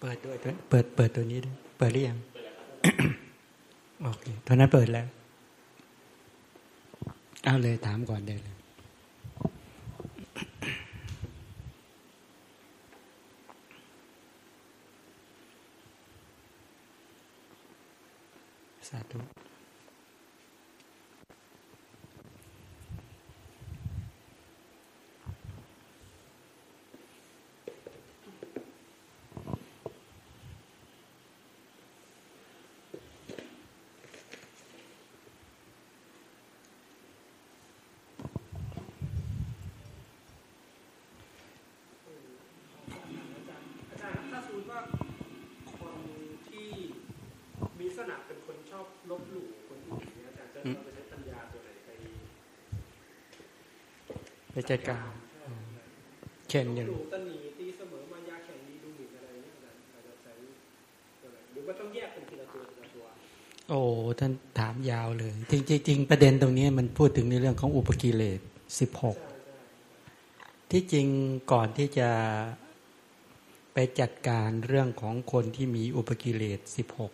เปิดด้วยเปิดเปิดตัวนี้ด้วยเปิดหรือยังโอเคตอนนั้นเปิดแล้ว เอาเลยถามก่อนได้เลยสาธุไปจัดการเช่นอย่างดูตันีตีเสมอมายาแข่งดีดูหมิ่นอะไรเนี่ยอาจารย์ใช้หรือว่าต้องแย กเป็นทีละตัวทีละตัวโอ้ท่านถามยาวเลยจริงจริงประเด็นตรงนี้มันพูดถึงในเรื่องของอุปกิเลสสิบหกที่จริงก่อนที่จะไปจัดการเรื่องของคนที่มีอุปกิเลสสิบหก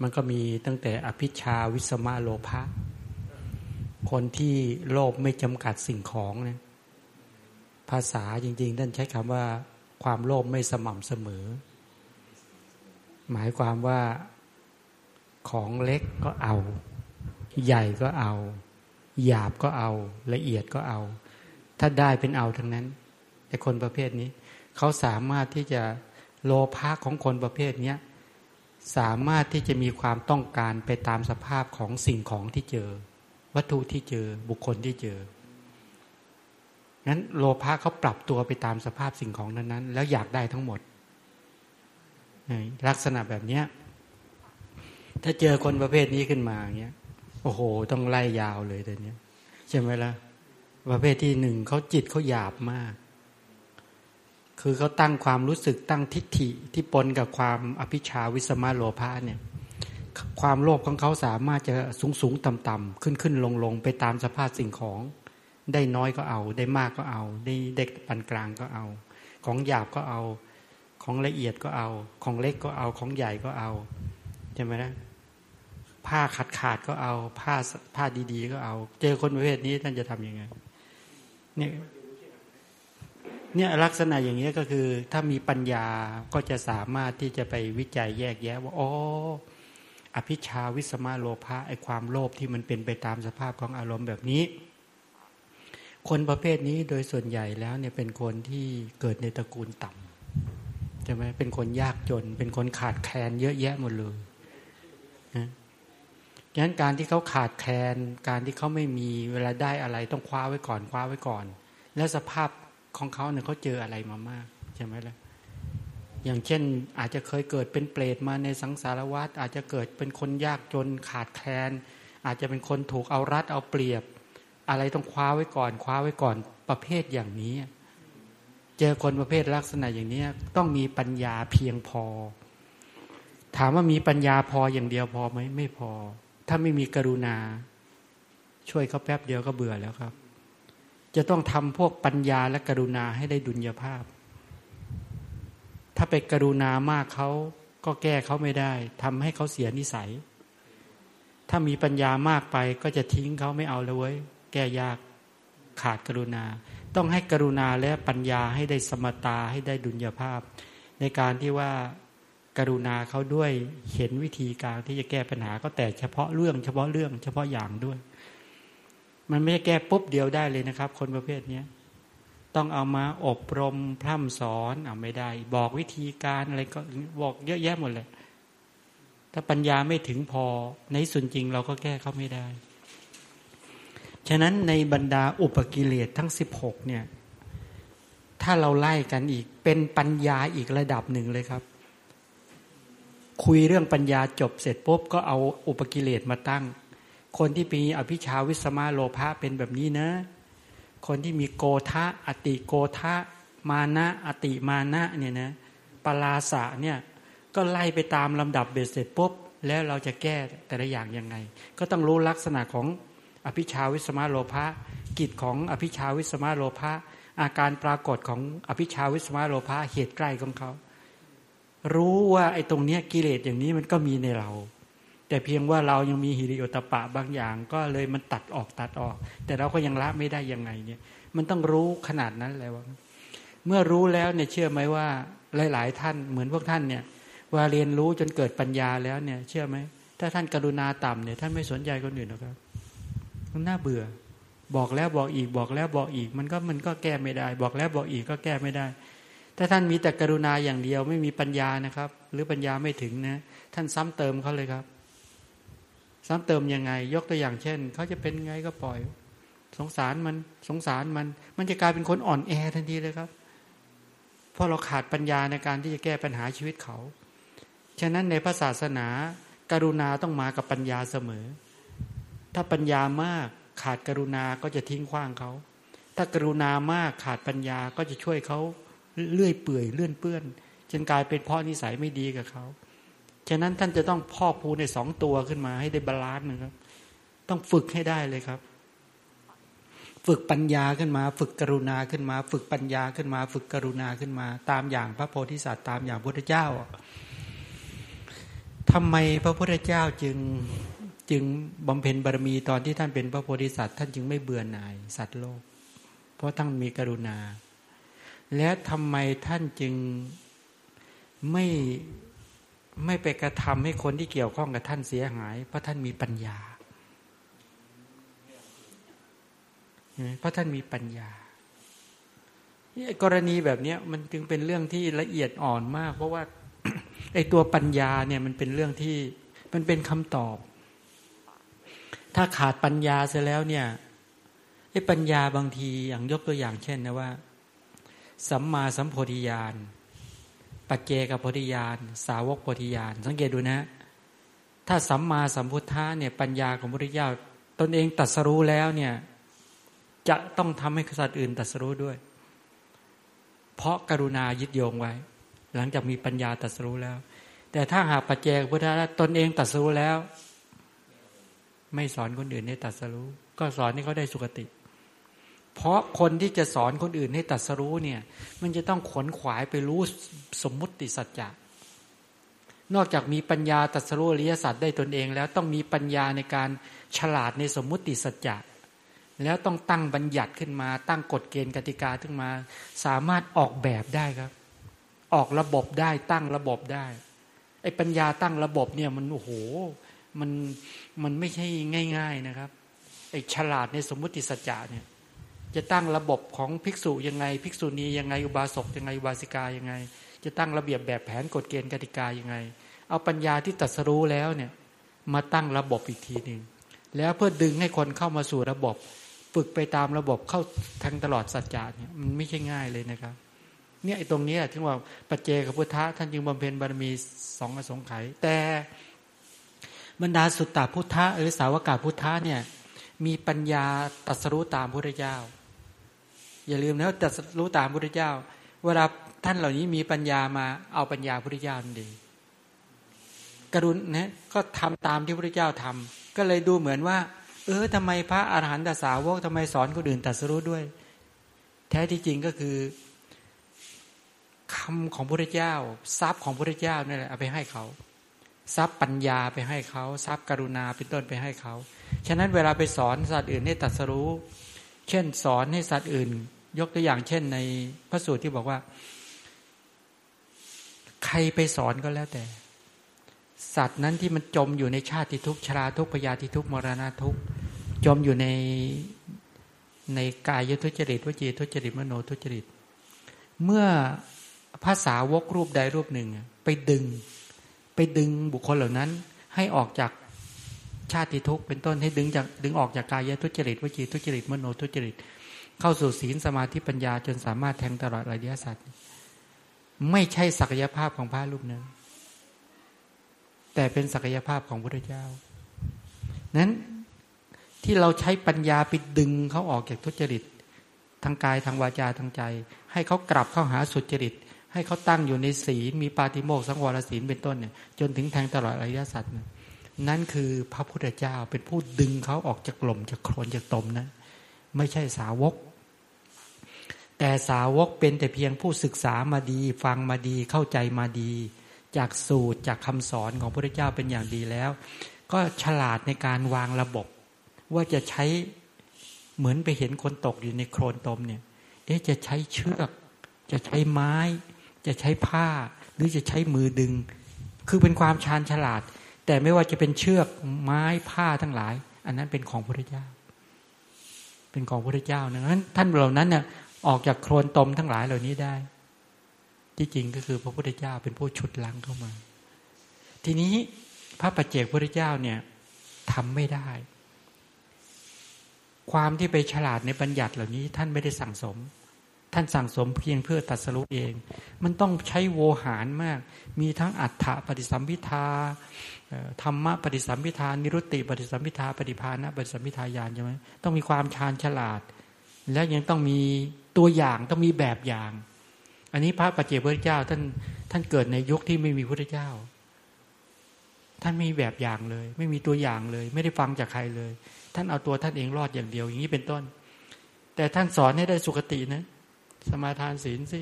มันก็มีตั้งแต่อภิชาวิสมาโลภะ คนที่โลภไม่จำกัดสิ่งของเนี่ยภาษาจริงๆท่านใช้คำว่า ความโลภไม่สม่ำเสมอ หมายความว่าของเล็กก็เอา ใหญ่ก็เอา หยาบก็เอา ละเอียดก็เอา ถ้าได้เป็นเอาทั้งนั้นแต่คนประเภทนี้ เขาสามารถที่จะโลภะของคนประเภทนี้สามารถที่จะมีความต้องการไปตามสภาพของสิ่งของที่เจอ วัตถุที่เจอบุคคลที่เจอนั้นโลภะเขาปรับตัวไปตามสภาพสิ่งของนั้นๆ แล้วอยากได้ทั้งหมด ลักษณะแบบเนี้ยถ้าเจอคนประเภทนี้ขึ้นมาเงี้ยโอ้โห ต้องไล่ยาวเลยแต่เนี้ยใช่ไหมละ่ะประเภทที่หนึ่งเขาจิตเขาหยาบมาก คือเขาตั้งความรู้สึกตั้งทิฏฐิที่ปนกับความอภิชาวิสมาโลภะเนี่ย ความโลภของเขาสามารถจะสูงสูงต่ำต่ำขึ้นขึ้นลงลงไปตามสภาพสิ่งของ ได้น้อยก็เอา ได้มากก็เอา ได้เด็กปานกลางก็เอา ของหยาบก็เอา ของละเอียดก็เอา ของเล็กก็เอา ของใหญ่ก็เอาใช่ไหมนะผ้าขาดขาดก็เอา ผ้าผ้าดี ๆ ก็เอา เจอคนประเภทนี้ท่านจะทํำยังไงเนี่ยเนี่ยลักษณะอย่างนี้ก็คือ ถ้ามีปัญญาก็จะสามารถที่จะไปวิจัยแยกแยะว่าอ๋อ อภิชาวิสมาโลภะไอความโลภที่มันเป็นไปตามสภาพของอารมณ์แบบนี้ คนประเภทนี้โดยส่วนใหญ่แล้วเนี่ยเป็นคนที่เกิดในตระกูลต่ำใช่ไหมเป็นคนยากจน เป็นคนขาดแคลนเยอะแยะหมดเลยนะดังนั้นการที่เขาขาดแคลนการที่เขาไม่มีเวลาได้อะไรต้องคว้าไว้ก่อนคว้าไว้ก่อน แล้วสภาพของเขาเนี่ยเขาเจออะไรมามากใช่ไหมล่ะ อย่างเช่นอาจจะเคยเกิดเป็นเปรตมาในสังสารวัฏอาจจะเกิดเป็นคนยากจนขาดแคลน อาจจะเป็นคนถูกเอารัดเอาเปรียบ อะไรต้องคว้าไว้ก่อน คว้าไว้ก่อนประเภทอย่างนี้ เจอคนประเภทลักษณะอย่างนี้ต้องมีปัญญาเพียงพอ ถามว่ามีปัญญาพออย่างเดียวพอไหมไม่พอ ถ้าไม่มีกรุณา ช่วยเขาแป๊บเดียวก็เบื่อแล้วครับ จะต้องทำพวกปัญญาและกรุณาให้ได้ดุลยภาพ ถ้าไปกรุณามากเขาก็แก้เขาไม่ได้ทำให้เขาเสียนิสัย ถ้ามีปัญญามากไปก็จะทิ้งเขาไม่เอาเลยเว้ยแก้ยากขาดกรุณา ต้องให้กรุณาและปัญญาให้ได้สมตาให้ได้ดุลยภาพ ในการที่ว่าการุณาเขาด้วยเห็นวิธีการที่จะแก้ปัญหาก็แต่เฉพาะเรื่อง เฉพาะเรื่อง เฉพาะอย่างด้วย มันไม่แก้ปุ๊บเดียวได้เลยนะครับ คนประเภทนี้ ต้องเอามาอบรมพร่ำสอนเอาไม่ได้ บอกวิธีการอะไรก็บอกเยอะแยะหมดเลยถ้าปัญญาไม่ถึงพอในส่วนจริงเราก็แก้เขาไม่ได้ ฉะนั้นในบรรดาอุปกิเลสทั้งสิบหกเนี่ย ถ้าเราไล่กันอีกเป็นปัญญาอีกระดับหนึ่งเลยครับ คุยเรื่องปัญญาจบเสร็จปุ๊บก็เอาอุปกิเลสมาตั้ง คนที่มีอภิชาวิสมาโลภะเป็นแบบนี้นะ คนที่มีโกทะอติโกทะมานะอติมานะเนี่ยนะปลาสะเนี่ยก็ไล่ไปตามลำดับเบสเสร็จปุ๊บแล้วเราจะแก้แต่ละอย่างยังไง ก็ต้องรู้ลักษณะของอภิชฌาวิสมโลภะกิจของอภิชฌาวิสมโลภะอาการปรากฏของอภิชฌาวิสมโลภะเหตุใกล้ของเขา รู้ว่าไอ้ตรงเนี้ยกิเลสอย่างนี้มันก็มีในเรา แต่เพียงว่าเรายังมีหิริโอตตัปปะบางอย่าง ก็เลยมันตัดออกตัดออก แต่เราก็ยังละไม่ได้ยังไงเนี่ย มันต้องรู้ขนาดนั้นแล้ว เมื่อรู้แล้วเนี่ยเชื่อไหมว่าหลาย ๆ ท่านเหมือนพวกท่านเนี่ยว่าเรียนรู้จนเกิดปัญญาแล้วเนี่ย เชื่อไหมถ้าท่านกรุณาต่ำเนี่ยท่านไม่สนใจคนอื่นหรอกครับมันน่าเบื่อ บอกแล้วบอกอีกบอกแล้วบอกอีก มันก็มันก็แก้ไม่ได้ บอกแล้วบอกอีกก็แก้ไม่ได้ ถ้าท่านมีแต่กรุณาอย่างเดียวไม่มีปัญญานะครับ หรือปัญญาไม่ถึงนะ ท่านซ้ำเติมเขาเลยครับ ซ้ำเติมยังไง ยกตัวอย่างเช่นเขาจะเป็นไงก็ปล่อย สงสารมันสงสารมัน มันจะกลายเป็นคนอ่อนแอทันทีเลยครับ เพราะเราขาดปัญญาในการที่จะแก้ปัญหาชีวิตเขา ฉะนั้นในพระศาสนากรุณาต้องมากับปัญญาเสมอ ถ้าปัญญามากขาดกรุณาก็จะทิ้งขว้างเขา ถ้ากรุณามากขาดปัญญาก็จะช่วยเขาเรื่อยเปื่อยเลื่อนเปื้อนจนกลายเป็นพ่อนิสัยไม่ดีกับเขา ฉะนั้นท่านจะต้องพอกพูนสองตัวขึ้นมาให้ได้ balance นะครับ ต้องฝึกให้ได้เลยครับ ฝึกปัญญาขึ้นมา ฝึกกรุณาขึ้นมา ฝึกปัญญาขึ้นมา ฝึกกรุณาขึ้นมา ตามอย่างพระโพธิสัตว์ตามอย่างพระพุทธเจ้าทำไมพระพุทธเจ้าจึงจึงบำเพ็ญบารมีตอนที่ท่านเป็นพระโพธิสัตว์ท่านจึงไม่เบื่อหน่ายสัตว์โลก เพราะท่านมีกรุณา และทำไมท่านจึงไม่ ไม่ไปกระทำให้คนที่เกี่ยวข้องกับท่านเสียหาย เพราะท่านมีปัญญาเพราะท่านมีปัญญากรณีแบบนี้มันจึงเป็นเรื่องที่ละเอียดอ่อนมาก เพราะว่าไอ้ตัวปัญญาเนี่ยมันเป็นเรื่องที่มันเป็นคำตอบ ถ้าขาดปัญญาเสียแล้วเนี่ยไอ้ปัญญาบางทีอย่างยกตัวอย่างเช่นนะว่า สัมมาสัมโพธิญาณ ปัจเจกโพธิญาณสาวกโพธิญาณสังเกตดูนะ ถ้าสัมมาสัมพุทธะเนี่ยปัญญาของพระพุทธเจ้าตนเองตัดสรู้แล้วเนี่ยจะต้องทำให้สัตว์อื่นตัดสรู้ด้วย เพราะกรุณายึดโยงไว้ หลังจากมีปัญญาตัดสรู้แล้ว แต่ถ้าหากปัจเจกพุทธะตนเองตัดสรู้แล้ว ไม่สอนคนอื่นให้ตัดสรู้ ก็สอนให้เขาได้สุคติ เพราะคนที่จะสอนคนอื่นให้ตัดสู้เนี่ย มันจะต้องขวนขวายไปรู้สมมุติสัจจะนอกจากมีปัญญาตัดสู้อริยสัจได้ตนเองแล้วต้องมีปัญญาในการฉลาดในสมมุติสัจจะแล้วต้องตั้งบัญญัติขึ้นมา ตั้งกฎเกณฑ์กติกาขึ้นมา สามารถออกแบบได้ครับ ออกระบบได้ตั้งระบบได้ไอ้ปัญญาตั้งระบบเนี่ยมันโอ้โหมันมันไม่ใช่ง่าย ๆนะครับไอ้ฉลาดในสมมุติสัจจะเนี่ย จะตั้งระบบของภิกษุยังไง ภิกษุณียังไงอุบาสกยังไงอุบาสิกายังไง จะตั้งระเบียบแบบแผนกฎเกณฑ์กติกายังไง เอาปัญญาที่ตัดสรู้แล้วเนี่ยมาตั้งระบบอีกทีหนึ่งแล้วเพื่อดึงให้คนเข้ามาสู่ระบบ ฝึกไปตามระบบเข้าทางตลอดสัจจะเนี่ยมันไม่ใช่ง่ายเลยนะครับเนี่ยไอ้ตรงนี้ถึงว่าปัจเจกพุทธะท่านจึงบำเพ็ญบารมีสองอสงไขยแต่บรรดาสุตตาพุทธะหรือสาวกาพุทธะเนี่ยมีปัญญาตัสรู้ตามพระเจ้า อย่าลืมนะตัสรู้ตามพระเจ้า เวลาท่านเหล่านี้มีปัญญามาเอาปัญญาพระเจ้าดีกรุณนะก็ทำตามที่พระเจ้าทำก็เลยดูเหมือนว่า เออทำไมพระอาหารหันตสาวกทำไมสอนคนอื่นตัดสรู้ด้วย แท้ที่จริงก็คือคำของพระเจ้า ทรัพย์ของพระเจ้านี่แหละเอาไปให้เขาทรัพย์ปัญญาไปให้เขาทรัพย์กรุณาเป็นต้นไปให้เขา ฉะนั้นเวลาไปสอนสัตว์อื่นให้ตัดสรู้ เช่นสอนให้สัตว์อื่น ยกตัวอย่างเช่นในพระสูตรที่บอกว่า ใครไปสอนก็แล้วแต่ สัตว์นั้นที่มันจมอยู่ในชาติทุกชราทุกพยาธิทุกมรณะทุกจมอยู่ในในกายทุจริตวจีทุจริตมโนทุจริต เมื่อภาษาวกรูปใดรูปหนึ่ง ไปดึง ไปดึงบุคคลเหล่านั้น ให้ออกจากชาติทุกเป็นต้นให้ดึงจากดึงออกจากกายทุจริตวจีทุจริตมโนทุจริต เข้าสู่ศีลสมาธิปัญญา จนสามารถแทงตลอดอริยสัจไม่ใช่ศักยภาพของพระรูปนั้น แต่เป็นศักยภาพของพระเจ้า นั้นที่เราใช้ปัญญาไปดึงเขาออกจากทุจริต ทางกายทางวาจาทางใจ ให้เขากลับเข้าหาสุจริต ให้เขาตั้งอยู่ในศีลมีปาฏิโมกสังวรศีลเป็นต้นเนี่ยจนถึงแทงตลอดอริยสัจนั่นคือพระพุทธเจ้าเป็นผู้ดึงเขาออกจากกล่มจากโคลนจากตมนะ ไม่ใช่สาวก แต่สาวกเป็นแต่เพียงผู้ศึกษามาดี ฟังมาดีเข้าใจมาดี จากสูตรจากคำสอนของพระเจ้าเป็นอย่างดีแล้ว ก็ฉลาดในการวางระบบ ว่าจะใช้เหมือนไปเห็นคนตกอยู่ในโคลนตมเนี่ย เอ๊ะจะใช้เชือก จะใช้ไม้ จะใช้ผ้า หรือจะใช้มือดึง คือเป็นความชาญฉลาด แต่ไม่ว่าจะเป็นเชือกไม้ผ้าทั้งหลาย อันนั้นเป็นของพระเจ้า เป็นของพระเจ้านะนั้น ท่านเหล่านั้นเนี่ยออกจากโคลนตมทั้งหลายเหล่านี้ได้ ที่จริงก็คือพระพุทธเจ้าเป็นผู้ชุดล้างเข้ามา ทีนี้พระปัจเจกพุทธเจ้าเนี่ยทำไม่ได้ ความที่ไปฉลาดในบัญญัติเหล่านี้ ท่านไม่ได้สั่งสม ท่านสั่งสมเพียงเพื่อตัดสรุปเอง มันต้องใช้โวหารมาก มีทั้งอัฏฐปฏิสัมพิทาธรรมะปฏิสัมพิทานิรุตติ ปฏิสัมพิทาปฏิภาณปฏิสัมพิทายานใช่ไหมต้องมีความชาญฉลาด และยังต้องมีตัวอย่างต้องมีแบบอย่าง อันนี้พระปัจเจกพระเจ้าท่านท่านเกิดในยุคที่ไม่มีพระเจ้า ท่านไม่มีแบบอย่างเลย ไม่มีตัวอย่างเลย ไม่ได้ฟังจากใครเลย ท่านเอาตัวท่านเองรอดอย่างเดียว อย่างนี้เป็นต้น แต่ท่านสอนให้ได้สุขตินะ สมาทานศีลสิ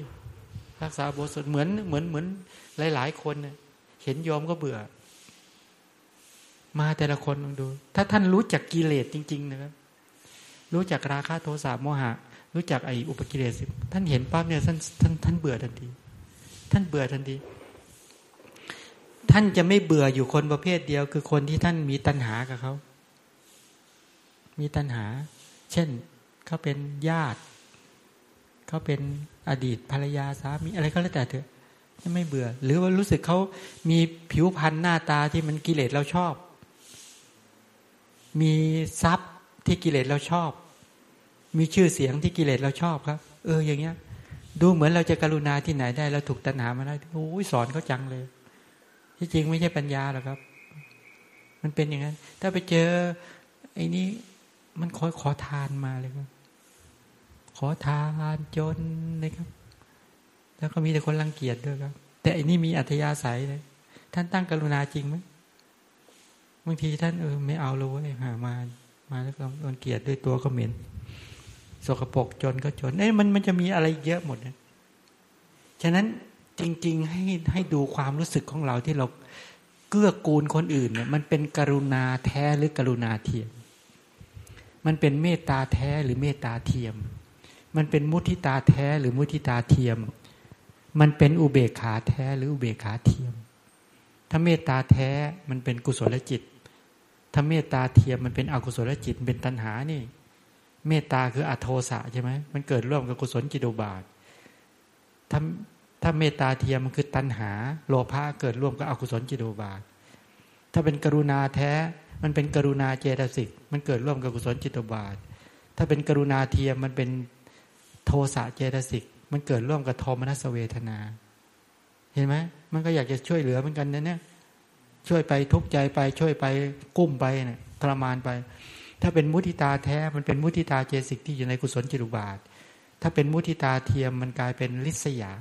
รักษาบสวดเหมือนเหมือนเหมือนหลาย ๆ คนเเห็นยอมก็เบื่อ มาแต่ละคนลองดู ถ้าท่านรู้จักกิเลสจริง ๆ นะครับ รู้จักราคะโทสะโมหะ รู้จักไอ้อุปกิเลสท่านเห็นปั๊บเนี่ยท่านท่านท่านเบื่อทันที ท่านเบื่อทันที ท่านจะไม่เบื่ออยู่คนประเภทเดียว คือคนที่ท่านมีตัณหากับเขา มีตัณหา เช่นเขาเป็นญาติ เขาเป็นอดีตภรรยาสามีอะไรก็แล้วแต่เถอะไม่เบื่อ หรือว่ารู้สึกเขามีผิวพรรณหน้าตาที่มันกิเลสเราชอบ มีทรัพย์ที่กิเลสเราชอบ มีชื่อเสียงที่กิเลสเราชอบครับ เอออย่างเงี้ย ดูเหมือนเราจะกรุณาที่ไหนได้เราถูกตัณหามาได้โอ้ยสอนเขาจังเลย ที่จริงไม่ใช่ปัญญาหรอกครับ มันเป็นอย่างนั้น ถ้าไปเจอไอ้นี้มันขอขอทานมาเลยครับ อทานจนนะครับ แล้วก็มีแต่คนรังเกียจด้วยครับ แต่อันนี้มีอัธยาศัยเลย ท่านตั้งกรุณาจริงไหมบางทีท่านเออไม่เอาเลยหามามาแล้วก็รังเกียจด้วยตัวก็เหม็นสกปรกจนก็จนเอ้ยมันมันจะมีอะไรเยอะหมดนะฉะนั้นจริง ๆ ให้ให้ดูความรู้สึกของเราที่เราเกื้อกูลคนอื่นเนี่ย มันเป็นกรุณาแท้หรือกรุณาเทียม มันเป็นเมตตาแท้หรือเมตตาเทียม มันเป็นมุทิตาแท้หรือมุทิตาเทียม มันเป็นอุเบกขาแท้หรืออุเบกขาเทียม ถ้าเมตตาแท้มันเป็นกุศลจิต ถ้าเมตตาเทียมมันเป็นอกุศลจิตเป็นตัณหานี่ เมตตาคืออโทสะใช่ไหมมันเกิดร่วมกับกุศลจิตุบาทถ้าถ้าเมตตาเทียมมันคือตัณหา โลภะเกิดร่วมกับอกุศลจิตุบาท ถ้าเป็นกรุณาแท้มันเป็นกรุณาเจตสิก มันเกิดร่วมกับกุศลจิตบาท ถ้าเป็นกรุณาเทียมมันเป็น โทสะเจตสิก มันเกิดร่วมกับโทมนัสเวทนา เห็นไหมมันก็อยากจะช่วยเหลือเหมือนกันนะเนี่ยช่วยไปทุกข์ใจไปช่วยไปกุ้มไปเนี่ยทรมานไป ถ้าเป็นมุทิตาแท้มันเป็นมุทิตาเจสิกที่อยู่ในกุศลจิตุบาท ถ้าเป็นมุทิตาเทียมมันกลายเป็นลิษยา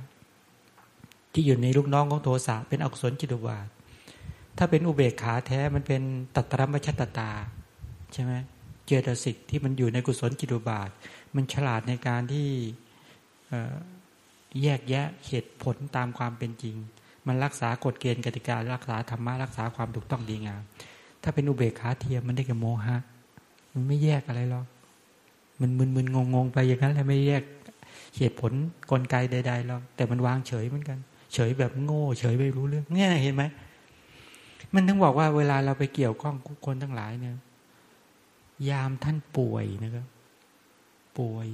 ที่อยู่ในลูกน้องของโทสะเป็นอกุศลจิตุบาท ถ้าเป็นอุเบกขาแท้มันเป็นตัตรมชัตตา ใช่ไหมเจตสิกที่มันอยู่ในกุศลจิตุบาท มันฉลาดในการที่แยกแยะเหตุผลตามความเป็นจริง มันรักษากฎเกณฑ์กติการักษาธรรมะรักษาความถูกต้องดีงาม ถ้าเป็นอุเบกขาเทียมมันได้แกับโมหะ มันไม่แยกอะไรหรอก มันมึนมึนงงงไปอย่างนั้นแหละไม่แยกเหตุผลกลไกใดๆหรอกแต่มันวางเฉยเหมือนกัน เฉยแบบโง่ เฉยไม่รู้เรื่องเนี่ยเห็นไหมมันถึงบอกว่าเวลาเราไปเกี่ยวข้องคนทั้งหลายเนี่ย ยามท่านป่วยนะครับ ป่วย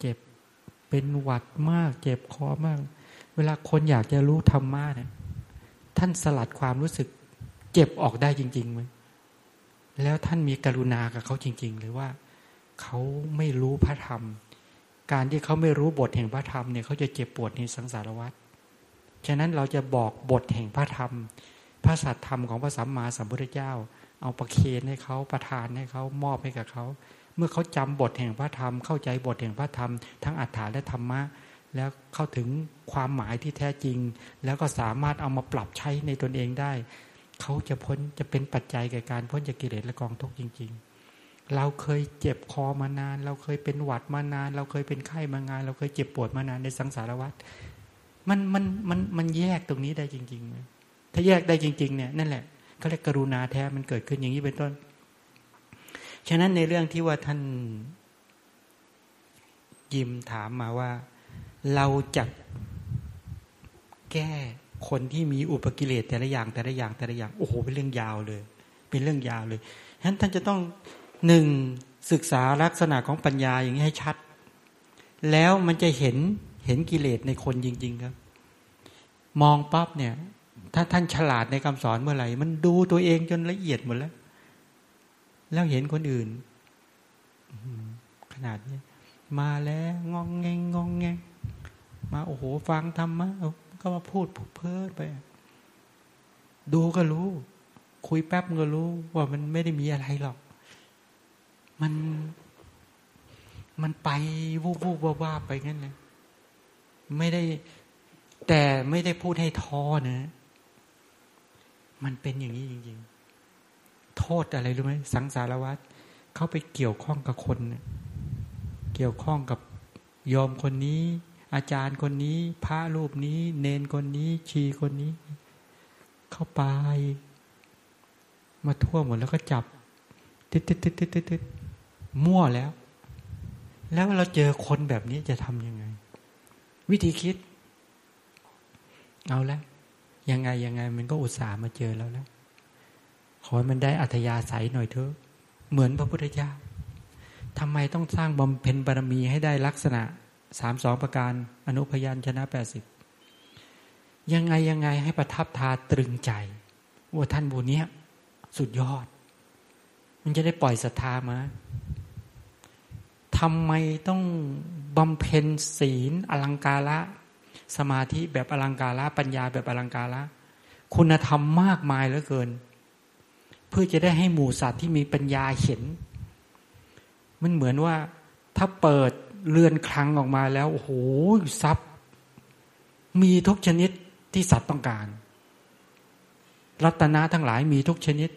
เจ็บเป็นหวัดมาก เจ็บคอมาก เวลาคนอยากจะรู้ธรรมะเนี่ยท่านสลัดความรู้สึก เจ็บออกได้จริงๆไหมแล้วท่านมีกรุณากับเขาจริงๆเลยว่าเขาไม่รู้พระธรรม การที่เขาไม่รู้บทแห่งพระธรรมเนี่ยเขาจะเจ็บปวดในสังสารวัฏฉะนั้นเราจะบอกบทแห่งพระธรรม พระสัตธรรมของพระสัมมาสัมพุทธเจ้า เอาประเคนให้เขาประทานให้เขามอบให้กับเขา เมื่อเขาจำบทแห่งพระธรรม เข้าใจบทแห่งพระธรรม ทั้งอัฏฐาและธรรมะ แล้วเข้าถึงความหมายที่แท้จริง แล้วก็สามารถเอามาปรับใช้ในตนเองได้ เขาจะพ้นจะเป็นปัจจัยแก่การพ้นจากกิเลสและกองทุกข์จริง ๆ เราเคยเจ็บคอมานาน เราเคยเป็นหวัดมานาน เราเคยเป็นไข้มานาน เราเคยเจ็บปวดมานานในสังสารวัฏมันมันมันมันแยกตรงนี้ได้จริงๆถ้าแยกได้จริง ๆ เนี่ยนั่นแหละเขาเรียกกรุณาแท้มันเกิดขึ้นอย่างนี้เป็นต้น ฉะนั้นในเรื่องที่ว่าท่านยิมถามมาว่า เราจะแก้คนที่มีอุปกิเลสแต่ละอย่างแต่ละอย่างแต่ละอย่างโอ้โหเป็นเรื่องยาวเลย เป็นเรื่องยาวเลยฉะนั้นท่านจะต้องหนึ่งศึกษาลักษณะของปัญญาอย่างนี้ให้ชัด แล้วมันจะเห็นเห็นกิเลสในคนจริง ๆครับ มองปั๊บเนี่ย ถ้าท่านฉลาดในคำสอนเมื่อไหร่ มันดูตัวเองจนละเอียดหมดแล้ว แล้วเห็นคนอื่นขนาดนี้มาแล้วงองแงงงองแงงมาโอ้โห ฟังธรรมะก็มาพูดเพ้อไป ดูก็รู้ คุยแป๊บก็รู้ ว่ามันไม่ได้มีอะไรหรอก มันมันไปวูบวูบว่าว่าไปงั้นเลยไม่ได้ แต่ไม่ได้พูดให้ท้อนะ มันเป็นอย่างนี้จริง ๆ โทษอะไรรู้ไหมสังสารวัตรเขาไปเกี่ยวข้องกับคน เกี่ยวข้องกับยอมคนนี้ อาจารย์คนนี้ พระรูปนี้ เนนคนนี้ ชีคนนี้ เข้าไป มาทั่วหมดแล้วก็จับติดติดติดติดติดมั่วแล้ว แล้วเราเจอคนแบบนี้จะทำยังไง วิธีคิด เอาแล้วยังไงยังไง มันก็อุตส่าห์มาเจอแล้วแล้ว อให้มันได้อัธยาศัยหน่อยเถอะ เหมือนพระพุทธเจ้าทำไมต้องสร้างบำเพ็ญบารมีให้ได้ลักษณะสามสองประการอนุพยัญชนะแปดสิบยังไงยังไงให้ประทับทาตรึงใจ ว่าท่านบุญนี้สุดยอด มันจะได้ปล่อยศรัทธามาทำไมต้องบำเพ็ญศีลอลังการะ สมาธิแบบอลังการะปัญญาแบบอลังการะ คุณธรรมมากมายเหลือเกิน เพื่อจะได้ให้หมู่สัตว์ที่มีปัญญาเห็น มันเหมือนว่า ถ้าเปิดเรือนคลังออกมาแล้วโอ้โหทรัพย์ มีทุกชนิดที่สัตว์ต้องการ รัตนะทั้งหลายมีทุกชนิด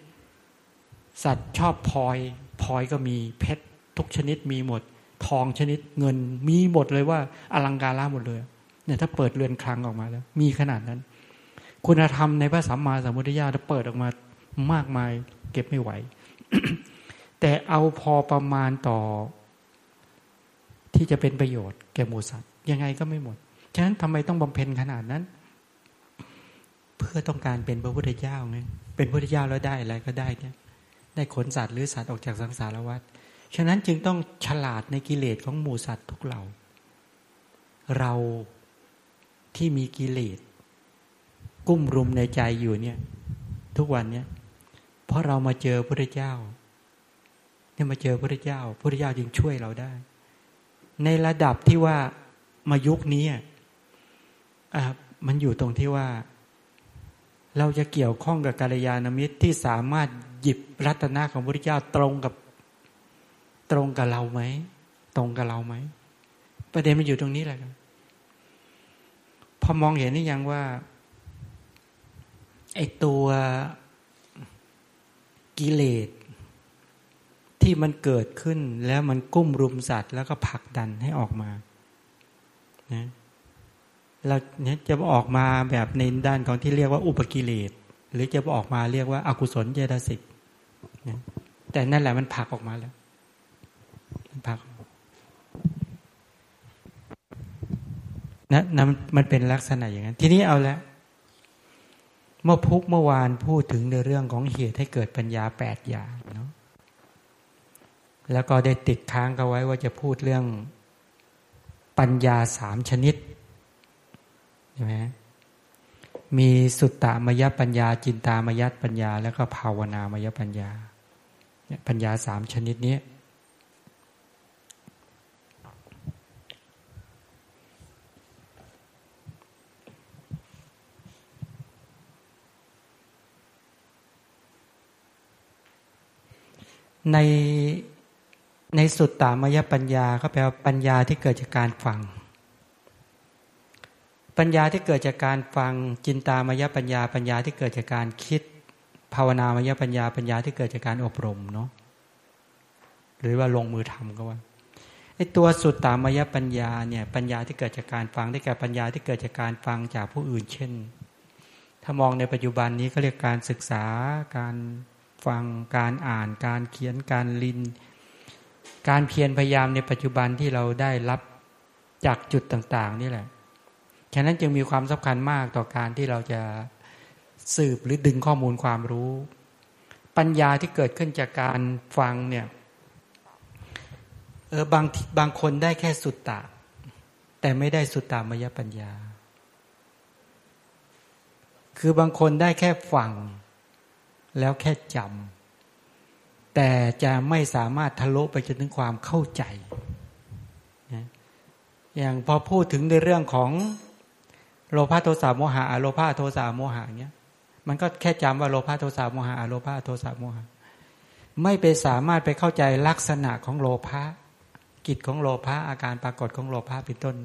สัตว์ชอบพลอยพลอยก็มีเพชรทุกชนิดมีหมด ทองชนิดเงินมีหมดเลยว่า อลังการล่าหมดเลยเนี่ยถ้าเปิดเรือนคลังออกมาแล้ว มีขนาดนั้น คุณธรรมในพระสัมมาสัมพุทธญาถ้าเปิดออกมา มากมายเก็บไม่ไหว แต่เอาพอประมาณต่อ ที่จะเป็นประโยชน์แก่หมูสัตว์ ยังไงก็ไม่หมด ฉะนั้นทำไมต้องบำเพ็ญขนาดนั้น เพื่อต้องการเป็นพระพุทธเจ้าไงเป็นพระพุทธเจ้าแล้วได้อะไรก็ได้เนี่ยได้ขนสัตว์หรือสัตว์ออกจากสังสารวัฏฉะนั้นจึงต้องฉลาดในกิเลสของหมูสัตว์ทุกเหล่า เราที่มีกิเลสกุ้มรุมในใจอยู่เนี่ย ทุกวันเนี่ย ราะเรามาเจอพระเจ้าเนี่ยมาเจอพระเจ้าพระเจ้าจึงช่วยเราได้ ในระดับที่ว่ามายุคนี้อะมันอยู่ตรงที่ว่า เราจะเกี่ยวข้องกับกาลยานมิตรที่สามารถหยิบรัตนาของพระเจ้าตรงกับตรงกับเราไหมตรงกับเราไหมประเด็นมันอยู่ตรงนี้แหละครับพอมองเห็นนี่ยังว่าไอตัว กิเลสที่มันเกิดขึ้นแล้วมันกุ้มรุมสัตว์ แล้วก็ผลักดันให้ออกมานะเราเนี่ยจะออกมาแบบในด้านของที่เรียกว่าอุปกิเลสหรือจะออกมาเรียกว่าอากุศลเจตสิกนะแต่นั่นแหละมันผลักออกมาแล้วมันผลักนะนะมันเป็นลักษณะอย่างนั้น ทีนี้เอาแล้ว เมื่อพุกเมื่อวานพูดถึงในเรื่องของเหตุให้เกิดปัญญาแปดอย่างเนาะแล้วก็ได้ติดค้างกันไว้ว่าจะพูดเรื่องปัญญาสามชนิดใช่ไหมมีสุตตามยปัญญา จินตามยปัญญา แล้วก็ภาวนามยปัญญาปัญญาสามชนิดนี้ ในในสุดตามยปัญญาก็แปลว่าปัญญาที่เกิดจากการฟัง ปัญญาที่เกิดจากการฟังจินตามยปัญญา ปัญญาที่เกิดจากการคิด ภาวนามยปัญญา ปัญญาที่เกิดจากการอบรมเนาะหรือว่าลงมือทำก็ว่าไอ้ตัวสุดตามยปัญญาเนี่ยปัญญาที่เกิดจากการฟังได้แก่ปัญญาที่เกิดจากการฟังจากผู้อื่น เช่น ถ้ามองในปัจจุบันนี้ก็เรียกการศึกษาการ ฟังการอ่านการเขียนการลิน การเพียรพยายามในปัจจุบันที่เราได้รับจากจุดต่าง ๆ นี่แหละฉะนั้นจึงมีความสำคัญมากต่อการที่เราจะสืบหรือดึงข้อมูลความรู้ ปัญญาที่เกิดขึ้นจากการฟังเนี่ยเออบางบางคนได้แค่สุตตะ แต่ไม่ได้สุตตามยปัญญา คือบางคนได้แค่ฟัง แล้วแค่จำแต่จะไม่สามารถทะลุไปจนถึงความเข้าใจนะอย่างพอพูดถึงในเรื่องของโลภะโทสะโมหะอโลภะโทสะโมหะเนี้ยมันก็แค่จำว่าโลภะโทสะโมหะอโลภะโทสะโมหะไม่ไปสามารถไปเข้าใจลักษณะของโลภะกิจของโลภะอาการปรากฏของโลภะเป็นต้น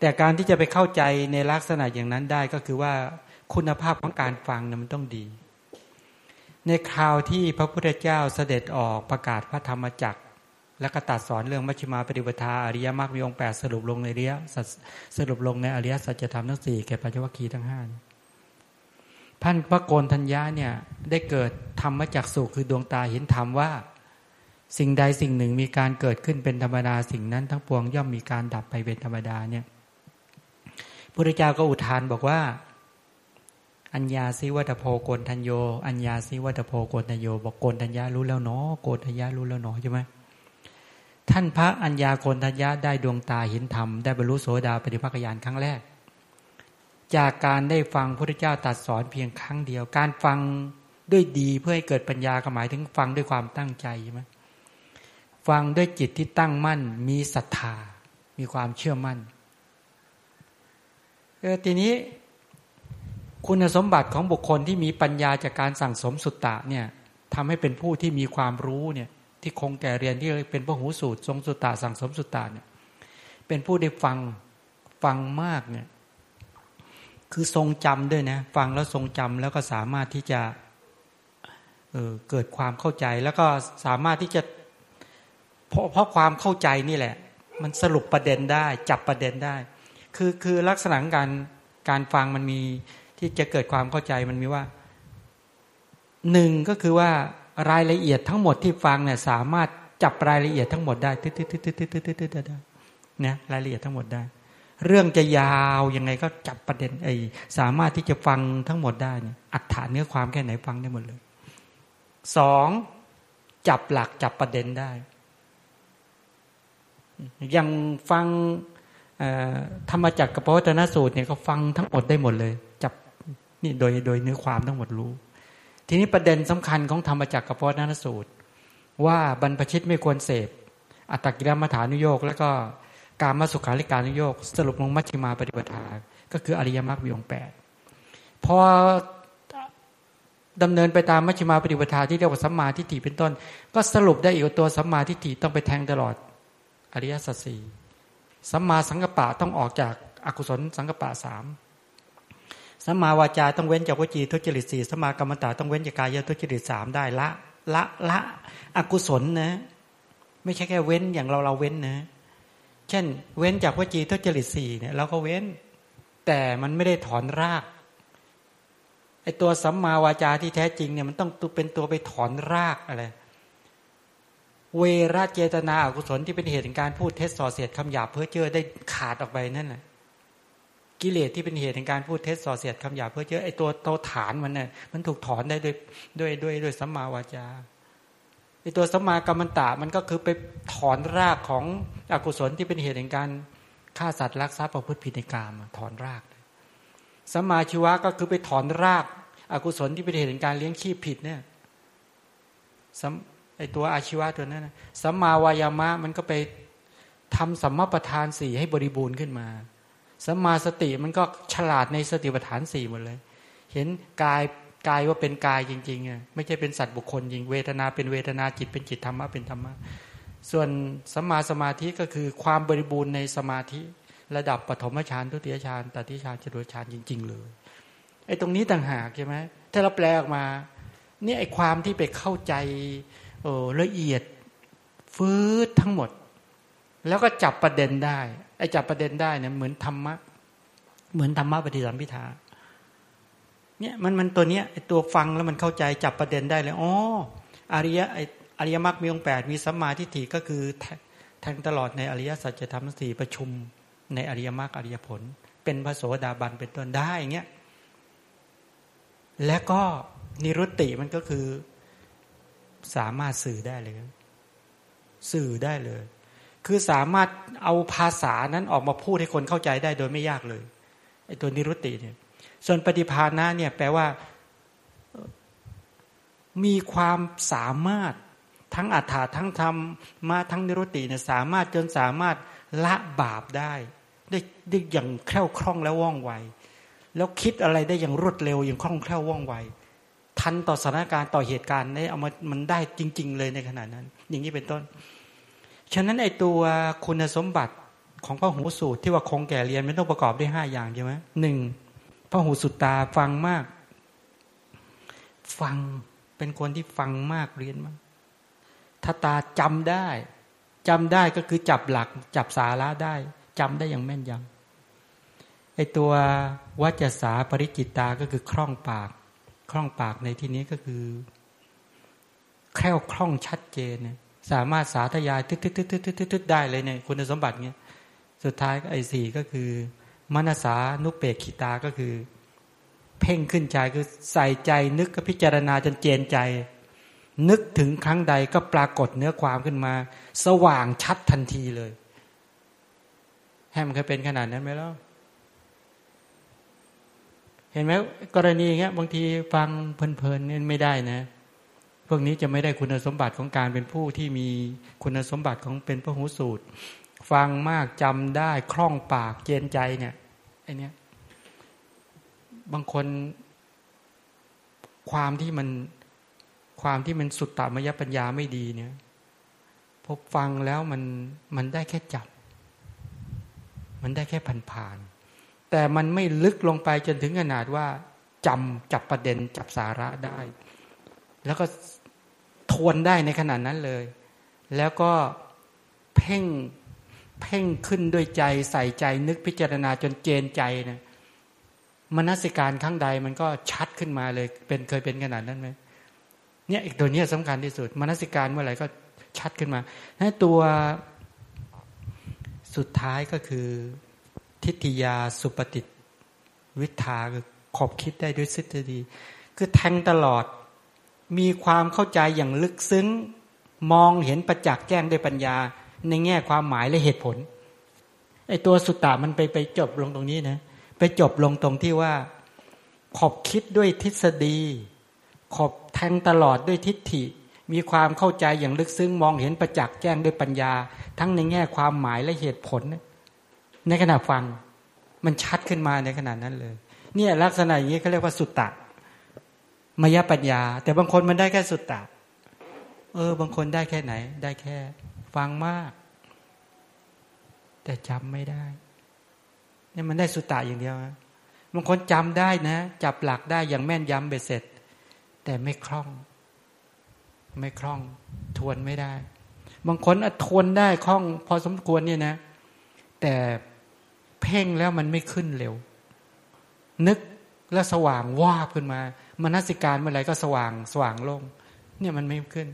แต่การที่จะไปเข้าใจในลักษณะอย่างนั้นได้ก็คือว่าคุณภาพของการฟังนะมันต้องดี ในคราวที่พระพุทธเจ้าเสด็จออกประกาศพระธรรมจักร และก็ตัดสอนเรื่องมัชฌิมาปฏิปทาอริยมรรคมีองค์แปดสรุปลงในเรียสรุปลงในอริยสัจธรรมทั้งสี่แก่ปัญจวัคคีย์ทั้งห้าท่านพระโกนทัญญาเนี่ยได้เกิดธรรมจักสุคือดวงตาเห็นธรรมว่า สิ่งใดสิ่งหนึ่งมีการเกิดขึ้นเป็นธรรมดาสิ่งนั้นทั้งปวงย่อมมีการดับไปเป็นธรรมดาเนี่ยพระเจ้าก็อุทานบอกว่า อัญญาสิวัตโพโกนทัญโย อัญญาสิวัตโพโกนทัญโย บอกโกนทัญญารู้แล้วเนาะโกนทัญญารู้แล้วเนาะใช่ไหมท่านพระอัญญาโกนทัญญาได้ดวงตาเห็นธรรมได้บรรลุโสดาปฏิภาคยานครั้งแรก จากการได้ฟังพระเจ้าตรัสสอนเพียงครั้งเดียว การฟังด้วยดีเพื่อให้เกิดปัญญาก็หมายถึงฟังด้วยความตั้งใจใช่ไหมฟังด้วยจิตที่ตั้งมั่นมีศรัทธา มีความเชื่อมั่นเออทีนี้ คุณสมบัติของบุคคลที่มีปัญญาจากการสั่งสมสุตตะเนี่ยทำให้เป็นผู้ที่มีความรู้เนี่ยที่คงแก่เรียนที่เป็นพระหูสูตรทรงสุตตะสั่งสมสุตตะเนี่ยเป็นผู้ได้ฟังฟังมากเนี่ยคือทรงจำด้วยนะฟังแล้วทรงจำแล้วก็สามารถที่จะเเกิดความเข้าใจแล้วก็สามารถที่จะเพราะเพราะความเข้าใจนี่แหละ มันสรุปประเด็นได้จับประเด็นได้ คือคือลักษณะการการฟังมันมี ที่จะเกิดความเข้าใจมันมีว่าหนึ่งก็คือว่ารายละเอียดทั้งหมดที่ฟังเนี่ยสามารถจับรายละเอียดทั้งหมดได้ตึ๊ดตึ๊ดตึ๊ดตึ๊ดตึ๊ดตึ๊ดตึ๊ดได้นะรายละเอียดทั้งหมดได้ เรื่องจะยาวยังไงก็จับประเด็นไอ้สามารถที่จะฟังทั้งหมดได้เนี่ยอัดฐานเนื้อความแค่ไหนฟังได้หมดเลยสองจับหลักจับประเด็นได้ ยังฟังธรรมจักรกับพระวัฒนสูตรเนี่ยก็ฟังทั้งหมดได้หมดเลย นี่โดยโดยเนื้อความทั้งหมดรู้ ทีนี้ประเด็นสำคัญของธรรมจักรกับพระวัฒนสูตร ว่าบรรพชิตไม่ควรเสพ อัตตกิรมัฐานุโยกแล้วก็การมาสุขาริการนุโยกสรุปลงมัชฌิมาปฏิปทา ก็คืออริยมรรคมีองแปดพอดำเนินไปตามมัชฌิมาปฏิปทาที่เรียกว่าสัมมาทิฏฐิเป็นต้น ก็สรุปได้อีกตัวสัมมาทิฏฐิต้องไปแทงตลอดอริยสัจสี่สัมมาสังกปะต้องออกจากอากุศลสังกปะสาม สัมมาวาจาต้องเว้นจากวจีทุจริตสี่สัมมากรรมตาต้องเว้นจากกายทุจริตสามได้ละ ละละอกุศลนะ ไม่ใช่แค่เว้นอย่างเราเราเว้นนะ เช่น เว้นจากวจีทุจริตสี่เนี่ยเราก็เว้น แต่มันไม่ได้ถอนรากไอตัวสัมมาวาจาที่แท้จริงเนี่ยมันต้องเป็นตัวไปถอนรากอะไรเวรเจตนาอกุศลที่เป็นเหตุแห่งการพูดเท็จส่อเสียดคำหยาบเพื่อเจอได้ขาดออกไปนั่นแหละ กิเลสที่เป็นเหตุแห่งการพูดเท็จส่อเสียดคำหยาเพื่อเจอไอตัวโตฐานมันเนี่ยมันถูกถอนได้ด้วยด้วยด้วยด้วยสัมมาวาจาไอตัวสัมมากรรมตะมันก็คือไปถอนรากของอกุศลที่เป็นเหตุแห่งการฆ่าสัตว์รักทรัพย์ประพฤติผิดในกามถอนรากสัมมาชีวะก็คือไปถอนรากอากุศลที่เป็นเหตุแห่งการเลี้ยงชีพผิดเนี่ยไอตัวอาชีวะตัวนั้นสัมมาวายามะมันก็ไปทำสัมมาประธานสี่ให้บริบูรณ์ขึ้นมา สัมมาสติมันก็ฉลาดในสติปัฏฐานสี่หมดเลย เห็นกายกายว่าเป็นกายจริงๆอะไม่ใช่เป็นสัตว์บุคคลจริงเวทนาเป็นเวทนาจิตเป็นจิตธรรมะเป็นธรรมะส่วนสัมมาสมาธิก็คือความบริบูรณ์ในสมาธิระดับปฐมฌานทุติยฌานตติฌานจตุฌานจริง ๆ เลยไอ้ตรงนี้ต่างหากใช่ไหมถ้าเราแปลออกมาเนี่ยไอ้ความที่ไปเข้าใจโอ้ละเอียดฟืดทั้งหมด แล้วก็จับประเด็นได้ไอ้จับประเด็นได้เนี่ยเหมือนธรรมะ เหมือนธรรมะปฏิสัมพิทาเนี่ยมันมันตัวเนี้ยไอ้ตัวฟังแล้วมันเข้าใจจับประเด็นได้เลยอ๋ออริยะไอ้อริยมรรคมีองค์แปดมีสัมมาทิฏฐิก็คือแทงตลอดในอริยสัจธรรมสี่ประชุม ในอริยมรรคอริยผล เป็นพระโสดาบันเป็นต้นได้อย่างเงี้ยและก็นิรุตติมันก็คือสามารถสื่อได้เลย สื่อได้เลย คือสามารถเอาภาษานั้นออกมาพูดให้คนเข้าใจได้โดยไม่ยากเลยไอ้ตัวนิรุตติเนี่ย ส่วนปฏิภาณะเนี่ยแปลว่า มีความสามารถทั้งอัฏฐาทั้งธรรมมาทั้งนิรุตติเนี่ยสามารถจนสามารถละบาปได้ได้ได้อย่างแคล่วคล่องและว่องไว แล้วคิดอะไรได้อย่างรวดเร็วอย่างคล่องแคล่วว่องไว ทันต่อสถานการณ์ต่อเหตุการณ์ได้เอามามันได้จริง ๆ เลยในขณะนั้น อย่างนี้เป็นต้น ฉะนั้นไอตัวคุณสมบัติของพระหูสูตรที่ว่าคงแก่เรียนไม่ต้องประกอบด้วยห้าอย่างใช่ไหมหนึ่งพระหูสุตตาฟังมาก ฟังเป็นคนที่ฟังมากเรียนมากถ้าตาจำได้จำได้ก็คือจับหลัก จับสาระได้จำได้อย่างแม่นยำไอตัววัจสาปริจิตตาก็คือคล่องปาก คล่องปากในที่นี้ก็คือแคล่วคล่องชัดเจนเนี่ย สามารถสาธยายทึดๆๆๆได้เลยเนี่ยคุณสมบัติเนี้ยสุดท้ายไอ้สี่ก็คือมนสานุเปกขิตาก็คือ เพ่งขึ้นใจคือใส่ใจนึกกับพิจารณาจนเจนใจ นึกถึงครั้งใดก็ปรากฏเนื้อความขึ้นมา สว่างชัดทันทีเลยแฮมเคยเป็นขนาดนั้นไหมล่ะเห็นไหมกรณีเงี้ยบางทีฟังเพลินๆนี่ไม่ได้นะ พวกนี้จะไม่ได้คุณสมบัติของการเป็นผู้ที่มีคุณสมบัติของเป็นพระหูสูตร ฟังมากจำได้คล่องปากเจนใจเนี่ยไอเนี้ยบางคนความที่มันความที่มันสุดตามยปัญญาไม่ดีเนี่ยพอฟังแล้วมันมันได้แค่จับ มันได้แค่ผ่านๆแต่มันไม่ลึกลงไปจนถึงขนาดว่าจำจับประเด็นจับสาระได้ แล้วก็ ทวนได้ในขนาดนั้นเลย แล้วก็เพ่งเพ่งขึ้นด้วยใจใส่ใจนึกพิจารณาจนเจนใจนะมนสิการครั้งใดมันก็ชัดขึ้นมาเลย เป็นเคยเป็นขนาดนั้นไหมเนี่ยอีกตัวนี้สำคัญที่สุดมนสิการเมื่อไหร่ก็ชัดขึ้นมาให้ตัวสุดท้ายก็คือ ทิฏฐิยาสุปฏิวิทาคือขอบคิดได้ด้วยสิทธิดี คือแทงตลอด มีความเข้าใจอย่างลึกซึ้ง มองเห็นประจักษ์แจ้งด้วยปัญญา ในแง่ความหมายและเหตุผลไอ้ตัวสุตตะมันไปไปจบลงตรงนี้นะไปจบลงตรงที่ว่า ขอบคิดด้วยทฤษฎี ขอบแทงตลอดด้วยทิฏฐิ มีความเข้าใจอย่างลึกซึ้ง มองเห็นประจักษ์แจ้งด้วยปัญญา ทั้งในแง่ความหมายและเหตุผล ในขณะฟังมันชัดขึ้นมาในขณะนั้นเลย เนี่ยลักษณะอย่างนี้เขาเรียกว่าสุตตะ มยปัญญา แต่บางคนมันได้แค่สุตตะเออ บางคนได้แค่ไหน ได้แค่ ฟังมาก แต่จำไม่ได้เนี่ยมันได้สุตตะอย่างเดียวบางคนจำได้นะ จับหลักได้อย่างแม่นยำเบ็ดเสร็จ แต่ไม่คล่อง ไม่คล่อง ทวนไม่ได้ บางคนอทวนได้คล่อง พอสมควรเนี่ยนะ แต่เพ่งแล้วมันไม่ขึ้นเร็ว นึกแล้วสว่างว่าขึ้นมา มนสิการเมื่อไรก็สว่างสว่างโล่งเนี่ยมันไม่ขึ้น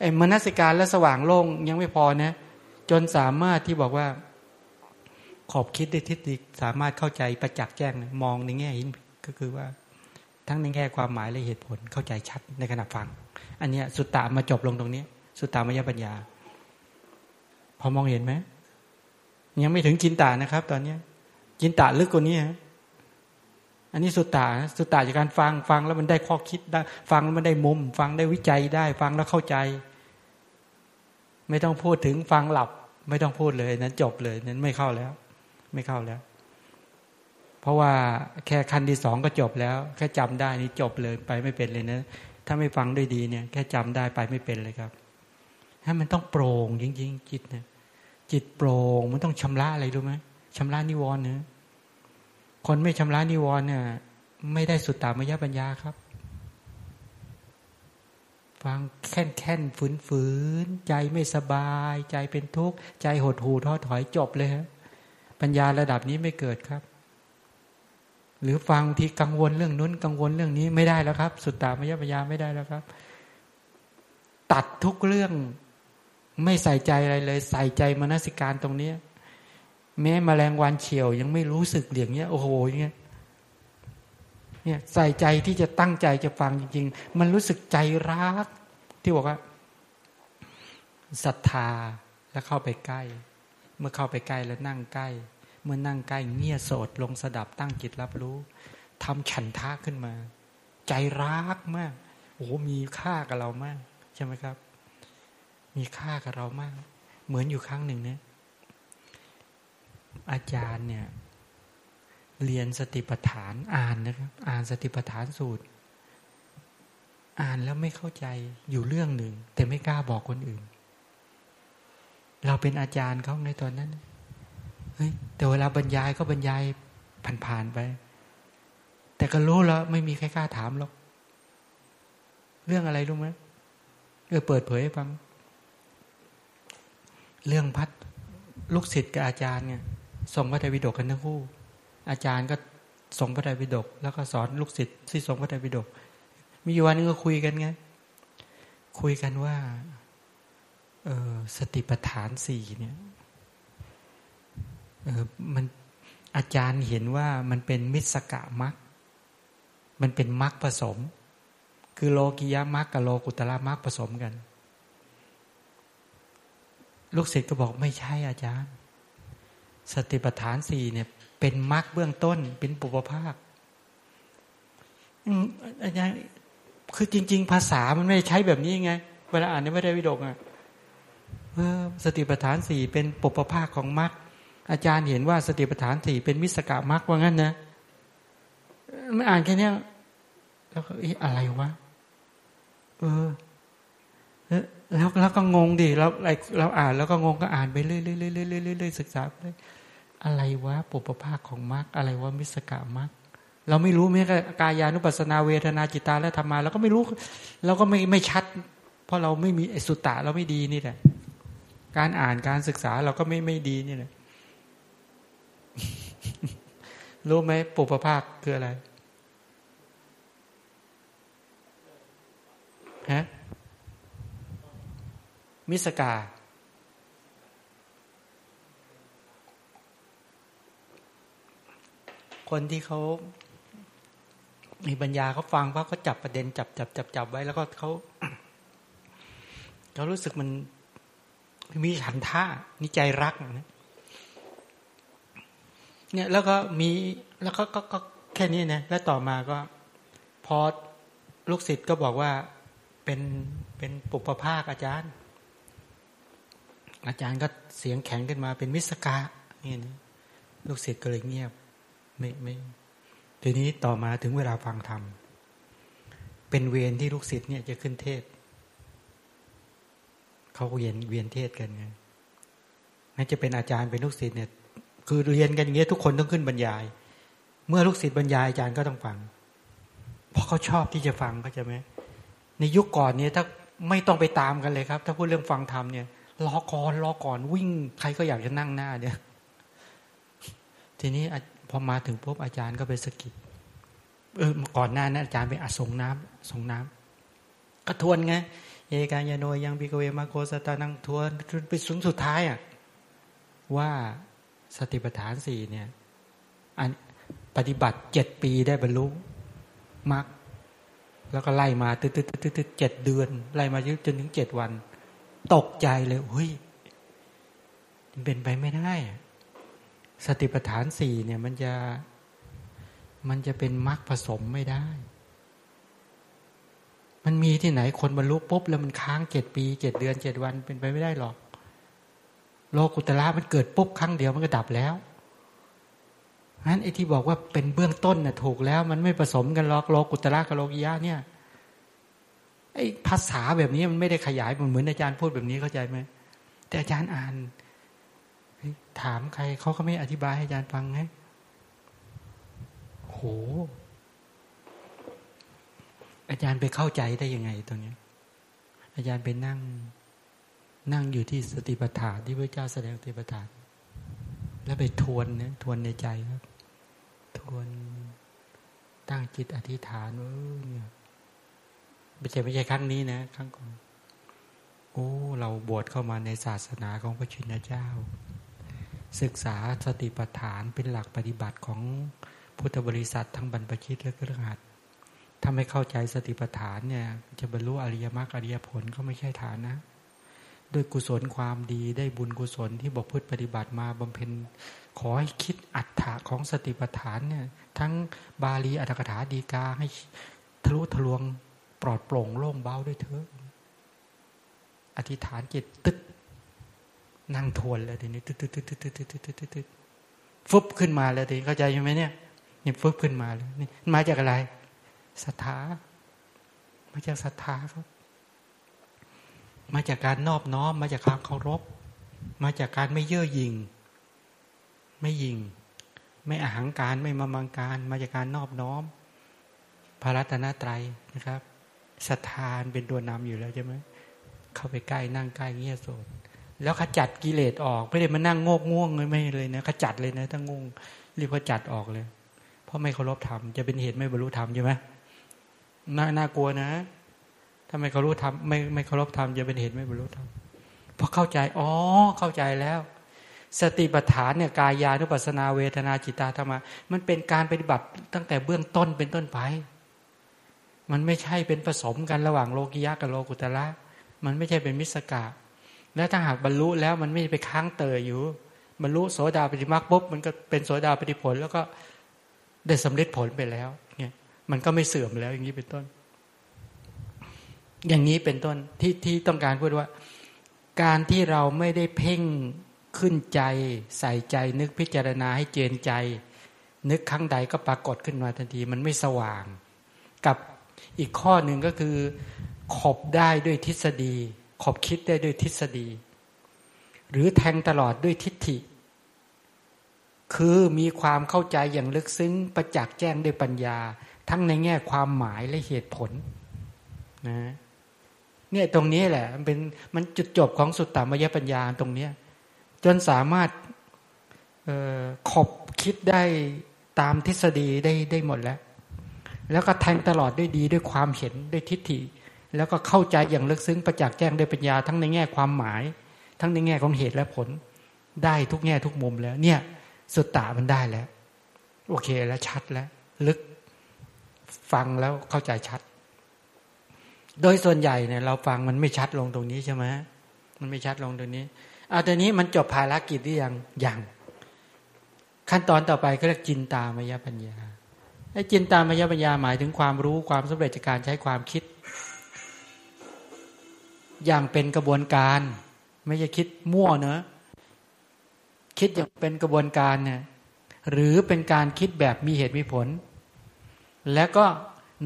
ไอ้มนสิการและสว่างโล่งยังไม่พอนะจนสามารถที่บอกว่า ขอบคิดได้ทิศดีสามารถเข้าใจประจักษ์แจ้งมองในแง่หินก็คือว่า ทั้งในแง่ความหมายและเหตุผลเข้าใจชัดในขณะฟัง อันเนี้ยสุตตามาจบลงตรงนี้ สุตตามยปัญญา พอมองเห็นไหมยังไม่ถึงจินตานะครับ ตอนนี้จินตาลึกกว่านี้ฮะ อันนี้สุตตาสุตตาจากการฟังฟังแล้วมันได้ข้อคิดได้ฟังแล้วมันได้มุม ฟังได้วิจัยได้ ฟังแล้วเข้าใจ ไม่ต้องพูดถึงฟังหลับ ไม่ต้องพูดเลย นั้นจบเลย นั้นไม่เข้าแล้ว ไม่เข้าแล้ว เพราะว่าแค่ขั้นที่สองก็จบแล้ว แค่จำได้นี่จบเลยไปไม่เป็นเลยนะ ถ้าไม่ฟังด้วยดีเนี่ย แค่จำได้ไปไม่เป็นเลยครับให้มันต้องโปร่งจริงๆจิตเนี่ยจิตโปร่งมันต้องชำระอะไรรู้ไหมชำระนิวรณ์เนี่ย คนไม่ชำระนิวรณ์เนี่ย ไม่ได้สุดตามยปัญญาครับ ฟังแค่นแค่นฝืนฝืนใจไม่สบาย ใจเป็นทุกข์ ใจหดหูท้อถอยจบเลยครับปัญญาระดับนี้ไม่เกิดครับ หรือฟังที่กังวลเรื่องนู้นกังวลเรื่องนี้ไม่ได้แล้วครับ สุดตามยปัญญาไม่ได้แล้วครับ ตัดทุกเรื่องไม่ใส่ใจอะไรเลย ใส่ใจมนสิการตรงนี้ แม้มแมลงวันเฉียว ยังไม่รู้สึกอย่างเงี้ย โอ้โหเงี้ยเนี่ยใส่ใจที่จะตั้งใจจะฟังจริง ๆ มันรู้สึกใจรัก ที่บอกว่าศรัทธาแล้วเข้าไปใกล้ เมื่อเข้าไปใกล้แล้วนั่งใกล้ เมื่อนั่งใกล้เงี่ยโสดลงสดับตั้งจิตรับรู้ทำฉันทะขึ้นมา ใจรักมากโอ้มีค่ากับเรามาก ใช่ไหมครับ มีค่ากับเรามาก เหมือนอยู่ครั้งหนึ่งเนี่ย อาจารย์เนี่ย เรียนสติปัฏฐานอ่านนะครับ อ่านสติปัฏฐานสูตร อ่านแล้วไม่เข้าใจอยู่เรื่องหนึ่ง แต่ไม่กล้าบอกคนอื่น เราเป็นอาจารย์เขาในตอนนั้นเฮ้ยแต่เวลาบรรยายก็บรรยายผ่านๆไป แต่ก็รู้แล้วไม่มีใครกล้าถามหรอกเรื่องอะไรรู้ไหมเออเปิดเผยให้ฟัง เรื่องพัดลูกศิษย์กับอาจารย์เนี่ย ส่งพระไตรปิฎกกันทั้งคู่ อาจารย์ก็ส่งพระไตรปิฎกแล้วก็สอนลูกศิษย์ที่ส่งพระไตรปิฎกมีอยู่วันนึงก็คุยกันไงคุยกันว่าเออสติปัฏฐานสี่เนี่ยเออมันอาจารย์เห็นว่ามันเป็นมิสกะมักมันเป็นมักผสม คือโลกิยามักกับโลกุตละมักผสมกัน ลูกศิษย์ก็บอกไม่ใช่อาจารย์ สติปัฏฐานสี่เนี่ย เป็นมรรคเบื้องต้นเป็นปุปภาคอาจารย์คือจริง ๆ ภาษามันไม่ใช้แบบนี้ไง เวลาอ่านในพระไตรปิฎกอะสติปัฏฐานสี่เป็นปุปภาคของมรรคอาจารย์เห็นว่าสติปัฏฐานสี่เป็นมิสกามรรคว่างั้นนะไม่อ่านแค่นี้แล้วก็อะไรวะเออแล้วแล้วก็งงดิเราเราอ่านแล้วก็งงก็อ่านไปเรื่อยๆเรื่อยๆเรื่อยๆศึกษาไป อะไรวะปุปภาคของมรรคอะไรวะมิสกามรรคเราไม่รู้แม้กายานุปัสนาเวทนาจิตาและธรรมาเราก็ไม่รู้ เราก็ไม่ไม่ชัด เพราะเราไม่มีสุตตะเราไม่ดีนี่แหละ การอ่านการศึกษาเราก็ไม่ไม่ดีนี่แหละรู้ไหมปุปภาคคืออะไรฮะมิสกา คนที่เขามีปัญญาเขาฟังว่าเขาจับประเด็นจับจับจับจับไว้แล้วก็เขาเขารู้สึกมันมีฉันท่ามีใจรักนะเนี่ยแล้วก็มีแล้วก็ก็แค่นี้นะแล้วต่อมาก็พอลูกศิษย์ก็บอกว่าเป็นเป็นปุปภาคอาจารย์ อาจารย์ก็เสียงแข็งขึ้นมาเป็นมิสกานี่นะลูกศิษย์ก็เลยเงียบ ไม่ไม่ทีนี้ต่อมาถึงเวลาฟังธรรม เป็นเวรที่ลูกศิษย์เนี่ยจะขึ้นเทศ เขาเวียนเวียนเทศกันไงนั่นจะเป็นอาจารย์เป็นลูกศิษย์เนี่ย คือเรียนกันอย่างเงี้ยทุกคนต้องขึ้นบรรยาย เมื่อลูกศิษย์บรรยายอาจารย์ก็ต้องฟัง เพราะเขาชอบที่จะฟังเขาจะไหมในยุคก่อนเนี่ยถ้าไม่ต้องไปตามกันเลยครับ ถ้าพูดเรื่องฟังธรรมเนี่ยรอก่อนรอก่อนวิ่ง ใครก็อยากจะนั่งหน้าเนี่ย ทีนี้ พอมาถึงปุ๊บอาจารย์ก็ไปสกิดเออก่อนหน้านั้นอาจารย์ไปอสงน้ำสงน้ำก็ทวนไงเอกายโนยังปิกเวมาโกสตานังทวนไปสุดสุดท้ายอะว่าสติปัฏฐานสี่เนี่ยอันปฏิบัติเจ็ดปีได้บรรลุมรรคแล้วก็ไล่มาตึ๊ดตึ๊ดตึ๊ดเจ็ดเดือน ไล่มาจนถึงเจ็ดวัน ตกใจเลยเฮ้ยมันเป็นไปไม่ได้ สติปัฏฐานสี่เนี่ยมันจะมันจะเป็นมรรคผสมไม่ได้ มันมีที่ไหนคนบรรลุปุ๊บแล้วมันค้างเจ็ดปีเจ็ดเดือนเจ็ดวันเป็นไปไม่ได้หรอก โลกุตละมันเกิดปุ๊บครั้งเดียวมันก็ดับแล้วนั้นไอ้ที่บอกว่าเป็นเบื้องต้นน่ะถูกแล้ว มันไม่ผสมกันหรอกโลกุตละกับโลกิยะเนี่ยไอ้ภาษาแบบนี้มันไม่ได้ขยายเหมือนอาจารย์พูดแบบนี้เข้าใจไหมแต่อาจารย์อ่าน ถามใครเขาก็ไม่อธิบายให้อาจารย์ฟังไงโห อาจารย์ไปเข้าใจได้ยังไงตรงนี้ อาจารย์ไปนั่ง นั่งอยู่ที่สติปัฏฐานที่พระเจ้าแสดงสติปัฏฐาน แล้วไปทวนเนี่ยทวนในใจครับ ทวนตั้งจิตอธิษฐานเออเนี่ยไม่ใช่ไม่ใช่ครั้งนี้นะครั้งก่อนโอ้ เราบวชเข้ามาในศาสนาของพระชินเจ้า ศึกษาสติปัฏฐานเป็นหลักปฏิบัติของพุทธบริษัททั้งบรรพชิตและเครือขัดถ้าไม่เข้าใจสติปัฏฐานเนี่ย จะบรรลุอริยมรรคอริยผลก็ไม่ใช่ฐานนะด้วยกุศลความดีได้บุญกุศลที่บอกพุทธปฏิบัติมาบำเพ็ญ ขอให้คิดอัตถะของสติปัฏฐานเนี่ย ทั้งบาลีอัตถกถาดีกาให้ทะลุทะลวงปลอดโปร่งโล่งเบาด้วยเถอะอธิษฐานจิตตึ๊ด นั่งทวนเลยทีนี้ตึ๊ดตึ๊ดตึ๊ดตึ๊ดตึ๊ดตึ๊ดตึ๊ดตึ๊ดตึ๊ดฟุบขึ้นมาแล้วทีเข้าใจใช่ไหมเนี่ยนี่ฟุบขึ้นมาเลยนี่มาจากอะไรศรัทธามาจากศรัทธาครับ มาจากการนอบน้อม มาจากความเคารพ มาจากการไม่เย่อหยิ่งไม่ยิง ไม่อาหังการไม่มามังการ มาจากการนอบน้อมพระรัตนตรัยนะครับศรัทธาเป็นตัวนำอยู่แล้วใช่ไหมเข้าไปใกล้นั่งใกล้เงี้ยโสด แล้วขจัดกิเลสออกไม่ได้มานั่งโงกง่วงเลยไม่เลยนะขจัดเลยนะถ้างงรีบขจัดออกเลย เพราะไม่เคารพธรรมจะเป็นเหตุไม่บรรลุธรรมใช่ไหมน่าน่ากลัวนะ ถ้าไม่เคารพธรรมไม่ไม่เคารพธรรมจะเป็นเหตุไม่บรรลุธรรมเพราะเข้าใจอ๋อเข้าใจแล้ว สติปัฏฐานเนี่ยกายานุปัสนาเวทนาจิตาธรรมะมันเป็นการปฏิบัติตั้งแต่เบื้องต้นเป็นต้นไป มันไม่ใช่เป็นผสมกันระหว่างโลกิยะกับโลกุตละมันไม่ใช่เป็นมิสกา แล้วถ้าหากบรรลุแล้วมันไม่ไปค้างเตยอยู่ บรรลุโสดาปฏิมาปุ๊บมันก็เป็นโสดาปฏิผล แล้วก็ได้สำเร็จผลไปแล้วเนี่ยมันก็ไม่เสื่อมแล้วอย่างนี้เป็นต้น อย่างนี้เป็นต้นที่ที่ต้องการพูดว่า การที่เราไม่ได้เพ่งขึ้นใจใส่ใจนึกพิจารณาให้เจนใจ นึกครั้งใดก็ปรากฏขึ้นมาทันที มันไม่สว่าง กับอีกข้อหนึ่งก็คือขบได้ด้วยทฤษฎี ขบคิดได้ด้วยทฤษฎี หรือแทงตลอดด้วยทิฏฐิ คือมีความเข้าใจอย่างลึกซึ้งประจักษ์แจ้งด้วยปัญญา ทั้งในแง่ความหมายและเหตุผลนะเนี่ยตรงนี้แหละ มันเป็นมันจุดจบของสุตตามยปัญญาตรงเนี้ยจนสามารถขบคิดได้ตามทฤษฎีได้ได้หมดแล้ว แล้วก็แทงตลอดด้วยดีด้วยความเห็นด้วยทิฏฐิ แล้วก็เข้าใจอย่างลึกซึ้งประจักษ์แจ้งด้วยปัญญาทั้งในแง่ความหมาย ทั้งในแง่ของเหตุและผล ได้ทุกแง่ทุกมุมแล้ว เนี่ย สุตตะมันได้แล้ว โอเคแล้วชัดแล้ว ลึกฟังแล้วเข้าใจชัด โดยส่วนใหญ่เนี่ย เราฟังมันไม่ชัดลงตรงนี้ใช่ไหมมันไม่ชัดลงตรงนี้เอาตอนนี้มันจบภารกิจหรือยังยังขั้นตอนต่อไปก็เรียกจินตามยปัญญาไอ้จินตามยปัญญาหมายถึงความรู้ความสำเร็จจากการใช้ความคิด อย่างเป็นกระบวนการ ไม่ใช่คิดมั่วเนอะคิดอย่างเป็นกระบวนการเนี่ยหรือเป็นการคิดแบบมีเหตุมีผล แล้วก็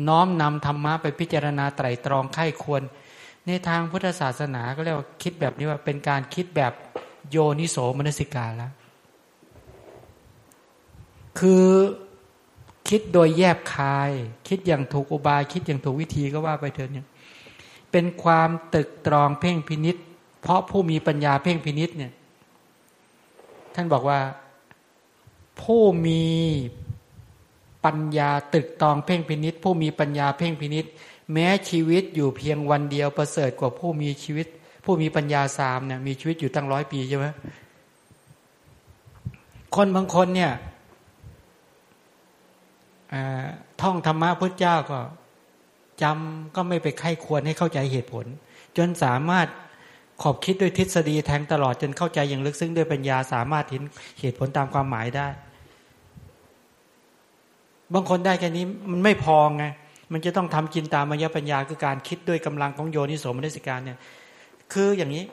น้อมนำธรรมะไปพิจารณาไตรตรองไข้ควร ในทางพุทธศาสนาก็เรียกว่าคิดแบบนี้ว่าเป็นการคิดแบบโยนิโสมนสิกาแล้วคือคิดโดยแยบคาย คิดอย่างถูกอุบาย คิดอย่างถูกวิธีก็ว่าไปเถอะเนี่ย เป็นความตึกตรองเพ่งพินิษเพราะผู้มีปัญญาเพ่งพินิษเนี่ย ท่านบอกว่าผู้มีปัญญาตึกตรองเพ่งพินิษผู้มีปัญญาเพ่งพินิษแม้ชีวิตอยู่เพียงวันเดียวประเสริฐกว่าผู้มีชีวิต ผู้มีปัญญาสามเนี่ยมีชีวิตอยู่ตั้งร้อยปีใช่ไหมคนบางคนเนี่ยท่องธรรมะพุทธเจ้าก็ จำก็ไม่ไปไข้ควรให้เข้าใจเหตุผล จนสามารถขอบคิดด้วยทฤษฎีแทงตลอดจนเข้าใจอย่างลึกซึ้งด้วยปัญญาสามารถเห็นเหตุผลตามความหมายได้ บางคนได้แค่นี้มันไม่พอไงมันจะต้องทำจินตามายปัญญาคือการคิดด้วยกำลังของโยนิโสมนสิการเนี่ย คืออย่างนี้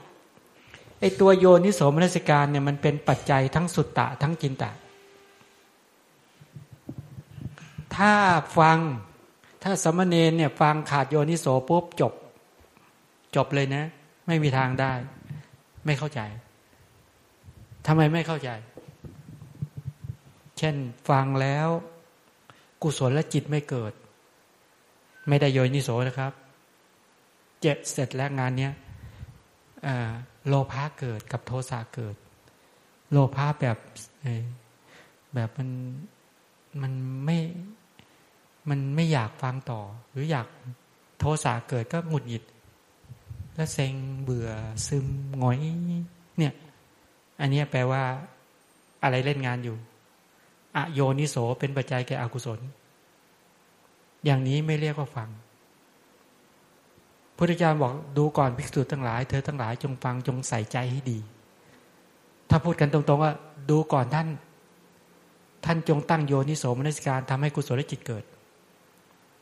ไอตัวโยนิโสมนสิการเนี่ยมันเป็นปัจจัยทั้งสุตตะทั้งจินตะ ถ้าฟัง ถ้าสมณเณรเนี่ยฟังขาดโยนิโสปุ๊บจบ จบเลยนะ ไม่มีทางได้ ไม่เข้าใจทำไมไม่เข้าใจ เช่นฟังแล้ว กุศลและจิตไม่เกิด ไม่ได้โยนิโสนะครับ เจ็บเสร็จแล้วงานเนี้ยโลภะเกิดกับโทสะเกิด โลภะแบบแบบมันมันไม่ มันไม่อยากฟังต่อ หรืออยากโทสะเกิดก็หงุดหงิดแล้วเซ็งเบื่อซึมงอย เนี่ย อันนี้แปลว่า อะไรเล่นงานอยู่อโยนิโสเป็นปัจจัยแก่อกุศล อย่างนี้ไม่เรียกว่าฟังพุทธเจ้าบอกดูก่อนภิกษุทั้งหลาย เธอทั้งหลายจงฟังจงใส่ใจให้ดี ถ้าพูดกันตรงๆว่า ดูก่อนท่าน ท่านจงตั้งโยนิโสมนสิการทำให้กุศลจิตเกิด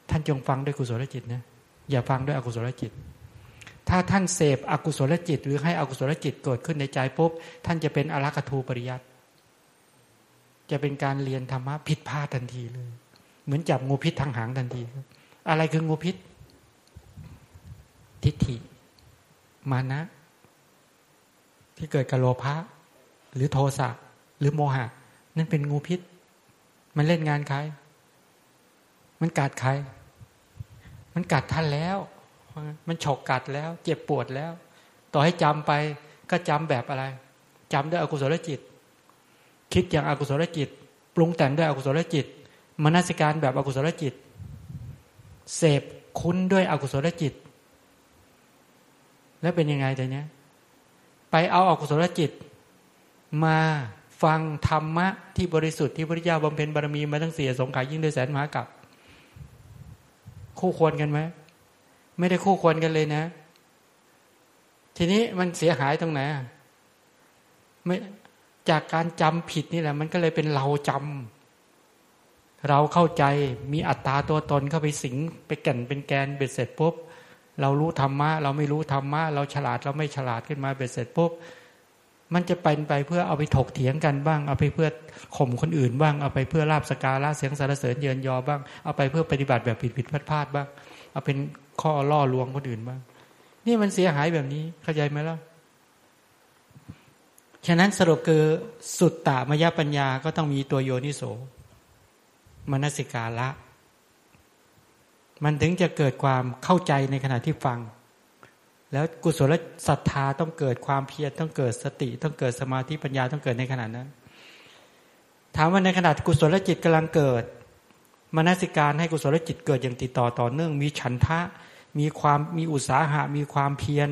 ท่านจงฟังด้วยกุศลจิตนะอย่าฟังด้วยอกุศลจิต ถ้าท่านเสพอกุศลจิต หรือให้อกุศลจิตเกิดขึ้นในใจปุ๊บท่านจะเป็นอรักทูปริยัติจะเป็นการเรียนธรรมะผิดพลาดทันทีเลย เหมือนจับงูพิษทางหางทันทีอะไรคืองูพิษ ทิฏฐิ มานะ ที่เกิดกับโลภะหรือโทสะหรือโมหะ นั่นเป็นงูพิษ มันเล่นงานใคร มันกัดใคร มันกัดท่านแล้ว มันฉกกัดแล้ว เจ็บปวดแล้ว ต่อให้จำไปก็จำแบบอะไรจำด้วยอกุศลจิต คิดอย่างอากุศลจิต ปรุงแต่งด้วยอกุศลจิตมนสิการแบบอกุศลจิต เสพคุ้นด้วยอกุศลจิต แล้วเป็นยังไงแต่เนี้ย ไปเอาอากุศลจิต มาฟังธรรมะที่บริสุทธิ์ที่พระเจ้าบำเพ็ญบารมีมาตั้งเสียสงขายยิ่งด้วยแสนมหากับ คู่ควรกันไหมไม่ได้คู่ควรกันเลยนะ ทีนี้มันเสียหายตรงไหนไม่จากการจำผิดนี่แหละ มันก็เลยเป็นเราจำเราเข้าใจมีอัตตาตัวตนเข้าไปสิง ไปแก่นเป็นแกนเบ็ดเสร็จปุ๊บเรารู้ธรรมะ เราไม่รู้ธรรมะ เราฉลาดเราไม่ฉลาดขึ้นมาเบ็ดเสร็จปุ๊บ มันจะเป็นไปเพื่อเอาไปถกเถียงกันบ้าง เอาไปเพื่อข่มคนอื่นบ้าง เอาไปเพื่อลาบสการะเสียงสารเสริญเยินยอบ้าง เอาไปเพื่อปฏิบัติแบบผิดผิดพลาดพลาดบ้าง เอาเป็นข้อล่อลวงคนอื่นบ้าง นี่มันเสียหายแบบนี้เข้าใจไหมล่ะ ฉะนั้นสรุปคือสุดตามยปัญญาก็ต้องมีตัวโยนิโสมนสิกาละ มันถึงจะเกิดความเข้าใจในขณะที่ฟัง แล้วกุศลศรัทธาต้องเกิดความเพียรต้องเกิดสติ ต้องเกิดสมาธิปัญญาต้องเกิดในขณะนั้น ถามว่าในขณะกุศลจิตกำลังเกิดมนสิการให้กุศลจิตเกิดอย่างติดต่อต่อเนื่อง มีฉันทะ มีความมีอุตสาหะ มีความเพียร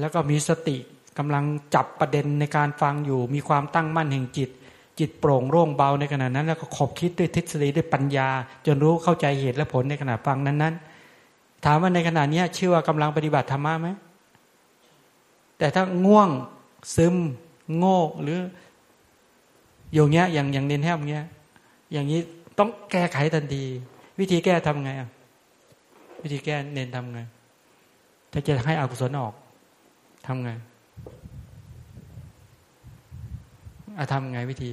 แล้วก็มีสติกำลังจับประเด็นในการฟังอยู่ มีความตั้งมั่นแห่งจิต จิตโปร่งโล่งเบาในขณะนั้น แล้วก็ขบคิดด้วยทฤษฎีด้วยปัญญา จนรู้เข้าใจเหตุและผลในขณะฟังนั้นๆ ถามว่าในขณะนี้ชื่อว่ากำลังปฏิบัติธรรมะไหมแต่ถ้าง่วงซึม โง่หรืออย่างเงี้ยอย่างอย่างเน้นแทบเงี้ย อย่างนี้ต้องแก้ไขทันที วิธีแก้ทำไงอะวิธีแก้เน้นทำไงถ้าจะให้อกุศลออกทำไงอาทำไงวิธี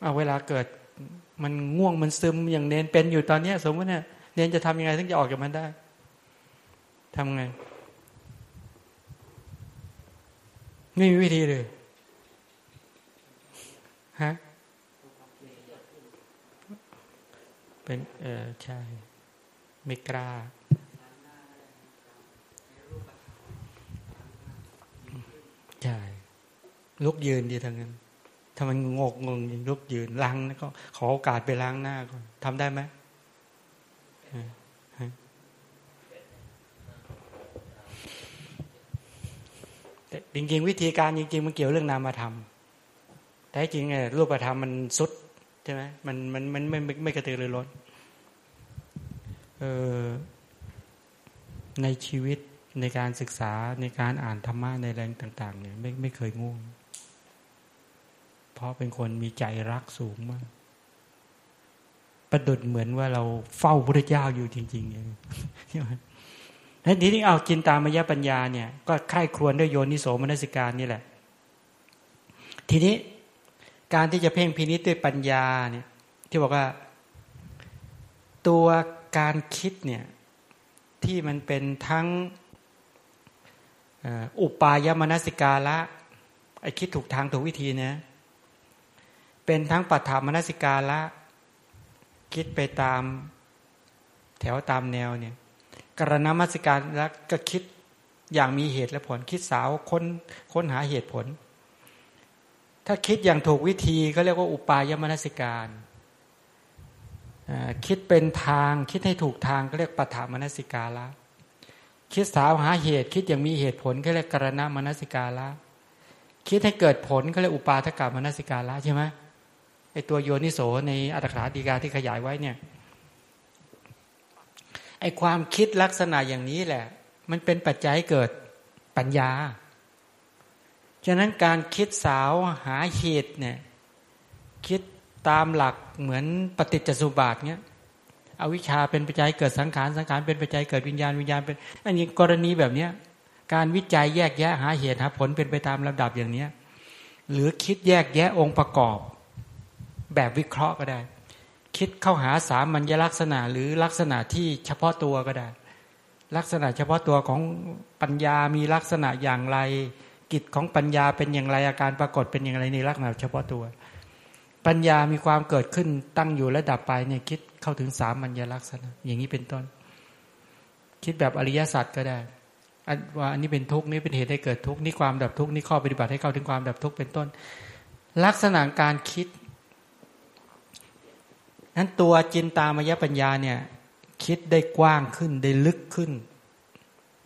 เอาเวลาเกิด มันง่วงมันซึมอย่างเนนเป็นอยู่ตอนนี้สมมติเนี่ยเนนจะทำยังไงถึงจะออกจากมันได้ทำไง ไม่มีวิธีเลยฮะเป็นเออใช่ไม่กล้าใช่ลุกยืนดีทั้งนั้น ถ้ามันงกงงลุกยืนล้างแล้วก็ขอโอกาสไปล้างหน้าก่อนทำได้ไหมแต่จริง ๆ วิธีการจริง ๆ มันเกี่ยวเรื่องนามธรรมแต่จริงไงรูปธรรมมันสุดใช่ไหมมันมันมันไม่ไม่กระตือรือร้นเออในชีวิตในการศึกษาในการอ่านธรรมะในแรงต่าง ๆ เนี่ยไม่ไม่เคยง่วง เพราะเป็นคนมีใจรักสูงมาก ประดุดเหมือนว่าเราเฝ้าพระเจ้าอยู่จริงๆใช่ไหมแล้ทีนี้เอาจินตามยปัญญาเนี่ย ก็ใคร่ครวญด้วยโยนิโสมนสิการนี่แหละ ทีนี้การที่จะเพ่งพินิจด้วยปัญญาเนี่ย ที่บอกว่า ตัวการคิดเนี่ย ที่มันเป็นทั้งอุปายมนสิกาละไอคิดถูกทางถูกวิธีเนี่ย เป็นทั้งปัฏฐามนสิกาละ คิดไปตามแถวตามแนวเนี่ยกรณมัสการแล้วก็คิดอย่างมีเหตุและผล คิดสาวค้นค้นหาเหตุผล ถ้าคิดอย่างถูกวิธีก็เรียกว่าอุปายมนสิการคิดเป็นทางคิดให้ถูกทางก็เรียกปฐามนสิกาละคิดสาวหาเหตุ คิดอย่างมีเหตุผลก็เรียกกรณามนสิกาละคิดให้เกิดผลก็เรียกอุปาทกามนสิกาละใช่ไหม ไอตัวโยนิโสในอัตถกาดีกาที่ขยายไว้เนี่ยไอความคิดลักษณะอย่างนี้แหละ มันเป็นปัจจัยเกิดปัญญา ฉะนั้นการคิดสาวหาเหตุเนี่ยคิดตามหลักเหมือนปฏิจจสุบาทเนี้ยอวิชชาเป็นปัจจัยเกิดสังขารสังขารเป็นปัจจัยเกิดวิญญาณวิญญาณเป็นอันนี้กรณีแบบเนี้ยการวิจัยแยกแยะหาเหตุหาผลเป็นไปตามลำดับอย่างเนี้ยหรือคิดแยกแยะองค์ประกอบ แบบวิเคราะห์ก็ได้ คิดเข้าหาสามัญลักษณะหรือลักษณะที่เฉพาะตัวก็ได้ ลักษณะเฉพาะตัวของปัญญามีลักษณะอย่างไร กิจของปัญญาเป็นอย่างไรอาการปรากฏเป็นอย่างไรในลักษณะเฉพาะตัว ปัญญามีความเกิดขึ้นตั้งอยู่และดับไปเนี่ยคิดเข้าถึงสามัญลักษณะ อย่างนี้เป็นต้น คิดแบบอริยสัจก็ได้ว่าอันนี้เป็นทุกข์นี่เป็นเหตุให้เกิดทุกข์นี่ความดับทุกข์นี่ข้อปฏิบัติให้เข้าถึงความดับทุกข์เป็นต้น ลักษณะการคิด นั้นตัวจินตามยปัญญาเนี่ยคิดได้กว้างขึ้นได้ลึกขึ้น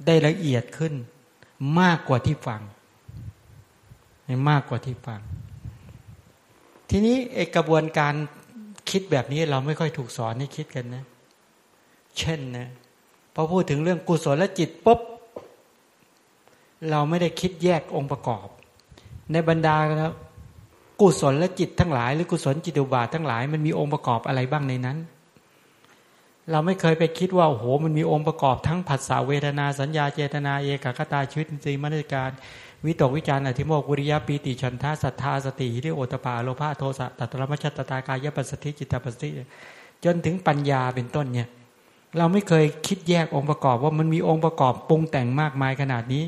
ได้ละเอียดขึ้น มากกว่าที่ฟังมากกว่าที่ฟัง ทีนี้เอกระบวนการคิดแบบนี้เราไม่ค่อยถูกสอนให้คิดกันนะ เช่นนะพอพูดถึงเรื่องกุศลและจิตปุ๊บเราไม่ได้คิดแยกองค์ประกอบ ในบรรดา กุศลและจิตทั้งหลายหรือกุศลจิตุบาททั้งหลายมันมีองค์ประกอบอะไรบ้างในนั้น เราไม่เคยไปคิดว่าโอ้โหมันมีองค์ประกอบทั้งผัสสะเวทนาสัญญาเจตนาเอกคตาชีวิตสีมนสิการวิตกวิจารณ์อธิโมกวิริยะปีติชันทาศรัทธาสติฮิริโอตปาโลภะโทสะตัตรมัชตตากายปัสสติจิตปัสสติจนถึงปัญญาเป็นต้นเนี่ย เราไม่เคยคิดแยกองค์ประกอบว่ามันมีองค์ประกอบปรุงแต่งมากมายขนาดนี้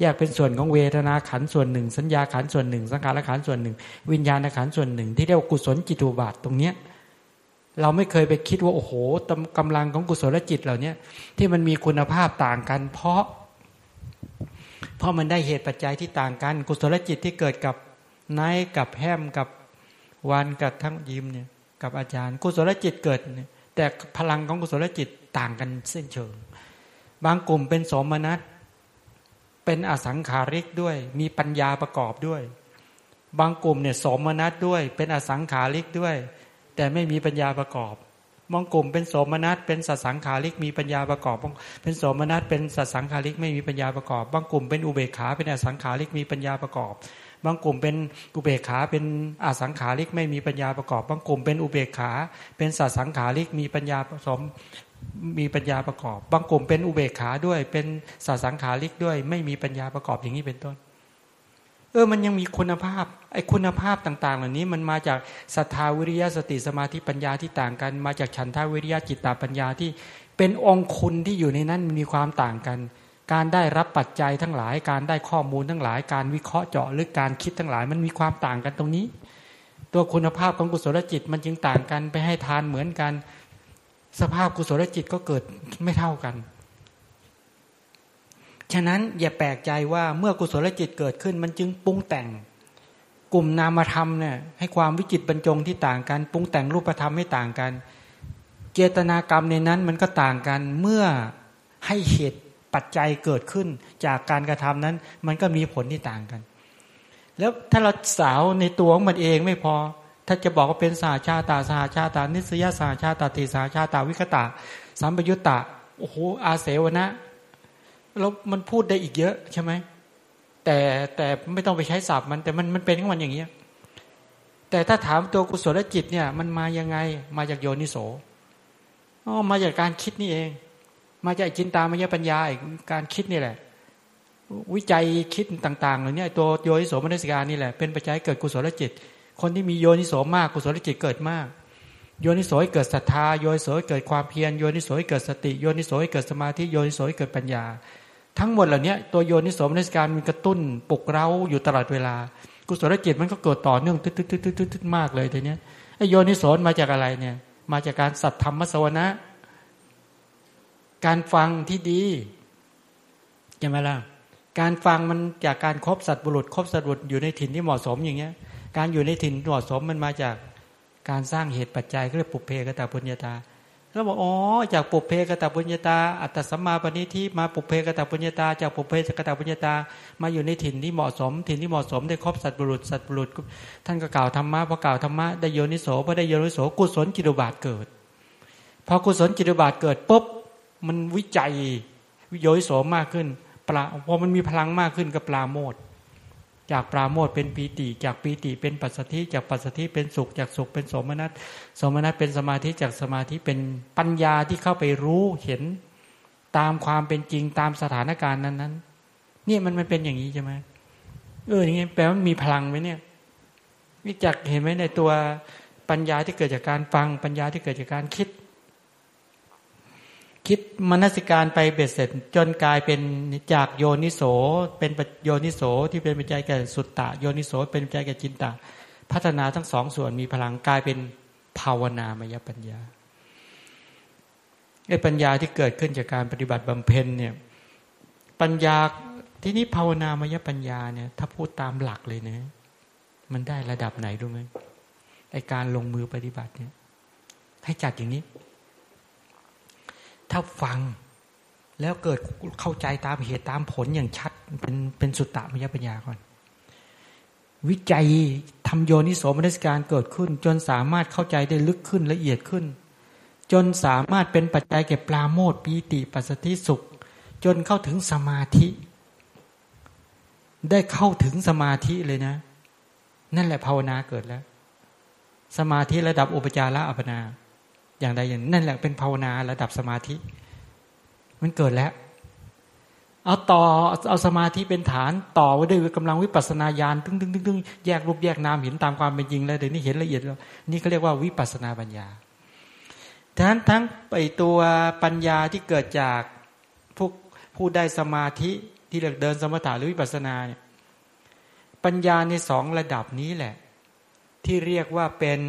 แยกเป็นส่วนของเวทนาขันส่วนหนึ่ง สัญญาขันส่วนหนึ่ง สังขารขันส่วนหนึ่ง วิญญาณขันส่วนหนึ่ง ที่เรียกว่ากุศลจิตุบาทตรงเนี้ยเราไม่เคยไปคิดว่าโอ้โหกำลังของกุศลจิตเหล่านี้ที่มันมีคุณภาพต่างกัน เพราะ เพราะมันได้เหตุปัจจัยที่ต่างกัน กุศลจิตที่เกิดกับนายกับแฮมกับวันกับทั้งยิมเนี่ยกับอาจารย์ กุศลจิตเกิด แต่พลังของกุศลจิตต่างกันเส้นเชิง บางกลุ่มเป็นสมนัต เป็นอสังขาริกด้วย มีปัญญาประกอบด้วย บางกลุ่มเนี่ยสมนัตด้วย เป็นอสังขาริกด้วย แต่ไม่มีปัญญาประกอบ บางกลุ่มเป็นสมนัสเป็นสัสังขาริก มีปัญญาประกอบ เป็นสมนัสเป็นสัสังขาริก ไม่มีปัญญาประกอบ บางกลุ่มเป็นอุเบกขา เป็นอสังขาริก มีปัญญาประกอบ บางกลุ่มเป็นอุเบกขา เป็นอสังขาริก ไม่มีปัญญาประกอบ บางกลุ่มเป็นอุเบกขา เป็นสัสังขาริก มีปัญญาผสม มีปัญญาประกอบ บางกลุ่มเป็นอุเบกขาด้วย เป็นสัสังขาริกด้วย ไม่มีปัญญาประกอบอย่างนี้เป็นต้น เออ มันยังมีคุณภาพ ไอ้คุณภาพต่าง ๆ เหล่านี้มันมาจากศรัทธาวิริยะสติสมาธิปัญญาที่ต่างกัน มาจากฉันทาวิริยะจิตตาปัญญาที่เป็นองคุณที่อยู่ในนั้นมีความต่างกัน การได้รับปัจจัยทั้งหลาย การได้ข้อมูลทั้งหลาย การวิเคราะห์เจาะหรือการคิดทั้งหลาย มันมีความต่างกันตรงนี้ ตัวคุณภาพของกุศลจิตมันจึงต่างกันไปให้ทานเหมือนกัน สภาพกุศลจิตก็เกิดไม่เท่ากัน ฉะนั้นอย่าแปลกใจว่าเมื่อกุศลจิตเกิดขึ้นมันจึงปรุงแต่ง กลุ่มนามธรรมเนี่ยให้ความวิจิตบรรจงที่ต่างกันปรุงแต่งรูปธรรมไม่ต่างกัน เจตนากรรมในนั้นมันก็ต่างกันเมื่อให้เหตุปัจจัยเกิดขึ้นจากการกระทำนั้น มันก็มีผลที่ต่างกัน แล้วถ้าเราสาวในตัวของมันเองไม่พอ ถ้าจะบอกว่าเป็นสาชาตาสาชาตา นิสยาสาชาตาติสาชาตาวิคตาสัมปยุตตะโอ้โหอาเสวนะแล้วมันพูดได้อีกเยอะใช่ไหมแต่แต่ไม่ต้องไปใช้ศัพท์มันแต่มันมันเป็นของมันอย่างเงี้ยแต่ถ้าถามตัวกุศลจิตเนี่ย มันมายังไงมาจากโยนิโสอ๋อมาจากการคิดนี่เอง มาจากจินตามยปัญญาอีกการคิดนี่แหละ วิจัยคิดต่างๆเหล่านี้ตัวโยนิโสมนสิการนี่แหละเป็นปัจจัยเกิดกุศลจิต คนที่มีโยนิโสมากกุศลจิตเกิดมาก โยนิโสเกิดศรัทธาโยนิโสเกิดความเพียรโยนิโสเกิดสติโยนิโสเกิดสมาธิโยนิโสเกิดปัญญา ทั้งหมดเหล่านี้ตัวโยนิโสมนสิการมันกระตุ้นปลุกเร้าอยู่ตลอดเวลา กุศลจิตมันก็เกิดต่อเนื่องตึ๊ดตึ๊ดตึ๊ดตึ๊ดตึ๊ดมากเลยทีเนี้ยไอโยนิโสมาจากอะไรเนี่ย มาจากการสัตธรรมสวนะ การฟังที่ดีใช่ไหมล่ะการฟังมันจากการครบสัตว์บุรุษครบสัตว์บุรุษอยู่ในถิ่นที่เหมาะสมอย่างเงี้ย การอยู่ในถิ่นเหมาะสมมันมาจากการสร้างเหตุปัจจัยก็เรียกปุเพกตาปุญญาตาแล้วบอกอ๋อจากปุเพกตาปุญญาตา อัตสัมมาปณิทิมาปุเพกตาปุญญาตา จากปุเพกตาปุญญาตา มาอยู่ในถิ่นที่เหมาะสม ถิ่นที่เหมาะสมได้ครอบสัตว์บุรุษสัตว์บุรุษ ท่านก็กล่าวธรรมะพอกล่าวธรรมะได้โยนิโสพอได้โยนิโสกุศลจิตุบาทเกิดพอกุศลจิตุบาทเกิดปุ๊บมันวิจัยวิโยนิโสมากขึ้นปลาพอมันมีพลังมากขึ้นกับปลาโมด จากปราโมทเป็นปีติ จากปีติเป็นปัสสธิจากปัสสธิเป็นสุข จากสุขเป็นสมนัตสมนัตเป็นสมาธิจากสมาธิเป็นปัญญาที่เข้าไปรู้เห็นตามความเป็นจริงตามสถานการณ์นั้นนั้นนี่มันมันเป็นอย่างนี้ใช่ไหมเอออย่างนี้แปลว่ามีพลังไหมเนี่ยนี่จากเห็นไหมในตัวปัญญาที่เกิดจากการฟังปัญญาที่เกิดจากการคิด คิดมนสิการไปเบ็ดเสร็จ จนกลายเป็นจากโยนิโส เป็นโยนิโสที่เป็นปัจจัยแก่สุตตะโยนิโส เป็นปัจจัยแก่จินตะ พัฒนาทั้งสองส่วนมีพลังกลายเป็นภาวนามยปัญญาไอ้ปัญญาที่เกิดขึ้นจากการปฏิบัติบำเพ็ญเนี่ยปัญญาที่นี้ภาวนามยปัญญาเนี่ยถ้าพูดตามหลักเลยนะมันได้ระดับไหนรู้ไหมไอการลงมือปฏิบัติเนี่ยให้จัดอย่างนี้ ถ้าฟัง แล้วเกิดเข้าใจตามเหตุตามผลอย่างชัด เป็นเป็นสุตตะมยปัญญาก่อน วิจัยทำโยนิโสมนสิการเกิดขึ้น จนสามารถเข้าใจได้ลึกขึ้นละเอียดขึ้น จนสามารถเป็นปัจจัยแก่ปลาโมดปีติปัสสติสุข จนเข้าถึงสมาธิ ได้เข้าถึงสมาธิเลยนะ นั่นแหละภาวนาเกิดแล้ว สมาธิระดับอุปจาระอัปนา อย่างใดอย่างนั่นแหละเป็นภาวนาระดับสมาธิ มันเกิดแล้ว เอาต่อเอาสมาธิเป็นฐาน ต่อไว้ด้วยกำลังวิปัสนาญาณตึ้งตึ้งตึ้งตึ้งแยกรูปแยกนามเห็นตามความเป็นจริงแล้วเดี๋ยวนี้เห็นละเอียดแล้วนี่เขาเรียกว่าวิปัสนาปัญญาทั้งทั้งไปตัวปัญญาที่เกิดจากพวกผู้ได้สมาธิที่เรียกเดินสมถะหรือวิปัสนาเนี่ยปัญญาในสองระดับนี้แหละ ที่เรียกว่าเป็น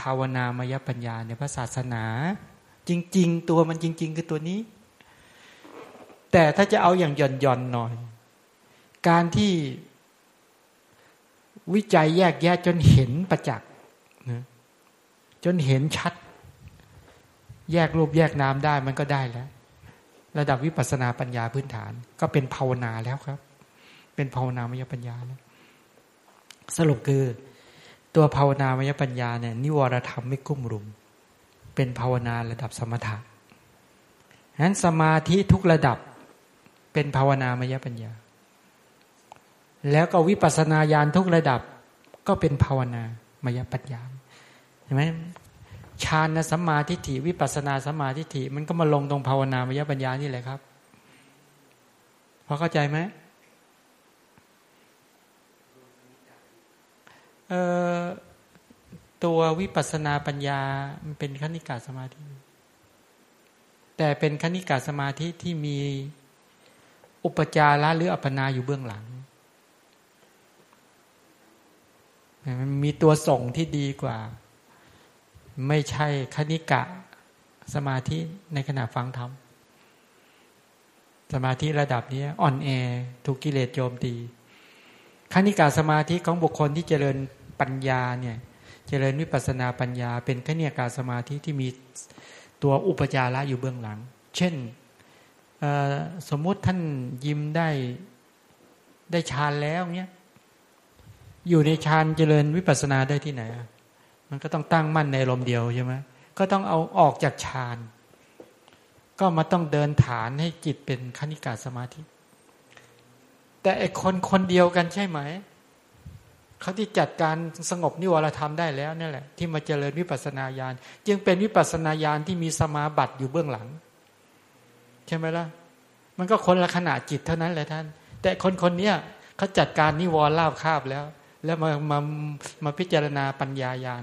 ภาวนามยปัญญาในพระศาสนา จริง ๆ ตัวมันจริง ๆ คือตัวนี้ แต่ถ้าจะเอาอย่างหย่อนย่อนหน่อย การที่วิจัยแยกแยะจนเห็นประจักษ์นะจนเห็นชัด แยกรูปแยกนามได้มันก็ได้แล้ว ระดับวิปัสนาปัญญาพื้นฐาน ก็เป็นภาวนาแล้วครับ เป็นภาวนามยปัญญาแล้วสรุปคือ ตัวภาวนามยปัญญาเนี่ยนิวรธรรมไม่กุ้มรุม เป็นภาวนาระดับสมถะฉะนั้นสมาธิทุกระดับเป็นภาวนามยปัญญา แล้วก็วิปัสนาญาณทุกระดับก็เป็นภาวนามยปัญญาเห็นไหมฌานสัมมาทิฏฐิวิปัสนาสัมมาทิฏฐิมันก็มาลงตรงภาวนามยปัญญานี่แหละครับพอเข้าใจไหม ตัววิปัสนาปัญญา มันเป็นคณิกาสมาธิ แต่เป็นคณิกาสมาธิที่มีอุปจาระหรืออัปนาอยู่เบื้องหลังมันมีตัวส่งที่ดีกว่า ไม่ใช่คณิกะสมาธิในขณะฟังธรรมสมาธิระดับนี้อ่อนแอถูกกิเลสโจมตีคณิกาสมาธิของบุคคลที่เจริญ ปัญญาเนี่ยเจริญวิปัสนาปัญญา เป็นคณิกาสมาธิที่มีตัวอุปจาระอยู่เบื้องหลัง เช่นสมมติท่านยิ้มได้ได้ฌานแล้วเนี่ยอยู่ในฌานเจริญวิปัสนาได้ที่ไหน มันก็ต้องตั้งมั่นในลมเดียวใช่ไหมก็ต้องเอาออกจากฌาน ก็มาต้องเดินฐานให้จิตเป็นคณิกาสมาธิ แต่ไอคนคนเดียวกันใช่ไหม เขาที่จัดการสงบนิวรธรรมได้แล้วนี่แหละที่มาเจริญวิปัสนาญาณจึงเป็นวิปัสนาญาณที่มีสมาบัติอยู่เบื้องหลัง ใช่ไหมล่ะ มันก็คนละขณะจิตเท่านั้นแหละท่าน แต่คนคนนี้เขาจัดการนิวรลาบคาบแล้ว แล้วมามามาพิจารณาปัญญาญาณ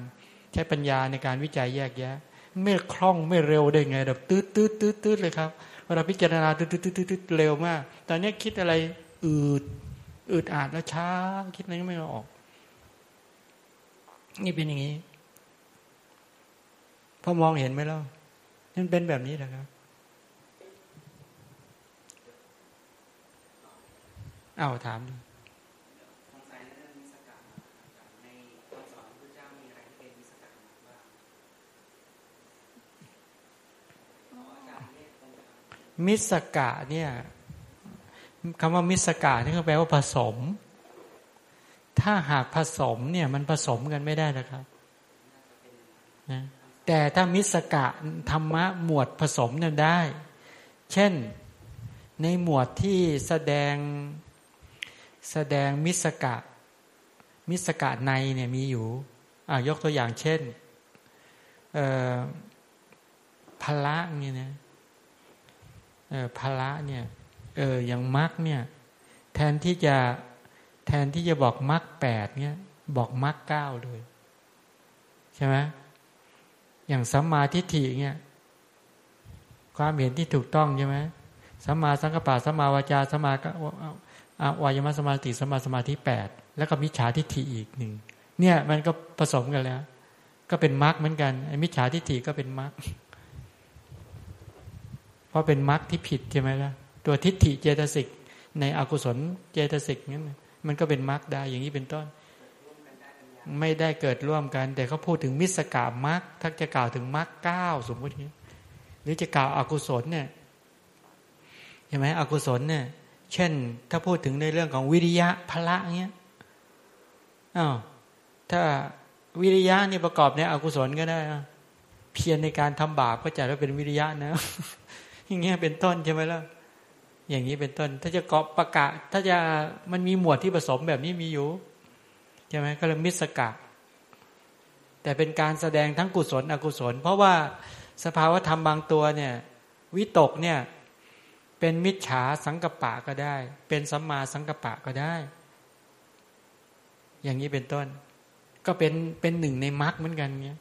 ใช้ปัญญาในการวิจัยแยกแยะ ไม่คล่องไม่เร็วได้ไงแบบตืดตืดตืดตืดเลยครับเวลาพิจารณาตืดตืดตืดตืดเร็วมาก ตอนนี้คิดอะไรอืดอืดอาดแล้วช้า คิดอะไรก็ไม่ออก นี่เป็นอย่างนี้พอมองเห็นไหมล่ะนั่นเป็นแบบนี้นะครับเอาถามดูมิสกะเนี่ยคำว่ามิสกะนี่ก็แปลว่าผสม ถ้าหากผสมเนี่ยมันผสมกันไม่ได้นะครับนะแต่ถ้ามิสกะธรรมะหมวดผสมเนี่ยได้ เช่นในหมวดที่แสดงแสดงมิสกะ มิสกะในเนี่ยมีอยู่อ่ยกตัวอย่างเช่นพละเนี่ยนะพละเนี่ยเอออย่างมรรคเนี่ยแทนที่จะ แทนที่จะบอกมรรคแปดเนี่ย บอกมรรคเก้าเลย ใช่ไหมอย่างสัมมาทิฏฐิเนี่ยความเห็นที่ถูกต้องใช่ไหมสัมมาสังกปะสัมมาวาจาสัมมาวายมสมาติสัมมาสมาธิแปดแล้วก็มิจฉาทิฏฐิอีกหนึ่งเนี่ยมันก็ผสมกันแล้ว ก็เป็นมรรคเหมือนกันไอ้มิจฉาทิฏฐิก็เป็นมรรคเพราะเป็นมรรคที่ผิดใช่ไหมล่ะตัวทิฏฐิเจตสิกในอกุศลเจตสิกนั้น มันก็เป็นมรรคได้อย่างนี้เป็นต้น ไม่ได้เกิดร่วมกัน แต่เขาพูดถึงมิสกามรรคถ้าจะกล่าวถึงมรรคเก้าสมมตินี้หรือจะกล่าวอากุศลเนี่ยใช่ไหมอกุศลเนี่ย เช่น ถ้าพูดถึงในเรื่องของวิริยะพละเงี้ยอ้าวถ้าวิริยะนี่ประกอบในอกุศลก็ได้เพียรในการทำบาปก็จะได้เป็นวิริยะนะอย่างเงี้ยเป็นต้นใช่ไหมล่ะ อย่างนี้เป็นต้น ถ้าจะกอบประกาศถ้าจะมันมีหมวดที่ผสมแบบนี้มีอยู่ใช่ไหมก็เรียกมิสกะ แต่เป็นการแสดงทั้งกุศลอกุศล เพราะว่าสภาวธรรมบางตัวเนี่ยวิตกเนี่ยเป็นมิจฉาสังกปะก็ได้ เป็นสัมมาสังกปะก็ได้ อย่างนี้เป็นต้น ก็เป็นเป็นหนึ่งในมรรคเหมือนกันเนี่ย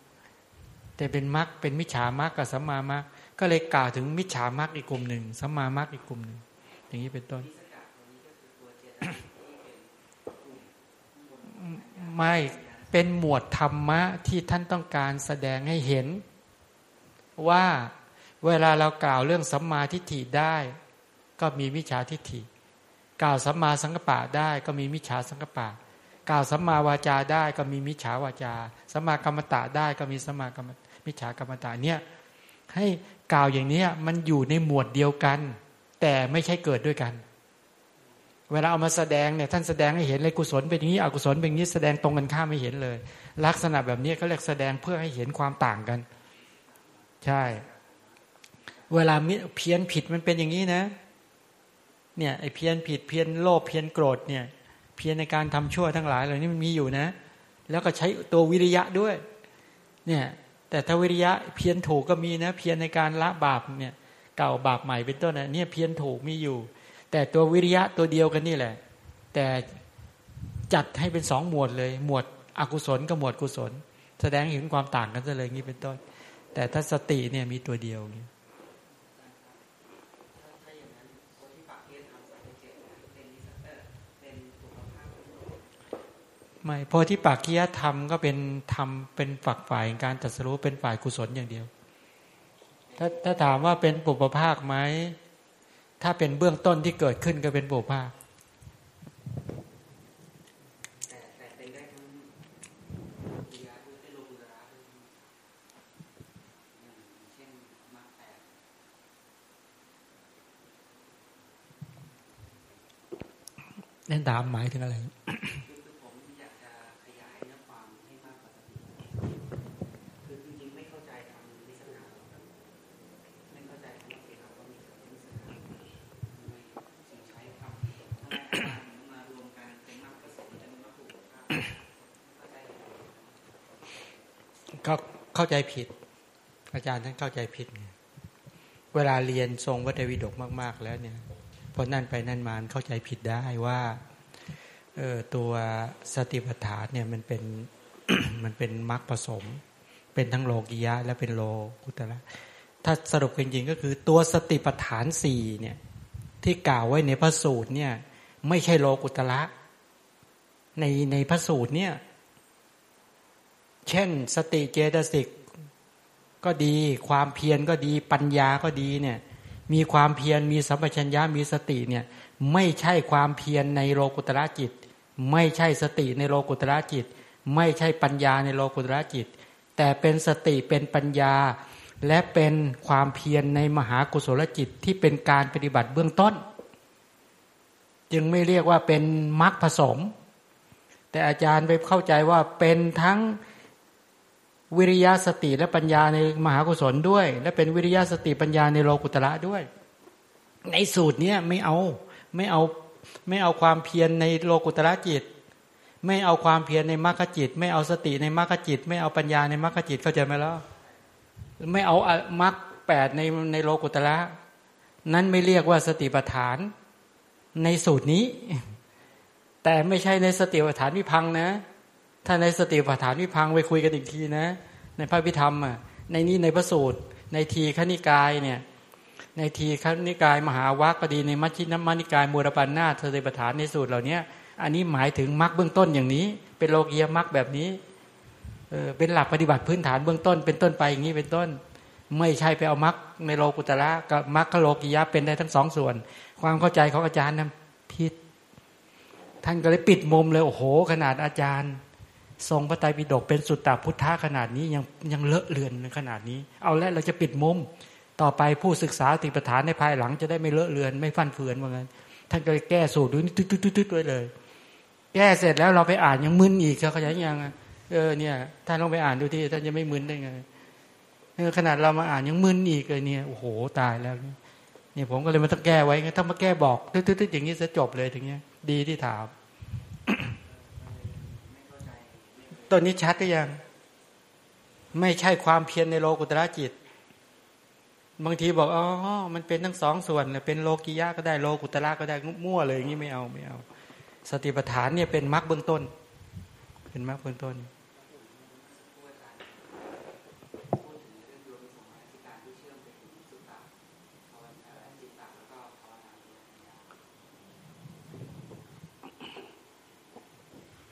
แต่เป็นมรรคเป็นมิจฉามรรคกับสัมมามรรคก็เลยกล่าวถึงมิจฉามรรคอีกกลุ่มหนึ่งสัมมามรรคอีกกลุ่มหนึ่ง อย่างนี้เป็นต้น ไม่เป็นหมวดธรรมะที่ท่านต้องการแสดงให้เห็น ว่าเวลาเรากล่าวเรื่องสัมมาทิฏฐิได้ ก็มีมิจฉาทิฏฐิ กล่าวสัมมาสังกปะได้ ก็มีมิจฉาสังกปะกล่าวสัมมาวาจาได้ก็มีมิจฉาวาจาสัมมากรรมตะได้ก็มีสัมมากรรมมิจฉากรรมตะเนี่ยให้กล่าวอย่างนี้มันอยู่ในหมวดเดียวกัน แต่ไม่ใช่เกิดด้วยกัน เวลาเอามาแสดงเนี่ยท่านแสดงให้เห็นเลยกุศลเป็นอย่างนี้อกุศลเป็นอย่างนี้แสดงตรงกันข้ามไม่เห็นเลย ลักษณะแบบนี้เขาเรียกแสดงเพื่อให้เห็นความต่างกัน ใช่ เวลาเพี้ยนผิดมันเป็นอย่างนี้นะเนี่ยไอ้เพี้ยนผิดเพี้ยนโลภเพี้ยนโกรธเนี่ยเพี้ยนในการทำชั่วทั้งหลายเหล่านี้มันมีอยู่นะ แล้วก็ใช้ตัววิริยะด้วยเนี่ยแต่ถ้าวิริยะเพี้ยนถูกก็มีนะ เพี้ยนในการละบาปเนี่ย เก่าบาปใหม่เป็นต้นนะเนี่ยเพี้ยนถูกมีอยู่ แต่ตัววิริยะตัวเดียวกันนี่แหละ แต่จัดให้เป็นสองหมวดเลย หมวดอกุศลกับหมวดกุศล แสดงเห็นความต่างกันเลยงี้เป็นต้น แต่ถ้าสติเนี่ยมีตัวเดียวนี่ไม่พอที่ปากกิยธรรมก็เป็นธรรมเป็นฝักฝ่ายการตัดสู้เป็นฝ่ายกุศลอย่างเดียว ถ้าถ้าถามว่าเป็นปุปภาคไหม ถ้าเป็นเบื้องต้นที่เกิดขึ้นก็เป็นปุปภาคนั่นถามหมายถึงอะไร ก็เข้าใจผิด อาจารย์ท่านเข้าใจผิดไงเวลาเรียนทรงวัตวิดกมาก ๆ แล้วเนี่ยพอนั่นไปนั่นมาเข้าใจผิดได้ว่าเออตัวสติปัฏฐานเนี่ยมันเป็นมันเป็นมรรคผสม เป็นทั้งโลกิยะ และเป็นโลกุตระถ้าสรุปจริงๆก็คือตัวสติปัฏฐานสี่เนี่ยที่กล่าวไว้ในพระสูตรเนี่ยไม่ใช่โลกุตระในในพระสูตรเนี่ย เช่น สติเจตสิกก็ดี ความเพียรก็ดีปัญญาก็ดีเนี่ย มีความเพียรมีสัมปชัญญะมีสติเนี่ย ไม่ใช่ความเพียรในโลกุตระจิต ไม่ใช่สติในโลกุตระจิต ไม่ใช่ปัญญาในโลกุตระจิต แต่เป็นสติเป็นปัญญา และเป็นความเพียรในมหากุศลจิตที่เป็นการปฏิบัติเบื้องต้น จึงไม่เรียกว่าเป็นมรรคผสม แต่อาจารย์ไปเข้าใจว่าเป็นทั้ง วิริยะสติและปัญญาในมหากุศลด้วย และเป็นวิริยะสติปัญญาในโลกุตระด้วย ในสูตรนี้ไม่เอาไม่เอาไม่เอาความเพียรในโลกุตระจิต ไม่เอาความเพียรในมรรคจิต ไม่เอาสติในมรรคจิต ไม่เอาปัญญาในมรรคจิตเข้าใจไหมล่ะไม่เอามรรคแปดในในโลกุตระนั้นไม่เรียกว่าสติปัฏฐานในสูตรนี้ แต่ไม่ใช่ในสติปัฏฐานวิพังนะ ถ้าในสติปัฏฐานวิพังไปคุยกันอีกทีนะ ในพระพิธรรมอะในนี้ในพระสูตร ในทีขณิกายเนี่ยในทีขณิกายมหาวัคก็ดีในมัชชินมานิกายมูรปันนาสติปัฏฐานในสูตรเหล่านี้อันนี้หมายถึงมรรคเบื้องต้นอย่างนี้ เป็นโลกียมรรคแบบนี้เป็นหลักปฏิบัติพื้นฐานเบื้องต้น เป็นต้นไปอย่างนี้เป็นต้น ไม่ใช่ไปเอามรรคในโลกุตระกับมรรคโลกิยะเป็นได้ทั้งสองส่วน ความเข้าใจของอาจารย์นั้นผิด ท่านก็เลยปิดมุมเลยโอ้โหขนาดอาจารย์ ทรงพระไตรปิฎกเป็นสุตตพุทธะขนาดนี้ยังยังเลอะเลือนขนาดนี้ เอาแล้วเราจะปิดมุม ต่อไปผู้ศึกษาติปฐานในภายหลังจะได้ไม่เลอะเลือนไม่ฟันเฟือนเหมือนกันท่านก็เลยแก้สูตรด้วยตึ๊ดตึ๊ดตึ๊ดด้วยเลย แก้เสร็จแล้วเราไปอ่านยังมึนอีกเขาใจยังไงเออเนี่ยท่านลองไปอ่านดูที่ท่านจะไม่มึนได้ไงขนาดเรามาอ่านยังมึนอีกเลยเนี่ยโอ้โหตายแล้วเนี่ยผมก็เลยมาต้องแก้ไว้ถ้ามาแก้บอกตึ๊ดๆอย่างนี้จะจบเลยถึงเนี้ย ดีที่ถาม ต้นนี้ชัดหรือยัง ไม่ใช่ความเพียรในโลกุตระจิต บางทีบอกอ๋อมันเป็นทั้งสองส่วนเป็นโลกิยะก็ได้โลกุตระก็ได้มั่วเลยอย่างนี้ไม่เอาไม่เอา สติปัฏฐานเนี่ยเป็นมรรคเบื้องต้น เป็นมรรคเบื้องต้น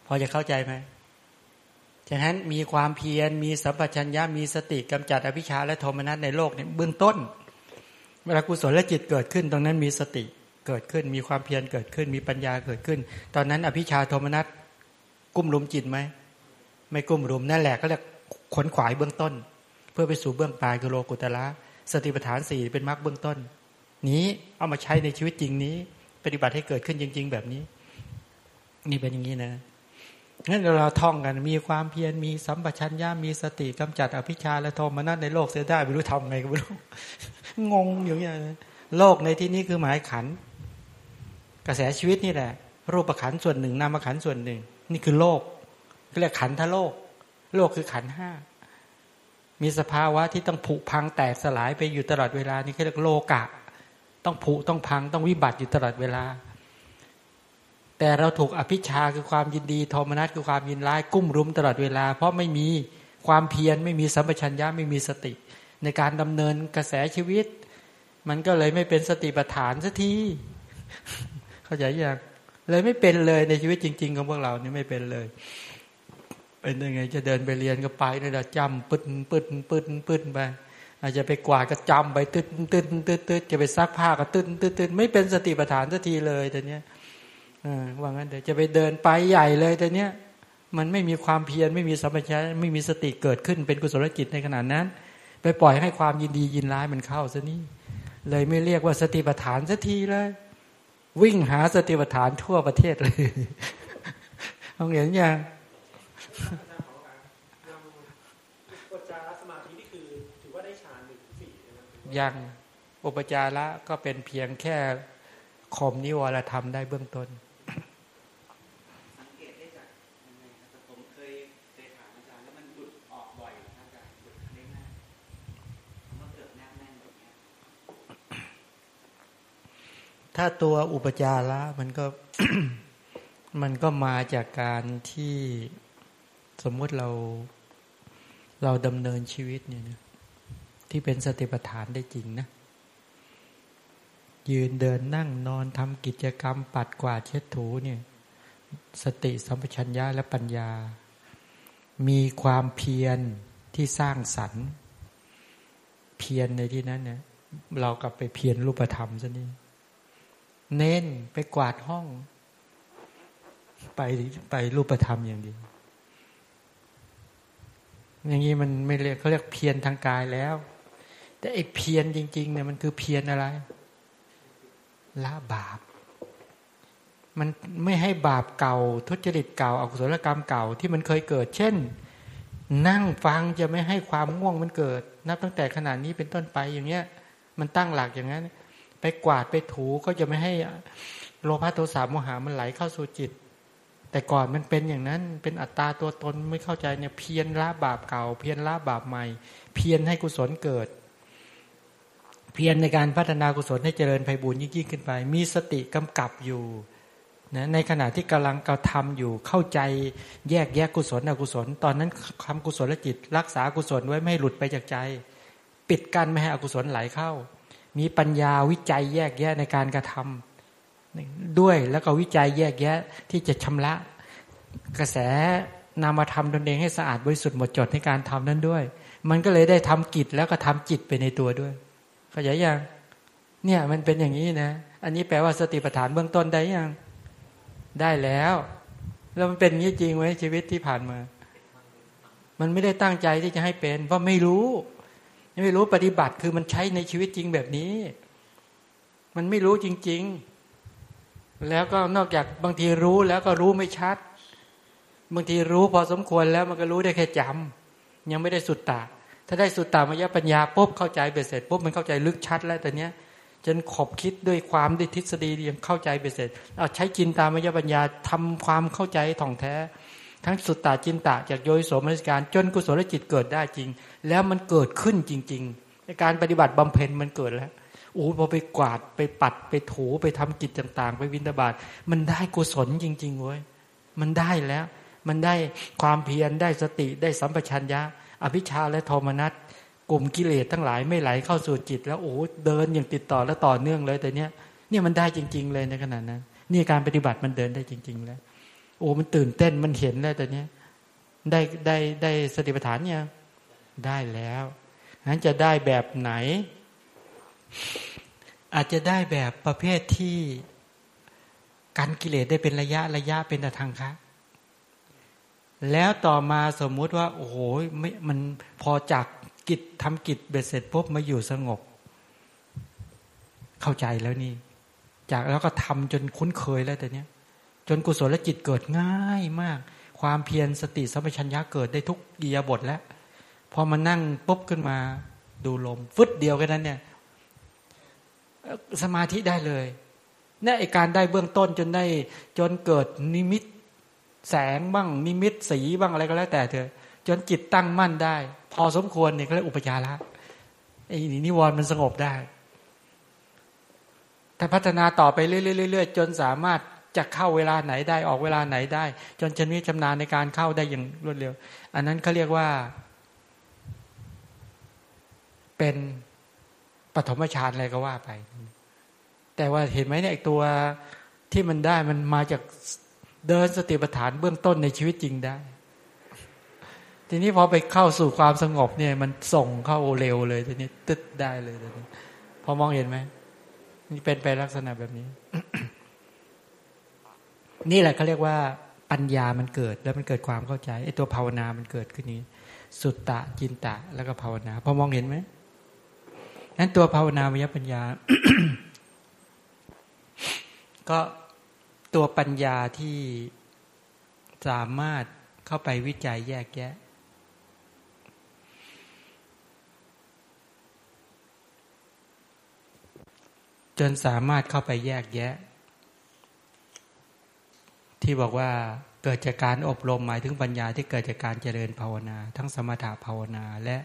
พอจะเข้าใจไหม ฉะนั้นมีความเพียรมีสัมปชัญญะมีสติกำจัดอภิชาและโทมนัสในโลกเนี่ยเบื้องต้น เวลากุศลและจิตเกิดขึ้น ตรงนั้นมีสติเกิดขึ้น มีความเพียรเกิดขึ้น มีปัญญาเกิดขึ้น ตอนนั้นอภิชาโทมนัสกุ้มรุมจิตไหมไม่กุ้มรุมนั่นแหละก็เรียกขนขวายเบื้องต้น เพื่อไปสู่เบื้องปลายคือโลกุตละสติปัฏฐานสี่เป็นมรรคเบื้องต้น นี้เอามาใช้ในชีวิตจริงนี้ ปฏิบัติให้เกิดขึ้นจริง ๆ แบบนี้ นี่เป็นอย่างนี้นะ งั้นเราท่องกันมีความเพียรมีสัมปชัญญะมีสติกำจัดอภิชาและโทมนัสในโลกเสียได้ไม่รู้ทำไงก็ไม่รู้งงอย่างเงี้ยโลกในที่นี้คือหมายขัน กระแสชีวิตนี่แหละ รูปขันส่วนหนึ่งนามขันส่วนหนึ่ง นี่คือโลกเรียกขันทะโลก โลกคือขันห้ามีสภาวะที่ต้องผุพังแตกสลายไปอยู่ตลอดเวลานี่เรียกโลกะ ต้องผุต้องพังต้องวิบัติอยู่ตลอดเวลา แต่เราถูกอภิชาคือความยินดี โทมนัสคือความยินร้ายกุ้มรุมตลอดเวลา เพราะไม่มีความเพียรไม่มีสัมปชัญญะไม่มีสติ ในการดำเนินกระแสชีวิต มันก็เลยไม่เป็นสติปัฏฐานสักทีเข้าใจยังเลยไม่เป็นเลยในชีวิตจริง ๆ ของพวกเรานี่ไม่เป็นเลย เป็นยังไง จะเดินไปเรียนก็ไปนี่แหละจำปึ้นปึ้นปึ้นปึ้นไปอาจจะไปกวาดก็จำไปตึ้นตึ้นตึ้นตึ้นจะไปซักผ้าก็ตึ้นตึ้นตึ้นไม่เป็นสติปัฏฐานสักทีเลยแต่เนี้ย ว่างั้นเดี๋ยวจะไปเดินไปใหญ่เลยแต่เนี้ยมันไม่มีความเพียรไม่มีสัมปชัญญะไม่มีสติเกิดขึ้นเป็นกุศลจิตในขณะนั้น ไปปล่อยให้ความยินดียินร้ายมันเข้าซะนี่เลยไม่เรียกว่าสติปัฏฐานสักทีเลย วิ่งหาสติปัฏฐานทั่วประเทศเลยต้องเห็นยังยังอุปจาระก็เป็นเพียงแค่ข่มนิวรธรรมได้เบื้องต้น ถ้าตัวอุปจาระมันก็มันก็มาจากการที่สมมติเราเราดำเนินชีวิตเนี่ยที่เป็นสติปัฏฐานได้จริงนะ ยืนเดินนั่งนอนทำกิจกรรมปัดกวาดเช็ดถูเนี่ย สติสัมปชัญญะและปัญญา มีความเพียรที่สร้างสรรค์ เพียรในที่นั้นเนี่ยเรากลับไปเพียรรูปธรรมซะนี่ เน้นไปกวาดห้อง ไปไปรูปธรรมอย่างเดียวอย่างนี้มันไม่เรียกเขาเรียกเพียรทางกายแล้ว แต่ไอ้เพียรจริง ๆ เนี่ยมันคือเพียรอะไรละบาป มันไม่ให้บาปเก่า ทุจริตเก่าอกุศลกรรมเก่าที่มันเคยเกิด เช่น นั่งฟังจะไม่ให้ความง่วงมันเกิด นับตั้งแต่ขนาดนี้เป็นต้นไปอย่างเงี้ย มันตั้งหลักอย่างนั้น ไปกวาดไปถูก็จะไม่ให้โลภะโทสะโมหามันไหลเข้าสู่จิต แต่ก่อนมันเป็นอย่างนั้นเป็นอัตตาตัวตนไม่เข้าใจเนี่ยเพียรละบาปเก่า เพียรละบาปใหม่ เพียรให้กุศลเกิด เพียรในการพัฒนากุศลให้เจริญไพบูรยิ่งยิ่งขึ้นไป มีสติกำกับอยู่นะในขณะที่กำลังกระทำอยู่เข้าใจแยกแยกกุศลอกุศล ตอนนั้นทำกุศลจิต รักษากุศลไว้ไม่หลุดไปจากใจ ปิดกั้นไม่ให้อกุศลไหลเข้า มีปัญญาวิจัยแยกแยะในการกระทำด้วยแล้วก็วิจัยแยกแยะที่จะชำระกระแสนามธรรมตนเองให้สะอาดบริสุทธิ์หมดจดในการทำนั้นด้วย มันก็เลยได้ทำกิจแล้วก็ทำจิตไปในตัวด้วยเข้าใจยังเนี่ยมันเป็นอย่างนี้นะ อันนี้แปลว่าสติปัฏฐานเบื้องต้นได้ยังได้แล้วแล้วมันเป็นงนี้จริงไหมชีวิตที่ผ่านมา มันไม่ได้ตั้งใจที่จะให้เป็นเพราะไม่รู้ ไม่รู้ปฏิบัติคือมันใช้ในชีวิตจริงแบบนี้ มันไม่รู้จริง ๆ แล้วก็นอกจากบางทีรู้แล้วก็รู้ไม่ชัด บางทีรู้พอสมควรแล้วมันก็รู้ได้แค่จำยังไม่ได้สุดตาถ้าได้สุดตามยปัญญาปุ๊บเข้าใจเบ็ดเสร็จปุ๊บมันเข้าใจลึกชัดแล้วแต่เนี้ยจนขบคิดด้วยความด้วยทฤษฎียังเข้าใจเบ็ดเสร็จเอาใช้จินตามยปัญญาทำความเข้าใจถ่องแท้ ทั้งสุดตาจินตะจากโยยโสมนสิการ จนกุศลจิตเกิดได้จริง แล้วมันเกิดขึ้นจริงๆในการปฏิบัติบำเพ็ญมันเกิดแล้วโอ้พอไปกวาดไปปัดไปถูไปทำกิจต่างๆ ไปวินทบาทมันได้กุศลจริงๆเว้ยมันได้แล้ว มันได้ความเพียรได้สติได้สัมปชัญญะ อภิชาและโทมนัสกลุ่มกิเลสทั้งหลายไม่ไหลเข้าสู่จิต แล้วโอ้เดินอย่างติดต่อและต่อเนื่องเลยแต่เนี้ยเนี่ยมันได้จริง ๆ เลยในขณะนั้นนี่การปฏิบัติมันเดินได้จริง ๆ แล้ว โอ้มันตื่นเต้นมันเห็นแล้วแต่เนี้ยได้ได้ได้สติปัฏฐานเนี่ยได้แล้วนั้นจะได้แบบไหน อาจจะได้แบบประเภทที่การกิเลสได้เป็นระยะระยะเป็นทางคะแล้วต่อมาสมมุติว่า โอ้โหไม่มันพอจากกิจทำกิจเบ็ดเสร็จปุ๊บมาอยู่สงบ เข้าใจแล้วนี่ จากแล้วก็ทำจนคุ้นเคยแล้วแต่เนี้ย จนกุศลจิตเกิดง่ายมาก ความเพียรสติสัมปชัญญะเกิดได้ทุกกิยบทแล้วพอมานั่งปุ๊บขึ้นมาดูลมฟึดเดียวกันนั้นเนี่ยสมาธิได้เลยเนี่ยไอการได้เบื้องต้นจนได้ จนเกิดนิมิตแสงบ้างนิมิตสีบ้างอะไรก็แล้วแต่เถอะจนจิตตั้งมั่นได้ พอสมควรเนี่ยเขาเรียกอุปจาระไอ้นิวรณ์มันสงบได้ ถ้าพัฒนาต่อไปเรื่อยๆจนสามารถ จะเข้าเวลาไหนได้ออกเวลาไหนได้ จนชนิดชำนาญในการเข้าได้อย่างรวดเร็ว อันนั้นเขาเรียกว่า เป็นปฐมฌานอะไรก็ว่าไป แต่ว่าเห็นไหมเนี่ยตัวที่มันได้มันมาจากเดินสติปัฏฐานเบื้องต้นในชีวิตจริงได้ ทีนี้พอไปเข้าสู่ความสงบเนี่ย มันส่งเข้าเร็วเลยทีนี้ตึ๊ดได้เลยทีนี้พอมองเห็นไหมนี่เป็นไปลักษณะแบบนี้ นี่แหละเขาเรียกว่าปัญญามันเกิดแล้วมันเกิดความเข้าใจไอ้ตัวภาวนามันเกิดขึ้นนี้ สุตตะจินตะ แล้วก็ภาวนาพอมองเห็นไหมนั้นตัวภาวนามยปัญญา ก็ตัวปัญญาที่สามารถเข้าไปวิจัยแยกแยะ จนสามารถเข้าไปแยกแยะ ที่บอกว่าเกิดจากการอบรมหมายถึงปัญญาที่เกิดจากการเจริญภาวนา ทั้งสมถะภาวนาและ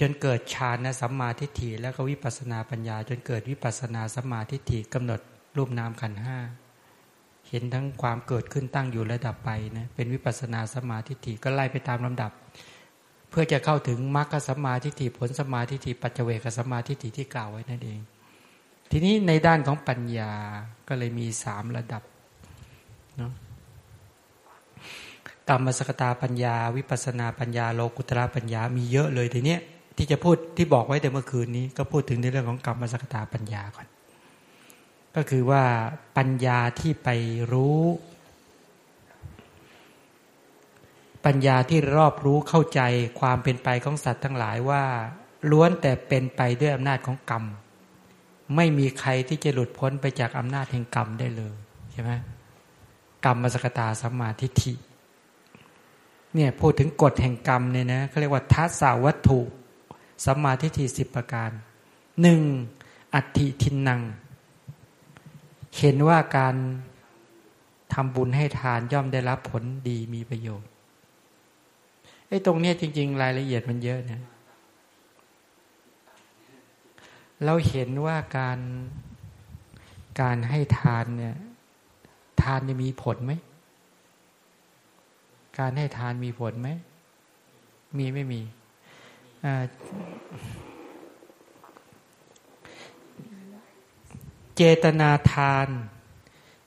จนเกิดฌานนะสัมมาทิฏฐิแล้วก็วิปัสนาปัญญา จนเกิดวิปัสนาสัมมาทิฏฐิกำหนดรูปนามขันห้าเห็นทั้งความเกิดขึ้นตั้งอยู่ระดับไปนะเป็นวิปัสนาสัมมาทิฏฐิก็ไล่ไปตามลำดับ เพื่อจะเข้าถึงมรรคสัมมาทิฏฐิผลสัมมาทิฏฐิปัจเจเวกสัมมาทิฏฐิที่กล่าวไว้นั่นเอง ทีนี้ในด้านของปัญญาก็เลยมีสามระดับ เนาะกรรมสกตาปัญญา วิปัสนาปัญญา โลกุตระปัญญา มีเยอะเลยทีเนี้ยที่จะพูดที่บอกไว้แต่เมื่อคืนนี้ ก็พูดถึงในเรื่องของกรรมสกตาปัญญาก่อน ก็คือว่าปัญญาที่ไปรู้ ปัญญาที่รอบรู้เข้าใจความเป็นไปของสัตว์ทั้งหลายว่าล้วนแต่เป็นไปด้วยอำนาจของกรรม ไม่มีใครที่จะหลุดพ้นไปจากอำนาจแห่งกรรมได้เลยใช่ไหม กรรมสกตาสัมมาทิฏฐิเนี่ยพูดถึงกฎแห่งกรรมเนี่ยนะเขาเรียกว่าทัศาวัตถุสัมมาทิฏฐิสิบประการหนึ่งอัติทินนัง เห็นว่าการทำบุญให้ทานย่อมได้รับผลดีมีประโยชน์ไอ้ตรงเนี้ยจริง ๆ รายละเอียดมันเยอะนะเราเห็นว่าการการให้ทานเนี่ย ทานจะมีผลไหม การให้ทานมีผลไหม มีไม่มีเจตนาทาน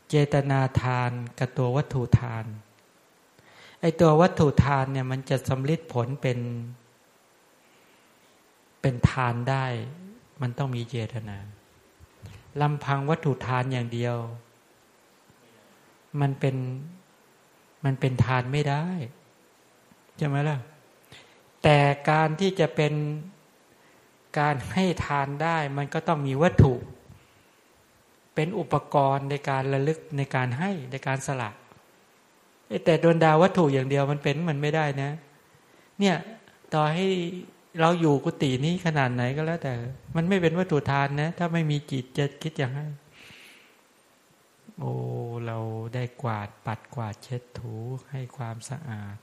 เจตนาทานกับตัววัตถุทาน ไอตัววัตถุทานเนี่ย มันจะสำลิดผลเป็น เป็นทานได้ มันต้องมีเจตนาลำพังวัตถุทานอย่างเดียว มันเป็นมันเป็นทานไม่ได้ใช่ไหมล่ะ แต่การที่จะเป็นการให้ทานได้มันก็ต้องมีวัตถุ เป็นอุปกรณ์ในการระลึกในการให้ในการสละแต่ดวงดาววัตถุอย่างเดียวมันเป็นมันไม่ได้นะ เนี่ยต่อให้เราอยู่กุฏินี้ขนาดไหนก็แล้วแต่ มันไม่เป็นวัตถุทานนะ ถ้าไม่มีจิตจะคิดอย่างไร โอ้เราได้กวาดปัดกวาดเช็ดถูให้ความสะอาด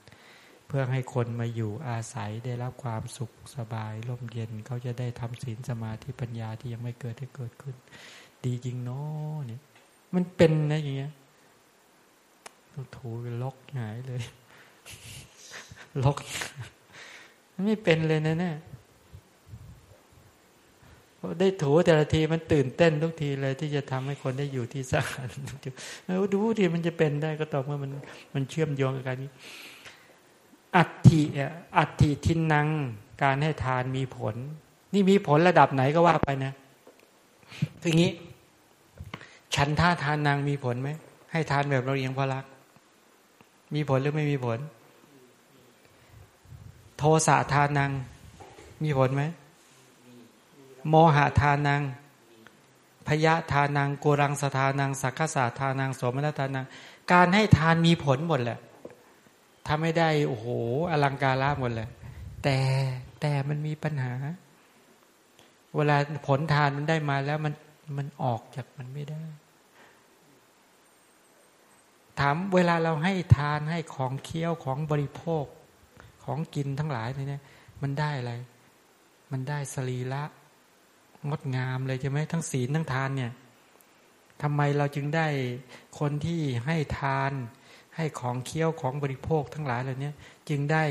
เพื่อให้คนมาอยู่อาศัยได้รับความสุขสบายร่มเย็นเขาจะได้ทำศีลสมาธิปัญญาที่ยังไม่เกิดให้เกิดขึ้น ดีจริงเนาะเนี่ย มันเป็นนะอย่างเงี้ยถูล็อกหายเลยล็อกไม่เป็นเลยนะเนี่ย ได้ถูแต่ละทีมันตื่นเต้นทุกทีเลย ที่จะทำให้คนได้อยู่ที่สะอาดแล้วดูทีมันจะเป็นได้ก็ต่อเมื่อมันมันเชื่อมโยงกับการนี้ อัติอัติทินนัง การให้ทานมีผล นี่มีผลระดับไหนก็ว่าไปนะคืองี้ ฉันท่าทานนางมีผลไหมให้ทานแบบเราเอียงพระรัก มีผลหรือไม่มีผล โทสะทานังมีผลไหม โมหะทานังพยะทานังโกรังสทานัง สักขสาทานังสมณทานัง การให้ทานมีผลหมดแหละทำไม่ได้โอ้โหอลังการละหมดแหละแต่แต่มันมีปัญหา เวลาผลทานมันได้มาแล้วมันมันออกจากมันไม่ได้ ถามเวลาเราให้ทานให้ของเคี้ยวของบริโภคของกินทั้งหลายเนี่ยมันได้อะไร มันได้สรีละ งดงามเลยใช่ไหมทั้งศีลทั้งทานเนี่ยทำไมเราจึงได้คนที่ให้ทาน ให้ของเคี้ยวของบริโภคทั้งหลายเหล่านี้จึงได้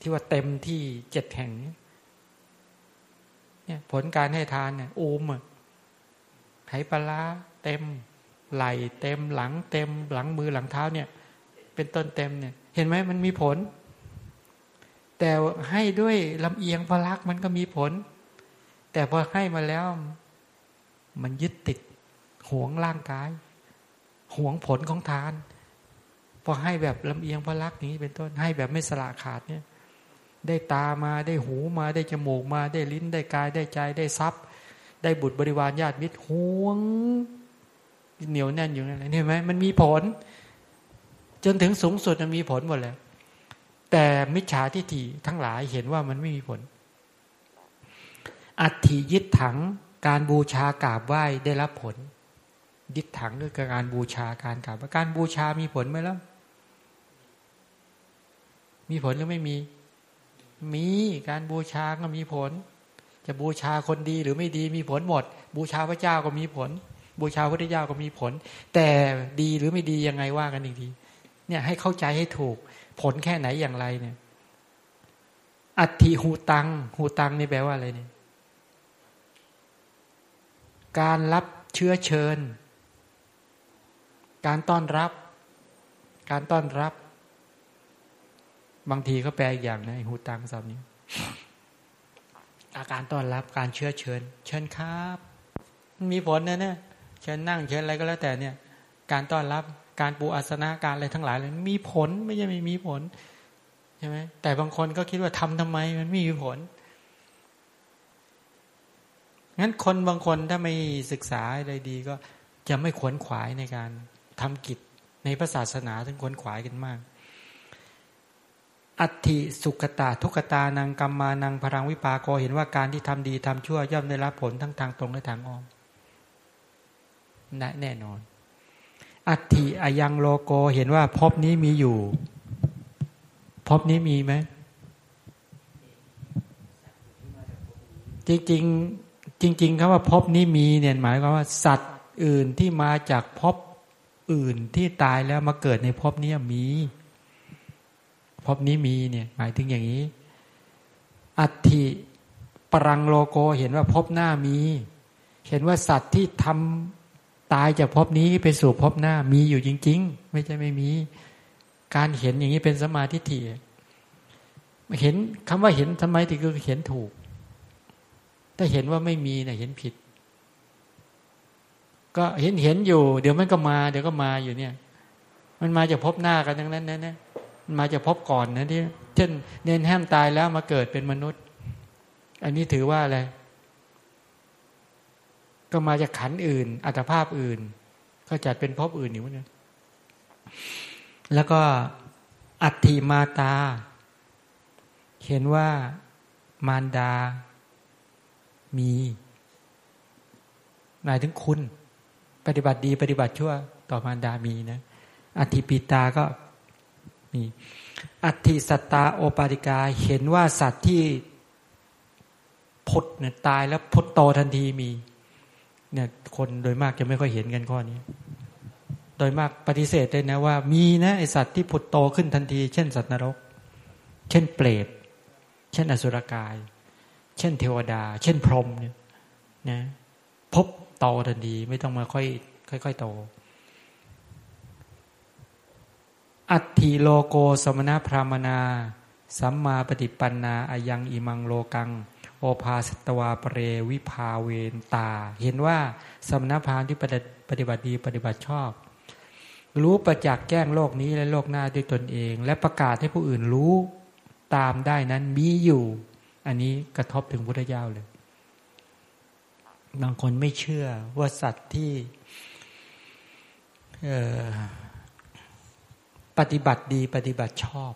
ที่ว่าเต็มที่เจ็ดแห่งเนี่ยผลการให้ทานเนี่ยอูมไหปลาเต็มไหลเต็มหลังเต็มหลังมือหลังเท้าเนี่ย เป็นต้นเต็มเนี่ย เห็นไหมมันมีผล แต่ให้ด้วยลำเอียงพลักมันก็มีผล แต่พอให้มาแล้ว มันยึดติดหวงร่างกายหวงผลของทาน พอให้แบบลำเอียงพลักนี้เป็นต้นให้แบบไม่สละขาดเนี่ย ได้ตามาได้หูมาได้จมูกมาได้ลิ้นได้กายได้ใจได้ทรัพย์ ได้บุตรบริวารญาติมิตรหวง เหนียวแน่นอยู่นั่นแหละเห็นไหมมันมีผล จนถึงสูงสุดมันมีผลหมดแล้วแต่มิจฉาทิฏฐิทั้งหลายเห็นว่ามันไม่มีผล อัติยึดถังการบูชากราบไหว้ได้รับผล ยึดถังก็คือการบูชาการกราบการบูชามีผลไหมล่ะมีผลหรือไม่มี มีการบูชาก็มีผล จะบูชาคนดีหรือไม่ดีมีผลหมด บูชาพระเจ้าก็มีผล บูชาพระเจ้าก็มีผล แต่ดีหรือไม่ดียังไงว่ากันอีกทีเนี่ยให้เข้าใจให้ถูก ผลแค่ไหนอย่างไรเนี่ย อัติหูตัง หูตังนี่แปลว่าอะไรเนี่ย การรับเชื้อเชิญ การต้อนรับ การต้อนรับ บางทีก็แปลอีกอย่างนะหูตังสำนี้อาการต้อนรับการเชื้อเชิญ เชิญครับมีผลนะเนี่ยเชิญนั่งเชิญอะไรก็แล้วแต่เนี่ย การต้อนรับการปูอาสนะการอะไรทั้งหลายเลยมีผลไม่ใช่ไม่มีผลใช่ไหมแต่บางคนก็คิดว่าทำทำไมมันไม่มีผล งั้นคนบางคนถ้าไม่ศึกษาอะไรดีก็จะไม่ขวนขวายในการทำกิจในพระศาสนาถึงขวนขวายกันมาก อัติสุขตาทุกตานังกรรมานังพลังวิปากเห็นว่าการที่ทำดีทำชั่วย่อมได้รับผลทั้งทางตรงและทางอ้อมแน่นอน อัติอายังโลโกเห็นว่าพบนี้มีอยู่พบนี้มีไหมจริงๆ จริงๆคำว่าพบนี้มีเนี่ยหมายความว่าสัตว์อื่นที่มาจากพบอื่นที่ตายแล้วมาเกิดในพบนี้มีพบนี้มีเนี่ย หมายถึงอย่างนี้ อัติปรังโลโกเห็นว่าพบหน้ามี เห็นว่าสัตว์ที่ทำตายจากพบนี้ไปสู่พบหน้ามีอยู่จริง ๆ ไม่ใช่ไม่มี การเห็นอย่างนี้เป็นสมาธิถี่เห็นคำว่าเห็นทำไมถึงคือเห็นถูก ถ้าเห็นว่าไม่มีเนะ่ยเห็นผิด ก็เห็นเห็นอยู่ เดี๋ยวมันก็มา เดี๋ยวก็มาอยู่เนี่ย มันมาจากพบหน้ากันทั้งนั้นนะนี่ยมันมาจากพบก่อนนะที่เช่นเนนแฮมตายแล้วมาเกิดเป็นมนุษย์ อันนี้ถือว่าอะไรก็มาจากขันอื่น อัตภาพอื่น ก็จัดเป็นพบอื่นอยู่เนี่ยแล้วก็อัติมาตา เห็นว่ามารดา มี หมายถึงคุณ ปฏิบัติดี ปฏิบัติชั่ว ต่อมารดามีนะอธิปิตาก็มีอธิสตตาโอปาติกาเห็นว่าสัตว์ที่พดเนี่ยตายแล้วพดโตทันทีมี เนี่ย คนโดยมากจะไม่ค่อยเห็นกันข้อนี้ โดยมากปฏิเสธเลยนะว่ามีนะไอสัตว์ที่พดโตขึ้นทันที เช่นสัตว์นรก เช่นเปรตเช่นอสุรกาย เช่นเทวดา เช่นพรหมเนี่ยนะพบโตทันทีไม่ต้องมาค่อยค่อยๆโต อัตถิโลโกสมณพรามนาสัมมาปฏิปันนาอายังอิมังโลกัง โอภาสตวาปเรวิภาเวนตา เห็นว่าสมณพราหมณ์ที่ปฏิบัติดีปฏิบัติชอบ รู้ประจักษ์แก้งโลกนี้และโลกหน้าด้วยตนเอง และประกาศให้ผู้อื่นรู้ตามได้นั้นมีอยู่ อันนี้กระทบถึงพุทธเจ้าเลย บางคนไม่เชื่อว่าสัตว์ที่ปฏิบัติดีปฏิบัติชอบ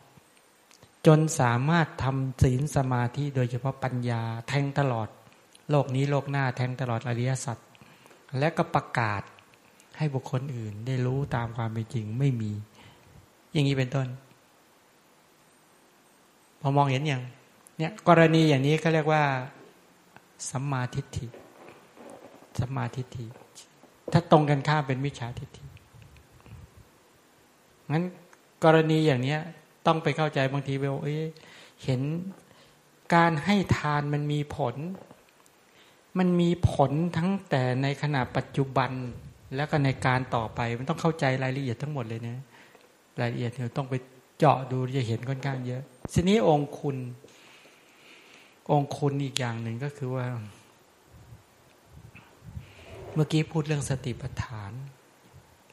จนสามารถทำศีลสมาธิโดยเฉพาะปัญญาแทงตลอด โลกนี้โลกหน้าแทงตลอดอริยสัจและก็ประกาศให้บุคคลอื่น ได้รู้ตามความเป็นจริงไม่มี อย่างนี้เป็นต้น พอมองเห็นอย่าง เนี่ยกรณีอย่างนี้เขาเรียกว่าสัมมาทิฏฐิสัมมาทิฏฐิ ถ้าตรงกันข้ามเป็นมิจฉาทิฏฐิงั้นกรณีอย่างเนี้ยต้องไปเข้าใจบางทีว่าเห็นการให้ทานมันมีผล มันมีผลทั้งแต่ในขณะปัจจุบันแล้วก็ในการต่อไปมันต้องเข้าใจรายละเอียดทั้งหมดเลยนะรายละเอียดเราต้องไปเจาะดูจะเห็นค่อนข้างเยอะทีนี้องคุณ องคุณอีกอย่างหนึ่งก็คือว่า เมื่อกี้พูดเรื่องสติปัฏฐาน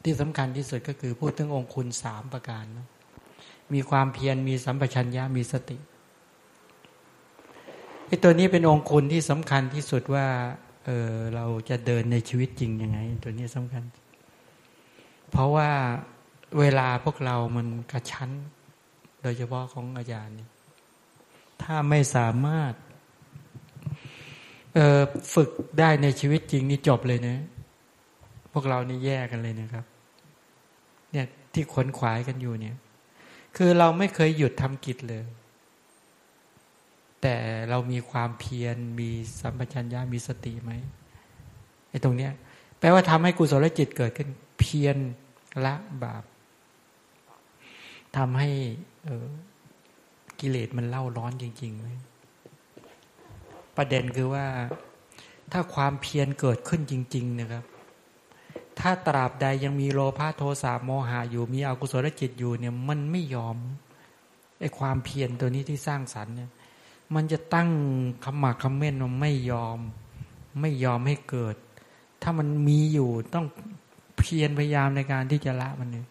ที่สำคัญที่สุดก็คือพูดถึงองคุณสามประการนะมีความเพียรมีสัมปชัญญะมีสติไอ้ตัวนี้เป็นองคุณที่สำคัญที่สุดว่าเออเราจะเดินในชีวิตจริงยังไง ตัวนี้สำคัญ เพราะว่าเวลาพวกเรามันกระชั้น โดยเฉพาะของอาจารย์ถ้าไม่สามารถ เออฝึกได้ในชีวิตจริงนี่จบเลยนะ พวกเรานี่แย่กันเลยนะครับ เนี่ยที่ขนขวายกันอยู่เนี่ย คือเราไม่เคยหยุดทำกิจเลย แต่เรามีความเพียรมีสัมปชัญญะมีสติไหมไอ้ตรงเนี้ย แปลว่าทำให้กุศลจิตเกิดขึ้น เพียรละบาปทำให้กิเลสมันเล่าร้อนจริงๆไหม ประเด็นคือว่าถ้าความเพียรเกิดขึ้นจริง ๆ นะครับ ถ้าตราบใดยังมีโลภะโทสะโมหะอยู่มีอกุศลจิตอยู่เนี่ย มันไม่ยอมไอ้ความเพียรตัวนี้ที่สร้างสรรค์เนี่ย มันจะตั้งคำหมากคำเม่นว่าไม่ยอม ไม่ยอมให้เกิด ถ้ามันมีอยู่ต้องเพียรพยายามในการที่จะละมันเนี่ย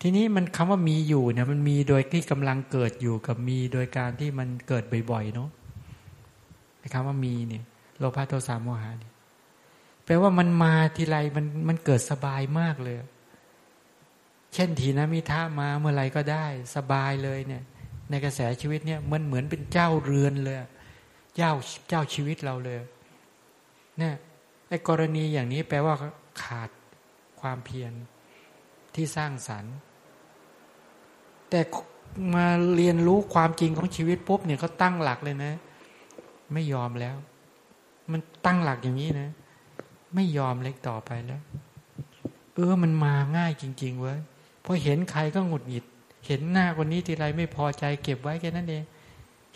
ทีนี้มันคำว่ามีอยู่เนี่ยมันมีโดยที่กำลังเกิดอยู่กับมีโดยการที่มันเกิดบ่อยๆเนาะ คำว่ามีเนี่ยโลภะโทสะโมหะนี่แปลว่ามันมาทีไรมันมันเกิดสบายมากเลย เช่นทีนะมิท่ามาเมื่อไรก็ได้สบายเลยเนี่ย ในกระแสชีวิตเนี่ยมันเหมือนเป็นเจ้าเรือนเลย เจ้าเจ้าชีวิตเราเลย เนี่ยไอ้กรณีอย่างนี้แปลว่าขาดความเพียรที่สร้างสรรค์ แต่มาเรียนรู้ความจริงของชีวิตปุ๊บเนี่ยเขาตั้งหลักเลยนะ ไม่ยอมแล้ว มันตั้งหลักอย่างนี้นะ ไม่ยอมเล็กต่อไปแล้ว เออมันมาง่ายจริง ๆ เว้ยพอเห็นใครก็หงุดหงิด เห็นหน้าคนนี้ทีไรไม่พอใจเก็บไว้แค่นั้นเอง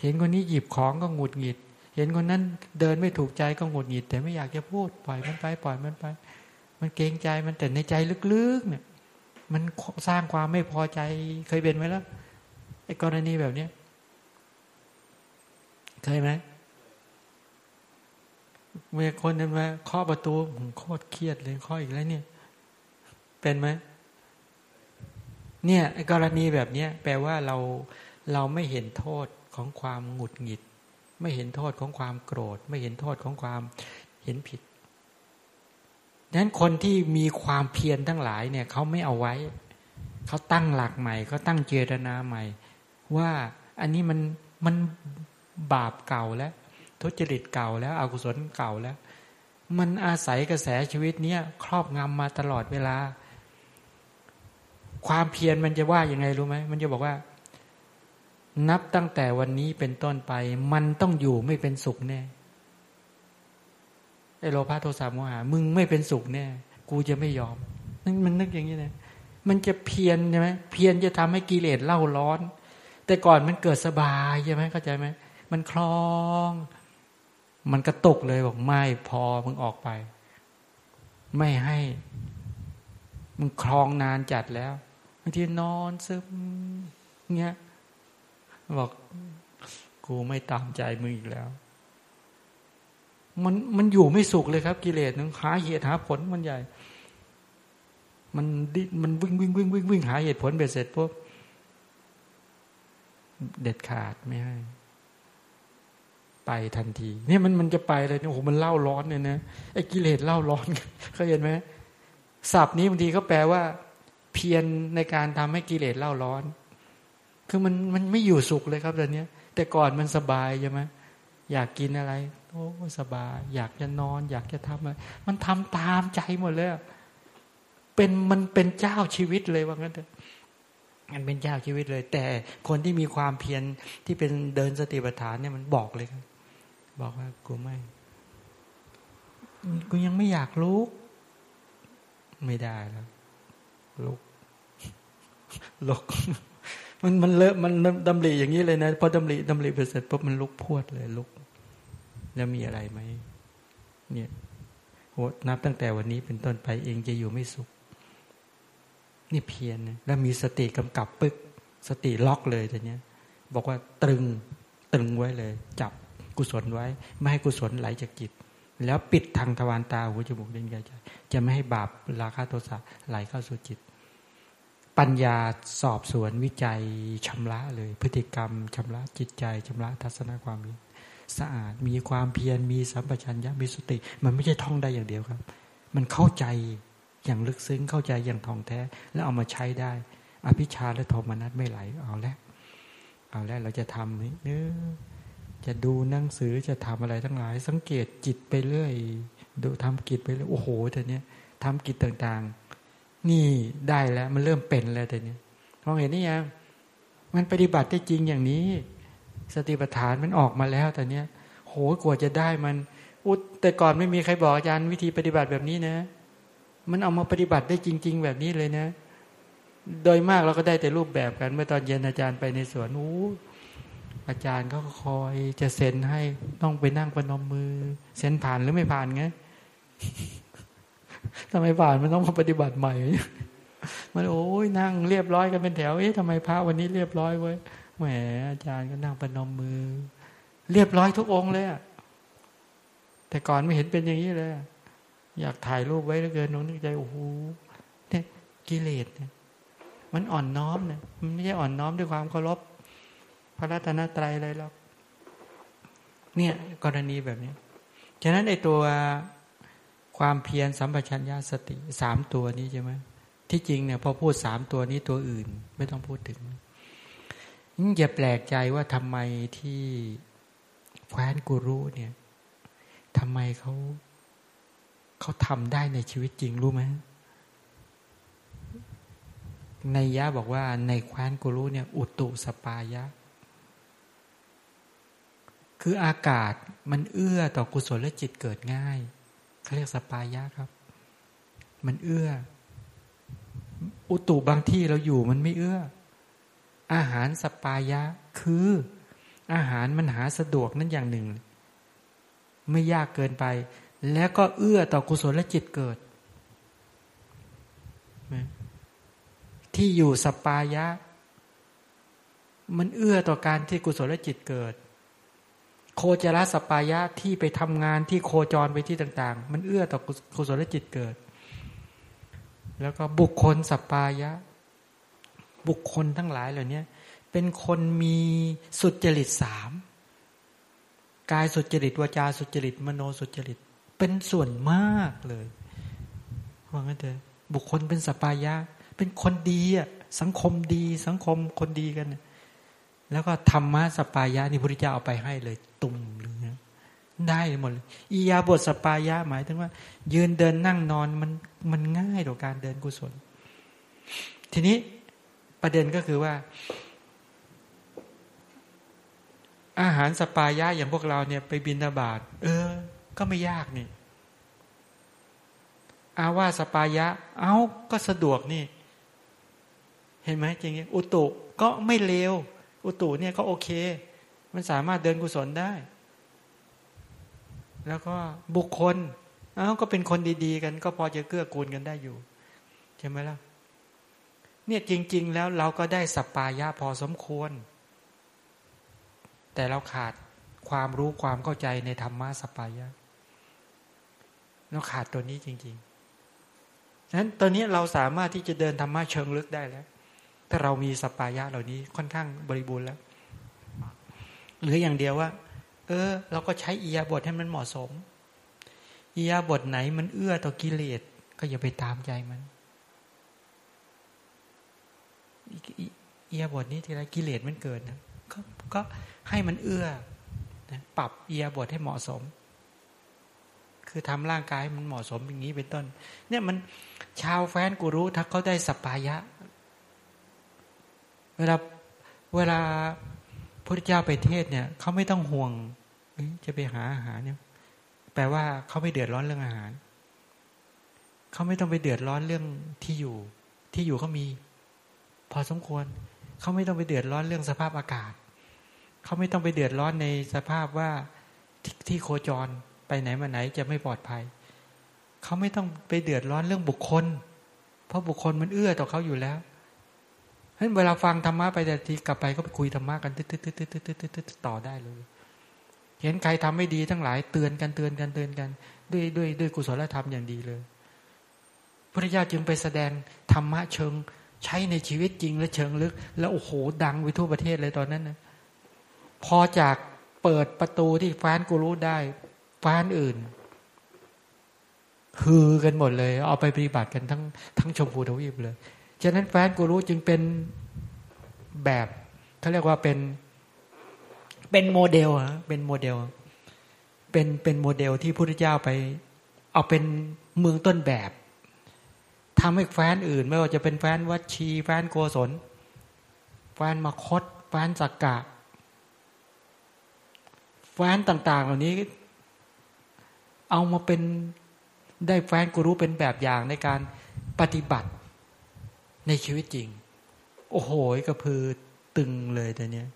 เห็นคนนี้หยิบของก็หงุดหงิด เห็นคนนั้นเดินไม่ถูกใจก็หงุดหงิด แต่ไม่อยากจะพูดปล่อยมันไปปล่อยมันไป มันเกรงใจมันแต่ในใจลึกๆเนี่ย มันสร้างความไม่พอใจเคยเป็นไหมล่ะไอ้กรณีแบบเนี้ยเคยไหม เมื่อคนนั้นมาเคาะประตูผมโคตรเครียดเลยเคาะอีกแล้วเนี่ย เป็นไหมเนี่ยกรณีแบบเนี้ยแปลว่าเราเราไม่เห็นโทษของความหงุดหงิด ไม่เห็นโทษของความโกรธ ไม่เห็นโทษของความเห็นผิดดังนั้นคนที่มีความเพียรทั้งหลายเนี่ยเขาไม่เอาไว้ เขาตั้งหลักใหม่เขาตั้งเจตนาใหม่ ว่าอันนี้มันมันบาปเก่าแล้ว ทุจริตเก่าแล้วอกุศลเก่าแล้ว มันอาศัยกระแสชีวิตเนี้ยครอบงำมาตลอดเวลา ความเพียรมันจะว่ายังไงรู้ไหมมันจะบอกว่า นับตั้งแต่วันนี้เป็นต้นไป มันต้องอยู่ไม่เป็นสุขแน่ไอโลภะโทสะโมหะมึงไม่เป็นสุขแน่กูจะไม่ยอมนั่นมันนึกอย่างนี้นะมันจะเพียรใช่ไหมเพียรจะทำให้กิเลสเล่าร้อน แต่ก่อนมันเกิดสบายใช่ไหมเข้าใจไหมมันคลอง มันกระตุกเลยบอกไม่พอมึงออกไป ไม่ให้ มึงคลองนานจัดแล้วบางทีนอนซึมเงี้ยบอกกูไม่ตามใจมึงอีกแล้ว มันมันอยู่ไม่สุขเลยครับ กิเลสนึงหาเหตุหาผลมันใหญ่ มันดิมันวิ่งวิ่งวิ่งวิ่งวิ่งหาเหตุผลเบ็ดเสร็จปุ๊บเด็ดขาดไม่ให้ ไปทันทีเนี่ยมันมันจะไปเลยโอ้โหมันเล่าร้อนเนี่ยนะไอ้กิเลสเล่าร้อนเขาเห็นไหมศัพท์นี้บางทีก็แปลว่า เพียรในการทำให้กิเลสเล่าร้อน คือมันมันไม่อยู่สุขเลยครับตอนนี้แต่ก่อนมันสบายใช่ไหมอยากกินอะไรโอ้สบาย อยากจะนอน อยากจะทำอะไรมันทำตามใจหมดเลยเป็นมันเป็นเจ้าชีวิตเลยว่างั้นเถอะมันเป็นเจ้าชีวิตเลย แต่คนที่มีความเพียรที่เป็นเดินสติปัฏฐานเนี่ยมันบอกเลยครับ บอกว่ากูไม่ กูยังไม่อยากลุก ไม่ได้แล้วลุกลุกมันมันเลอะมันดำริอย่างนี้เลยนะพอดำริดำริไปเสร็จปุ๊บมันลุกพวดเลยลุก แล้วมีอะไรไหมเนี่ยโหนับตั้งแต่วันนี้เป็นต้นไปเองจะอยู่ไม่สุข นี่เพียรนะแล้วมีสติกำกับปึ๊ก สติล็อกเลยแต่เนี้ย บอกว่าตรึง ตรึงไว้เลย จับ กุศลไว้ ไม่ให้กุศลไหลจากจิต แล้วปิดทางทวารตาหูจมูกลิ้นกายใจจะไม่ให้บาปราคะโทสะไหลเข้าสู่จิต ปัญญาสอบสวนวิจัยชำระเลย พฤติกรรมชำระจิตใจชำระทัศนความมีสะอาดมีความเพียรมีสัมปชัญญะมีสติ มันไม่ใช่ท่องได้อย่างเดียวครับ มันเข้าใจอย่างลึกซึ้งเข้าใจอย่างท่องแท้ แล้วเอามาใช้ได้ อภิชาและโทมนัสไม่ไหลเอาแล้วเอาแล้วเราจะทำเนื้อ จะดูหนังสือจะทำอะไรทั้งหลาย สังเกตจิตไปเรื่อยดูทำกิจไปเรื่อยโอ้โหแต่เนี้ยทำกิจต่างๆ นี่ได้แล้วมันเริ่มเป็นแล้วแต่เนี้ยมองเห็นนี่ยังมันปฏิบัติได้จริงอย่างนี้ สติปัฏฐานมันออกมาแล้วแต่เนี้ยโหกว่าจะได้มันอุแต่ก่อนไม่มีใครบอกอาจารย์วิธีปฏิบัติแบบนี้นะ มันเอามาปฏิบัติได้จริง ๆ แบบนี้เลยนะ โดยมากเราก็ได้แต่รูปแบบกัน เมื่อตอนเย็นอาจารย์ไปในสวนอู้ อาจารย์ก็คอยจะเซ็นให้ต้องไปนั่งประนมมือ เซ็นผ่านหรือไม่ผ่านไงทำไมผ่านมันต้องมาปฏิบัติใหม่มันโอ้ยนั่งเรียบร้อยกันเป็นแถวเอ๊ะทำไมพระวันนี้เรียบร้อยไว้ยแหมอาจารย์ก็นั่งประนมมือ เรียบร้อยทุกองเลยอะแต่ก่อนไม่เห็นเป็นอย่างนี้เลย อยากถ่ายรูปไว้แล้วเกินน้องนึกใจโอ้โหเนี่ยกิเลสเนี่ยมันอ่อนน้อมเนี่ยมันไม่ใช่อ่อนน้อมด้วยความเคารพ พระรัตนตรัยอะไรหรอกเนี่ยกรณีแบบนี้ ฉะนั้นไอตัวความเพียรสัมปชัญญะสติสามตัวนี้ใช่ไหมที่จริงเนี่ยพอพูดสามตัวนี้ตัวอื่นไม่ต้องพูดถึงอย่าแปลกใจว่าทำไมที่แคว้นกูรู้เนี่ยทำไมเขาเขาทำได้ในชีวิตจริงรู้ไหมในยะบอกว่าในแคว้นกูรู้เนี่ย อุตุสปายะ คืออากาศมันเอื้อต่อกุศลและจิตเกิดง่ายเขาเรียกสปายะครับ มันเอื้อ อุตุบางที่เราอยู่มันไม่เอื้อ อาหารสปายะคืออาหารมันหาสะดวกนั่นอย่างหนึ่ง ไม่ยากเกินไป แล้วก็เอื้อต่อกุศลและจิตเกิด ที่อยู่สปายะ มันเอื้อต่อการที่กุศลและจิตเกิด โคจรสัปปายะที่ไปทำงานที่โคจรไปที่ต่าง ๆ มันเอื้อต่อกุศลจิตเกิด แล้วก็บุคคลสัปปายะ บุคคลทั้งหลายเหล่านี้เป็นคนมีสุจริตสามกายสุจริตวาจาสุจริต มโนสุจริต เป็นส่วนมากเลยว่างั้นเถอะบุคคลเป็นสัปปายะ เป็นคนดีอะสังคมดีสังคมคนดีกัน แล้วก็ธรรมะสัปปายะนี่พระพุทธเจ้าเอาไปให้เลย ตุ่มเลยได้หมดเลยอิริยาบถสัปปายะหมายถึงว่า ยืนเดินนั่งนอนมันมันง่ายต่อการเดินกุศล ทีนี้ประเด็นก็คือว่า อาหารสัปปายะอย่างพวกเราเนี่ย ไปบิณฑบาตเออ ก็ไม่ยากนี่อาวาสสัปปายะ เออก็สะดวกนี่ เห็นไหมจริงๆอุตุก็ไม่เลว อุตุเนี่ยก็โอเค มันสามารถเดินกุศลได้ แล้วก็บุคคลเอาก็เป็นคนดี ๆ กัน ก็พอจะเกื้อกูลกันได้อยู่ใช่ไหมล่ะเนี่ยจริง ๆ แล้วเราก็ได้สปายะพอสมควร แต่เราขาดความรู้ความเข้าใจในธรรมะสปายะเราขาดตัวนี้จริงๆนั้นตอนนี้เราสามารถที่จะเดินธรรมะเชิงลึกได้แล้ว ถ้าเรามีสปายะเหล่านี้ค่อนข้างบริบูรณ์แล้ว หรืออย่างเดียวว่า เออ เราก็ใช้อียาบทให้มันเหมาะสมอียาบทไหนมันเอื้อต่อกิเลสก็อย่าไปตามใจมันอียาบทนี้ทีไรกิเลสมันเกิดนะก็ก็ให้มันเอื้อนะปรับอียาบทให้เหมาะสม คือทำร่างกายมันเหมาะสมอย่างนี้เป็นต้น เนี่ยมันชาวแฟนกูรู้ถ้าเขาได้สปายะ เวลาเวลาพระเจ้าไปเทศเนี่ยเขาไม่ต้องห่วงจะไปหาอาหารเนี่ยแปลว่าเขาไม่เดือดร้อนเรื่องอาหารเขาไม่ต้องไปเดือดร้อนเรื่องที่อยู่ ที่อยู่เขามี พอสมควรเขาไม่ต้องไปเดือดร้อนเรื่องสภาพอากาศเขาไม่ต้องไปเดือดร้อนในสภาพว่าทที่โคจรไปไหนมาไหนจะไม่ปลอดภัยเขาไม่ต้องไปเดือดร้อนเรื่องบุคคล เพราะบุคคลมันเอื้อต่อเขาอยู่แล้ว เพราะเวลาฟังธรรมะไปแต่ทีกลับไปก็ไปคุยธรรมะกันตึ๊ดตึ๊ดตึ๊ดตึ๊ดตึ๊ดตึ๊ดต่อได้เลย เห็นใครทำไม่ดีทั้งหลายเตือนกันเตือนกันเตือนกัน ด้วยด้วยด้วยกุศลธรรมอย่างดีเลยพระเจ้าจึงไปแสดงธรรมะเชิงใช้ในชีวิตจริงและเชิงลึก แล้วโอ้โหดังไปทั่วประเทศเลยตอนนั้นนะพอจากเปิดประตูที่ฟ้านกูรู้ได้ฟ้านอื่นฮือกันหมดเลย เอาไปปฏิบัติกันทั้งทั้งชมพูทวีปเลย ฉะนั้นแฟนกูรู้จึงเป็นแบบเขาเรียกว่าเป็นเป็นโมเดลอะเป็นโมเดล เป็นเป็นโมเดลที่พระพุทธเจ้าไป เอาเป็นเมืองต้นแบบทำให้แฟนอื่น ไม่ว่าจะเป็นแฟนวัชีแฟนโกศลแฟนมคตแฟนสักกะแฟนต่าง ๆ เหล่านี้ เอามาเป็นได้แฟนกูรู้เป็นแบบอย่างในการปฏิบัติ ในชีวิตจริง โอ้โหกระพือตึงเลยแต่เนี้ย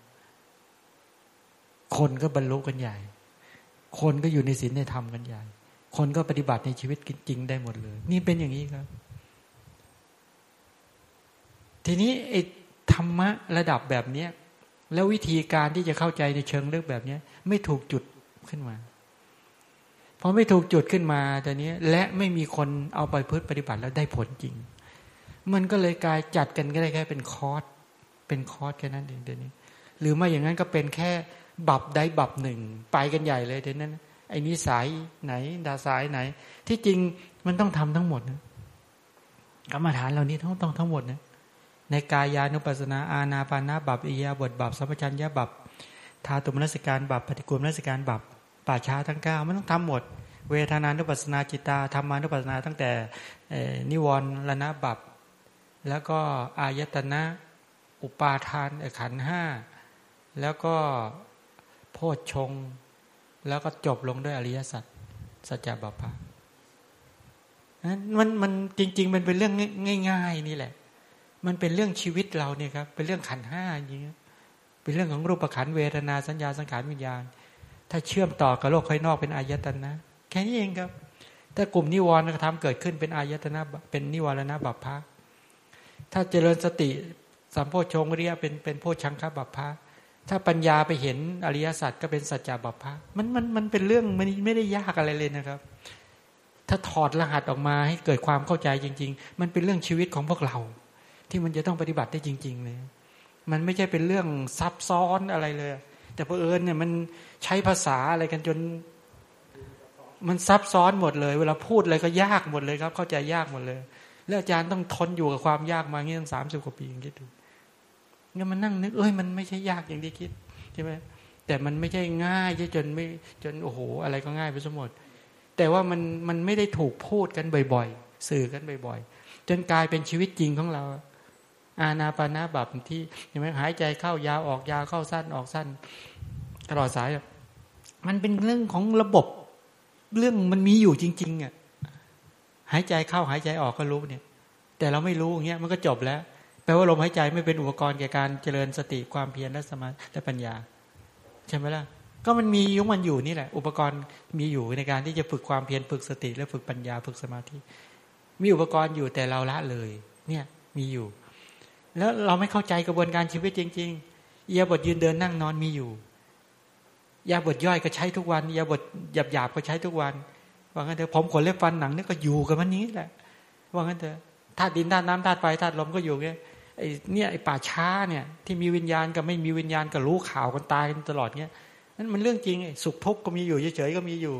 คนก็บรรลุกันใหญ่ คนก็อยู่ในศีลในธรรมกันใหญ่ คนก็ปฏิบัติในชีวิตจริงได้หมดเลย นี่เป็นอย่างนี้ครับ ทีนี้ไอ้ธรรมะระดับแบบเนี้ยแล้ววิธีการที่จะเข้าใจในเชิงลึกแบบนี้ไม่ถูกจุดขึ้นมาพอไม่ถูกจุดขึ้นมาแต่นี้และไม่มีคนเอาไปพืชปฏิบัติแล้วได้ผลจริง มันก็เลยกลายจัดกันก็ได้แค่เป็นคอร์สเป็นคอร์สแค่นั้นเองเดี๋ยวนี้ หรือไม่อย่างนั้นก็เป็นแค่บับได้บับหนึ่งไปกันใหญ่เลยเดี๋ยวนั้นไอ้นิสัยไหน ดาสายไหน ที่จริงมันต้องทำทั้งหมดนะกรรมฐานเหล่านี้ต้องต้องทั้งหมดนะในกายานุปัสสนาอาณาปานาบับอิยาบทบับสัมปชัญญะบับทาตุมนัสการบับปฏิกูลมนสการบับป่าช้าทั้งเก้ามันต้องทำหมด เวทนานุปัสสนาจิตาธรรมานุปัสสนาตั้งแต่นิวรณะนะบับ แล้วก็อายตนะ อุปาทานขันห้า แล้วก็โพชฌงแล้วก็จบลงด้วยอริยสัจสัจจะบัพพะมันมันจริง ๆ มันเป็นเรื่องง่าย ๆ นี่แหละ มันเป็นเรื่องชีวิตเราเนี่ยครับ เป็นเรื่องขันห้าอย่างเงี้ยเป็นเรื่องของรูปขันเวทนาสัญญาสังขารวิญญาณ ถ้าเชื่อมต่อกับโลกภายนอกเป็นอายตนะ แค่นี้เองครับ ถ้ากลุ่มนิวรณ์กระทำเกิดขึ้นเป็นอายตนะเป็นนิวรณะบัพพะ ถ้าเจริญสติสัมโพชงเรียเป็นเป็นโพชังคบัพพะถ้าปัญญาไปเห็นอริยสัจก็เป็นสัจจะบัพพะมันมันมันเป็นเรื่องมันไม่ได้ยากอะไรเลยนะครับ ถ้าถอดรหัสออกมาให้เกิดความเข้าใจจริง ๆ มันเป็นเรื่องชีวิตของพวกเรา ที่มันจะต้องปฏิบัติได้จริง ๆ เลย มันไม่ใช่เป็นเรื่องซับซ้อนอะไรเลย แต่เพอเอิญเนี่ยมันใช้ภาษาอะไรกันจน มันซับซ้อนหมดเลย เวลาพูดอะไรก็ยากหมดเลยครับ เข้าใจยากหมดเลย แล้วอาจารย์ต้องทนอยู่กับความยากมาเงี้ยตั้งสามสิบกว่าปีอย่างคิดดูงั้นมันนั่งนึก เอ้ยมันไม่ใช่ยากอย่างที่คิดใช่ไหมแต่มันไม่ใช่ง่ายจนไม่จนโอ้โห อะไรก็ง่ายไปสมหมด แต่ว่ามันมันไม่ได้ถูกพูดกันบ่อยๆ สื่อกันบ่อยๆ จนกลายเป็นชีวิตจริงของเรา อาณาปานาบับที่ใช่ไหมหายใจเข้ายาวออกยาวเข้าสั้นออกสั้นตลอดสาย มันเป็นเรื่องของระบบ เรื่องมันมีอยู่จริง ๆอะ หายใจเข้าหายใจออกก็รู้เนี่ย แต่เราไม่รู้อย่างเงี้ยมันก็จบแล้ว แปลว่าลมหายใจไม่เป็นอุปกรณ์แก่การเจริญสติความเพียรและสมาธิและปัญญา ใช่ไหมล่ะก็มันมียุงมันอยู่นี่แหละ อุปกรณ์มีอยู่ในการที่จะฝึกความเพียรฝึกสติ และฝึกปัญญาฝึกสมาธิ มีอุปกรณ์อยู่แต่เราละเลย เนี่ยมีอยู่ แล้วเราไม่เข้าใจกระบวนการชีวิตจริง ๆ เอียบทยืนเดินนั่งนอนมีอยู่ยาบทย่อยก็ใช้ทุกวันยาบทหยาบๆก็ใช้ทุกวัน ว่างั้นเถอะผมขนเล็บฟันหนังนี่ก็อยู่กับมันนี้แหละ ว่างั้นเถอะธาตุดินธาตุน้ำธาตุไฟธาตุลมก็อยู่เงี้ยไอ้เนี่ยไอ้ป่าช้าเนี่ยที่มีวิญญาณกับไม่มีวิญญาณก็รู้ข่าวกันตายกันตลอดเงี้ยนั่นมันเรื่องจริงไอ้สุขทุกข์ก็มีอยู่เฉยๆก็มีอยู่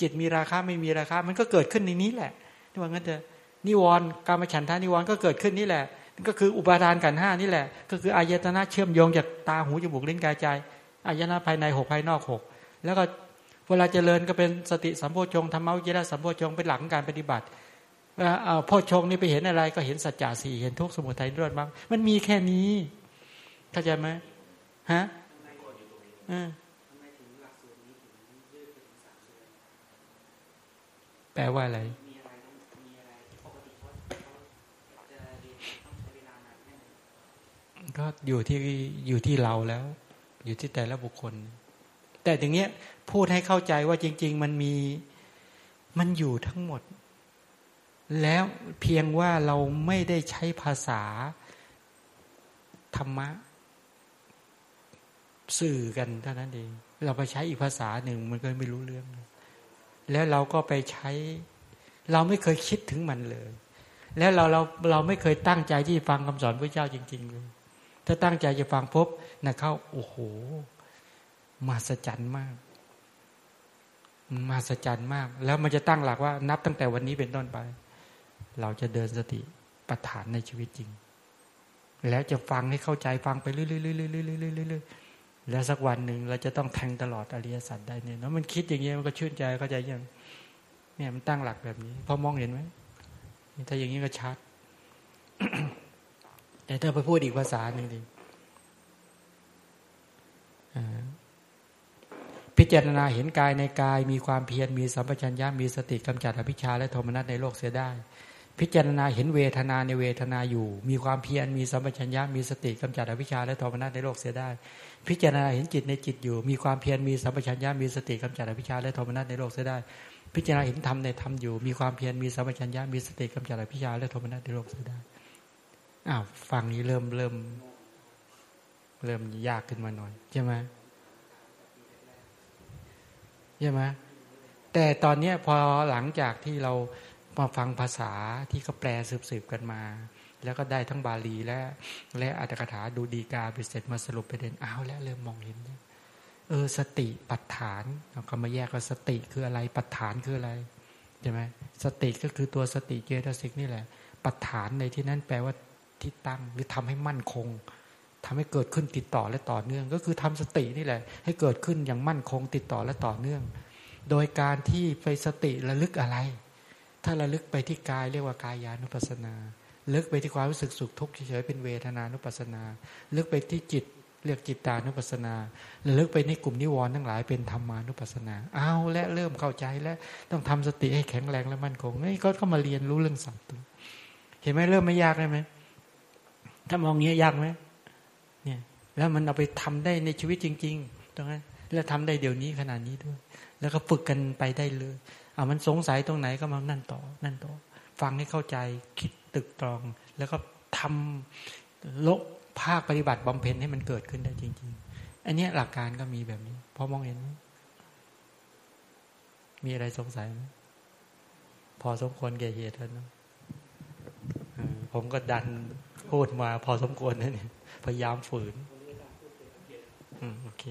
จิตมีราคาไม่มีราคามันก็เกิดขึ้นในนี้แหละว่างั้นเถอะนิวรณ์การมาฉันทานิวรณ์ก็เกิดขึ้นนี่แหละก็คืออุปาทานกันห้านี่แหละ ก็คืออายตนะเชื่อมโยงจากตาหูจมูกลิ้นกายใจอายตนะภายในหกภายนอกหกแล้วก็ เวลาเจริญก็เป็นสติสัมโพชงธรรมวิจารสัมโพชงเป็นหลักการปฏิบัติเอาโพชงนี่ไปเห็นอะไรก็เห็นสัจจะสี่เห็นทุกสมุทัยนิโรธบ้งมันมีแค่นี้เข้าใจไหมฮะแปลว่าอะไรก็อยู่ที่อยู่ที่เราแล้ว อยู่ที่แต่ละบุคคล แต่อย่างเงี้ย พูดให้เข้าใจว่าจริง ๆ มันมีมันอยู่ทั้งหมด แล้วเพียงว่าเราไม่ได้ใช้ภาษาธรรมะ สื่อกันเท่านั้นเอง เราไปใช้อีกภาษาหนึ่งมันก็ไม่รู้เรื่อง แล้วเราก็ไปใช้ เราไม่เคยคิดถึงมันเลย แล้วเราเราเราไม่เคยตั้งใจที่ฟังคำสอนพระเจ้าจริง ๆ เลย ถ้าตั้งใจจะฟังพบนะเข้าโอ้โหมาสจันมาก มาสจันมาก แล้วมันจะตั้งหลักว่านับตั้งแต่วันนี้เป็นต้นไป เราจะเดินสติปัฏฐานในชีวิตจริง แล้วจะฟังให้เข้าใจฟังไปเรื่อยๆๆๆแล้วสักวันหนึ่งเราจะต้องแทงตลอดอริยสัจได้เนี่ยแล้วมันคิดอย่างเงี้ยมันก็ชื่นใจเข้าใจยังเนี่ยมันตั้งหลักแบบนี้พอมองเห็นไหมถ้าอย่างนี้ก็ชัด แต่ถ้าไปพูดอีกภาษาหนึ่งดิ พิจารณาเห็นกายในกายมีความเพียรมีสัมปชัญญะมีสติกำจัดอภิชาและโทมนัสในโลกเสียได้ พิจารณาเห็นเวทนาในเวทนาอยู่ มีความเพียรมีสัมปชัญญะมีสติกำจัดอภิชาและโทมนัสในโลกเสียได้ พิจารณาเห็นจิตในจิตอยู่ มีความเพียรมีสัมปชัญญะมีสติกำจัดอภิชาและโทมนัสในโลกเสียได้ พิจารณาเห็นธรรมในธรรมอยู่ มีความเพียรมีสัมปชัญญะมีสติกำจัดอภิชาและโทมนัสในโลกเสียได้อ้าวฟังนี้เริ่มเริ่ม เริ่มยากขึ้นมาหน่อยใช่ไหม ใช่ไหมแต่ตอนนี้พอหลังจากที่เรามาฟังภาษาที่เขาแปลสืบๆกันมา แล้วก็ได้ทั้งบาลีและ และอัตถกถาดูดีกาไปเสร็จมาสรุปประเด็นอ้าวแล้วเริ่มมองเห็นเออสติปัฏฐานเราก็มาแยกว่าสติคืออะไรปัฏฐานคืออะไรใช่ไหมสติก็คือตัวสติเจตสิกนี่แหละปัฏฐานในที่นั้นแปลว่าที่ตั้งหรือทำให้มั่นคง ทำให้เกิดขึ้นติดต่อและต่อเนื่อง ก็คือทำสตินี่แหละ ให้เกิดขึ้นอย่างมั่นคงติดต่อและต่อเนื่อง โดยการที่ไปสติระลึกอะไร ถ้าระลึกไปที่กายเรียกว่ากายานุปัสนาลึกไปที่ความรู้สึกสุขทุกข์เฉยๆเป็นเวทนานุปัสนา ลึกไปที่จิตเรียกจิตตานุปัสนาระลึกไปในกลุ่มนิวรณ์ทั้งหลายเป็นธรรมานุปัสนา เอาและเริ่มเข้าใจแล้วต้องทำสติให้แข็งแรงและมั่นคงนี่ก็เข้ามาเรียนรู้เรื่องสัตว์เห็นไหมเริ่มไม่ยากเลยไหมถ้ามองเงี้ยยากไหม เนี่ย แล้วมันเอาไปทำได้ในชีวิตจริง ๆ ตรงนั้นแล้วทำได้เดี๋ยวนี้ขนาดนี้ด้วย แล้วก็ฝึกกันไปได้เลยอ่ามันสงสัยตรงไหนก็มานั่นต่อ นั่นต่อ ฟังให้เข้าใจคิดตึกตรอง แล้วก็ทำลบภาคปฏิบัติบำเพ็ญให้มันเกิดขึ้นได้จริง ๆ อันนี้หลักการก็มีแบบนี้ พอมองเห็นมมีอะไรสงสัยไหมพอสมควรแก่เหตุแล้วนะผมก็ดันพูดมาพอสมควรนะเนี่ย พยายามฝืน อืม โอเค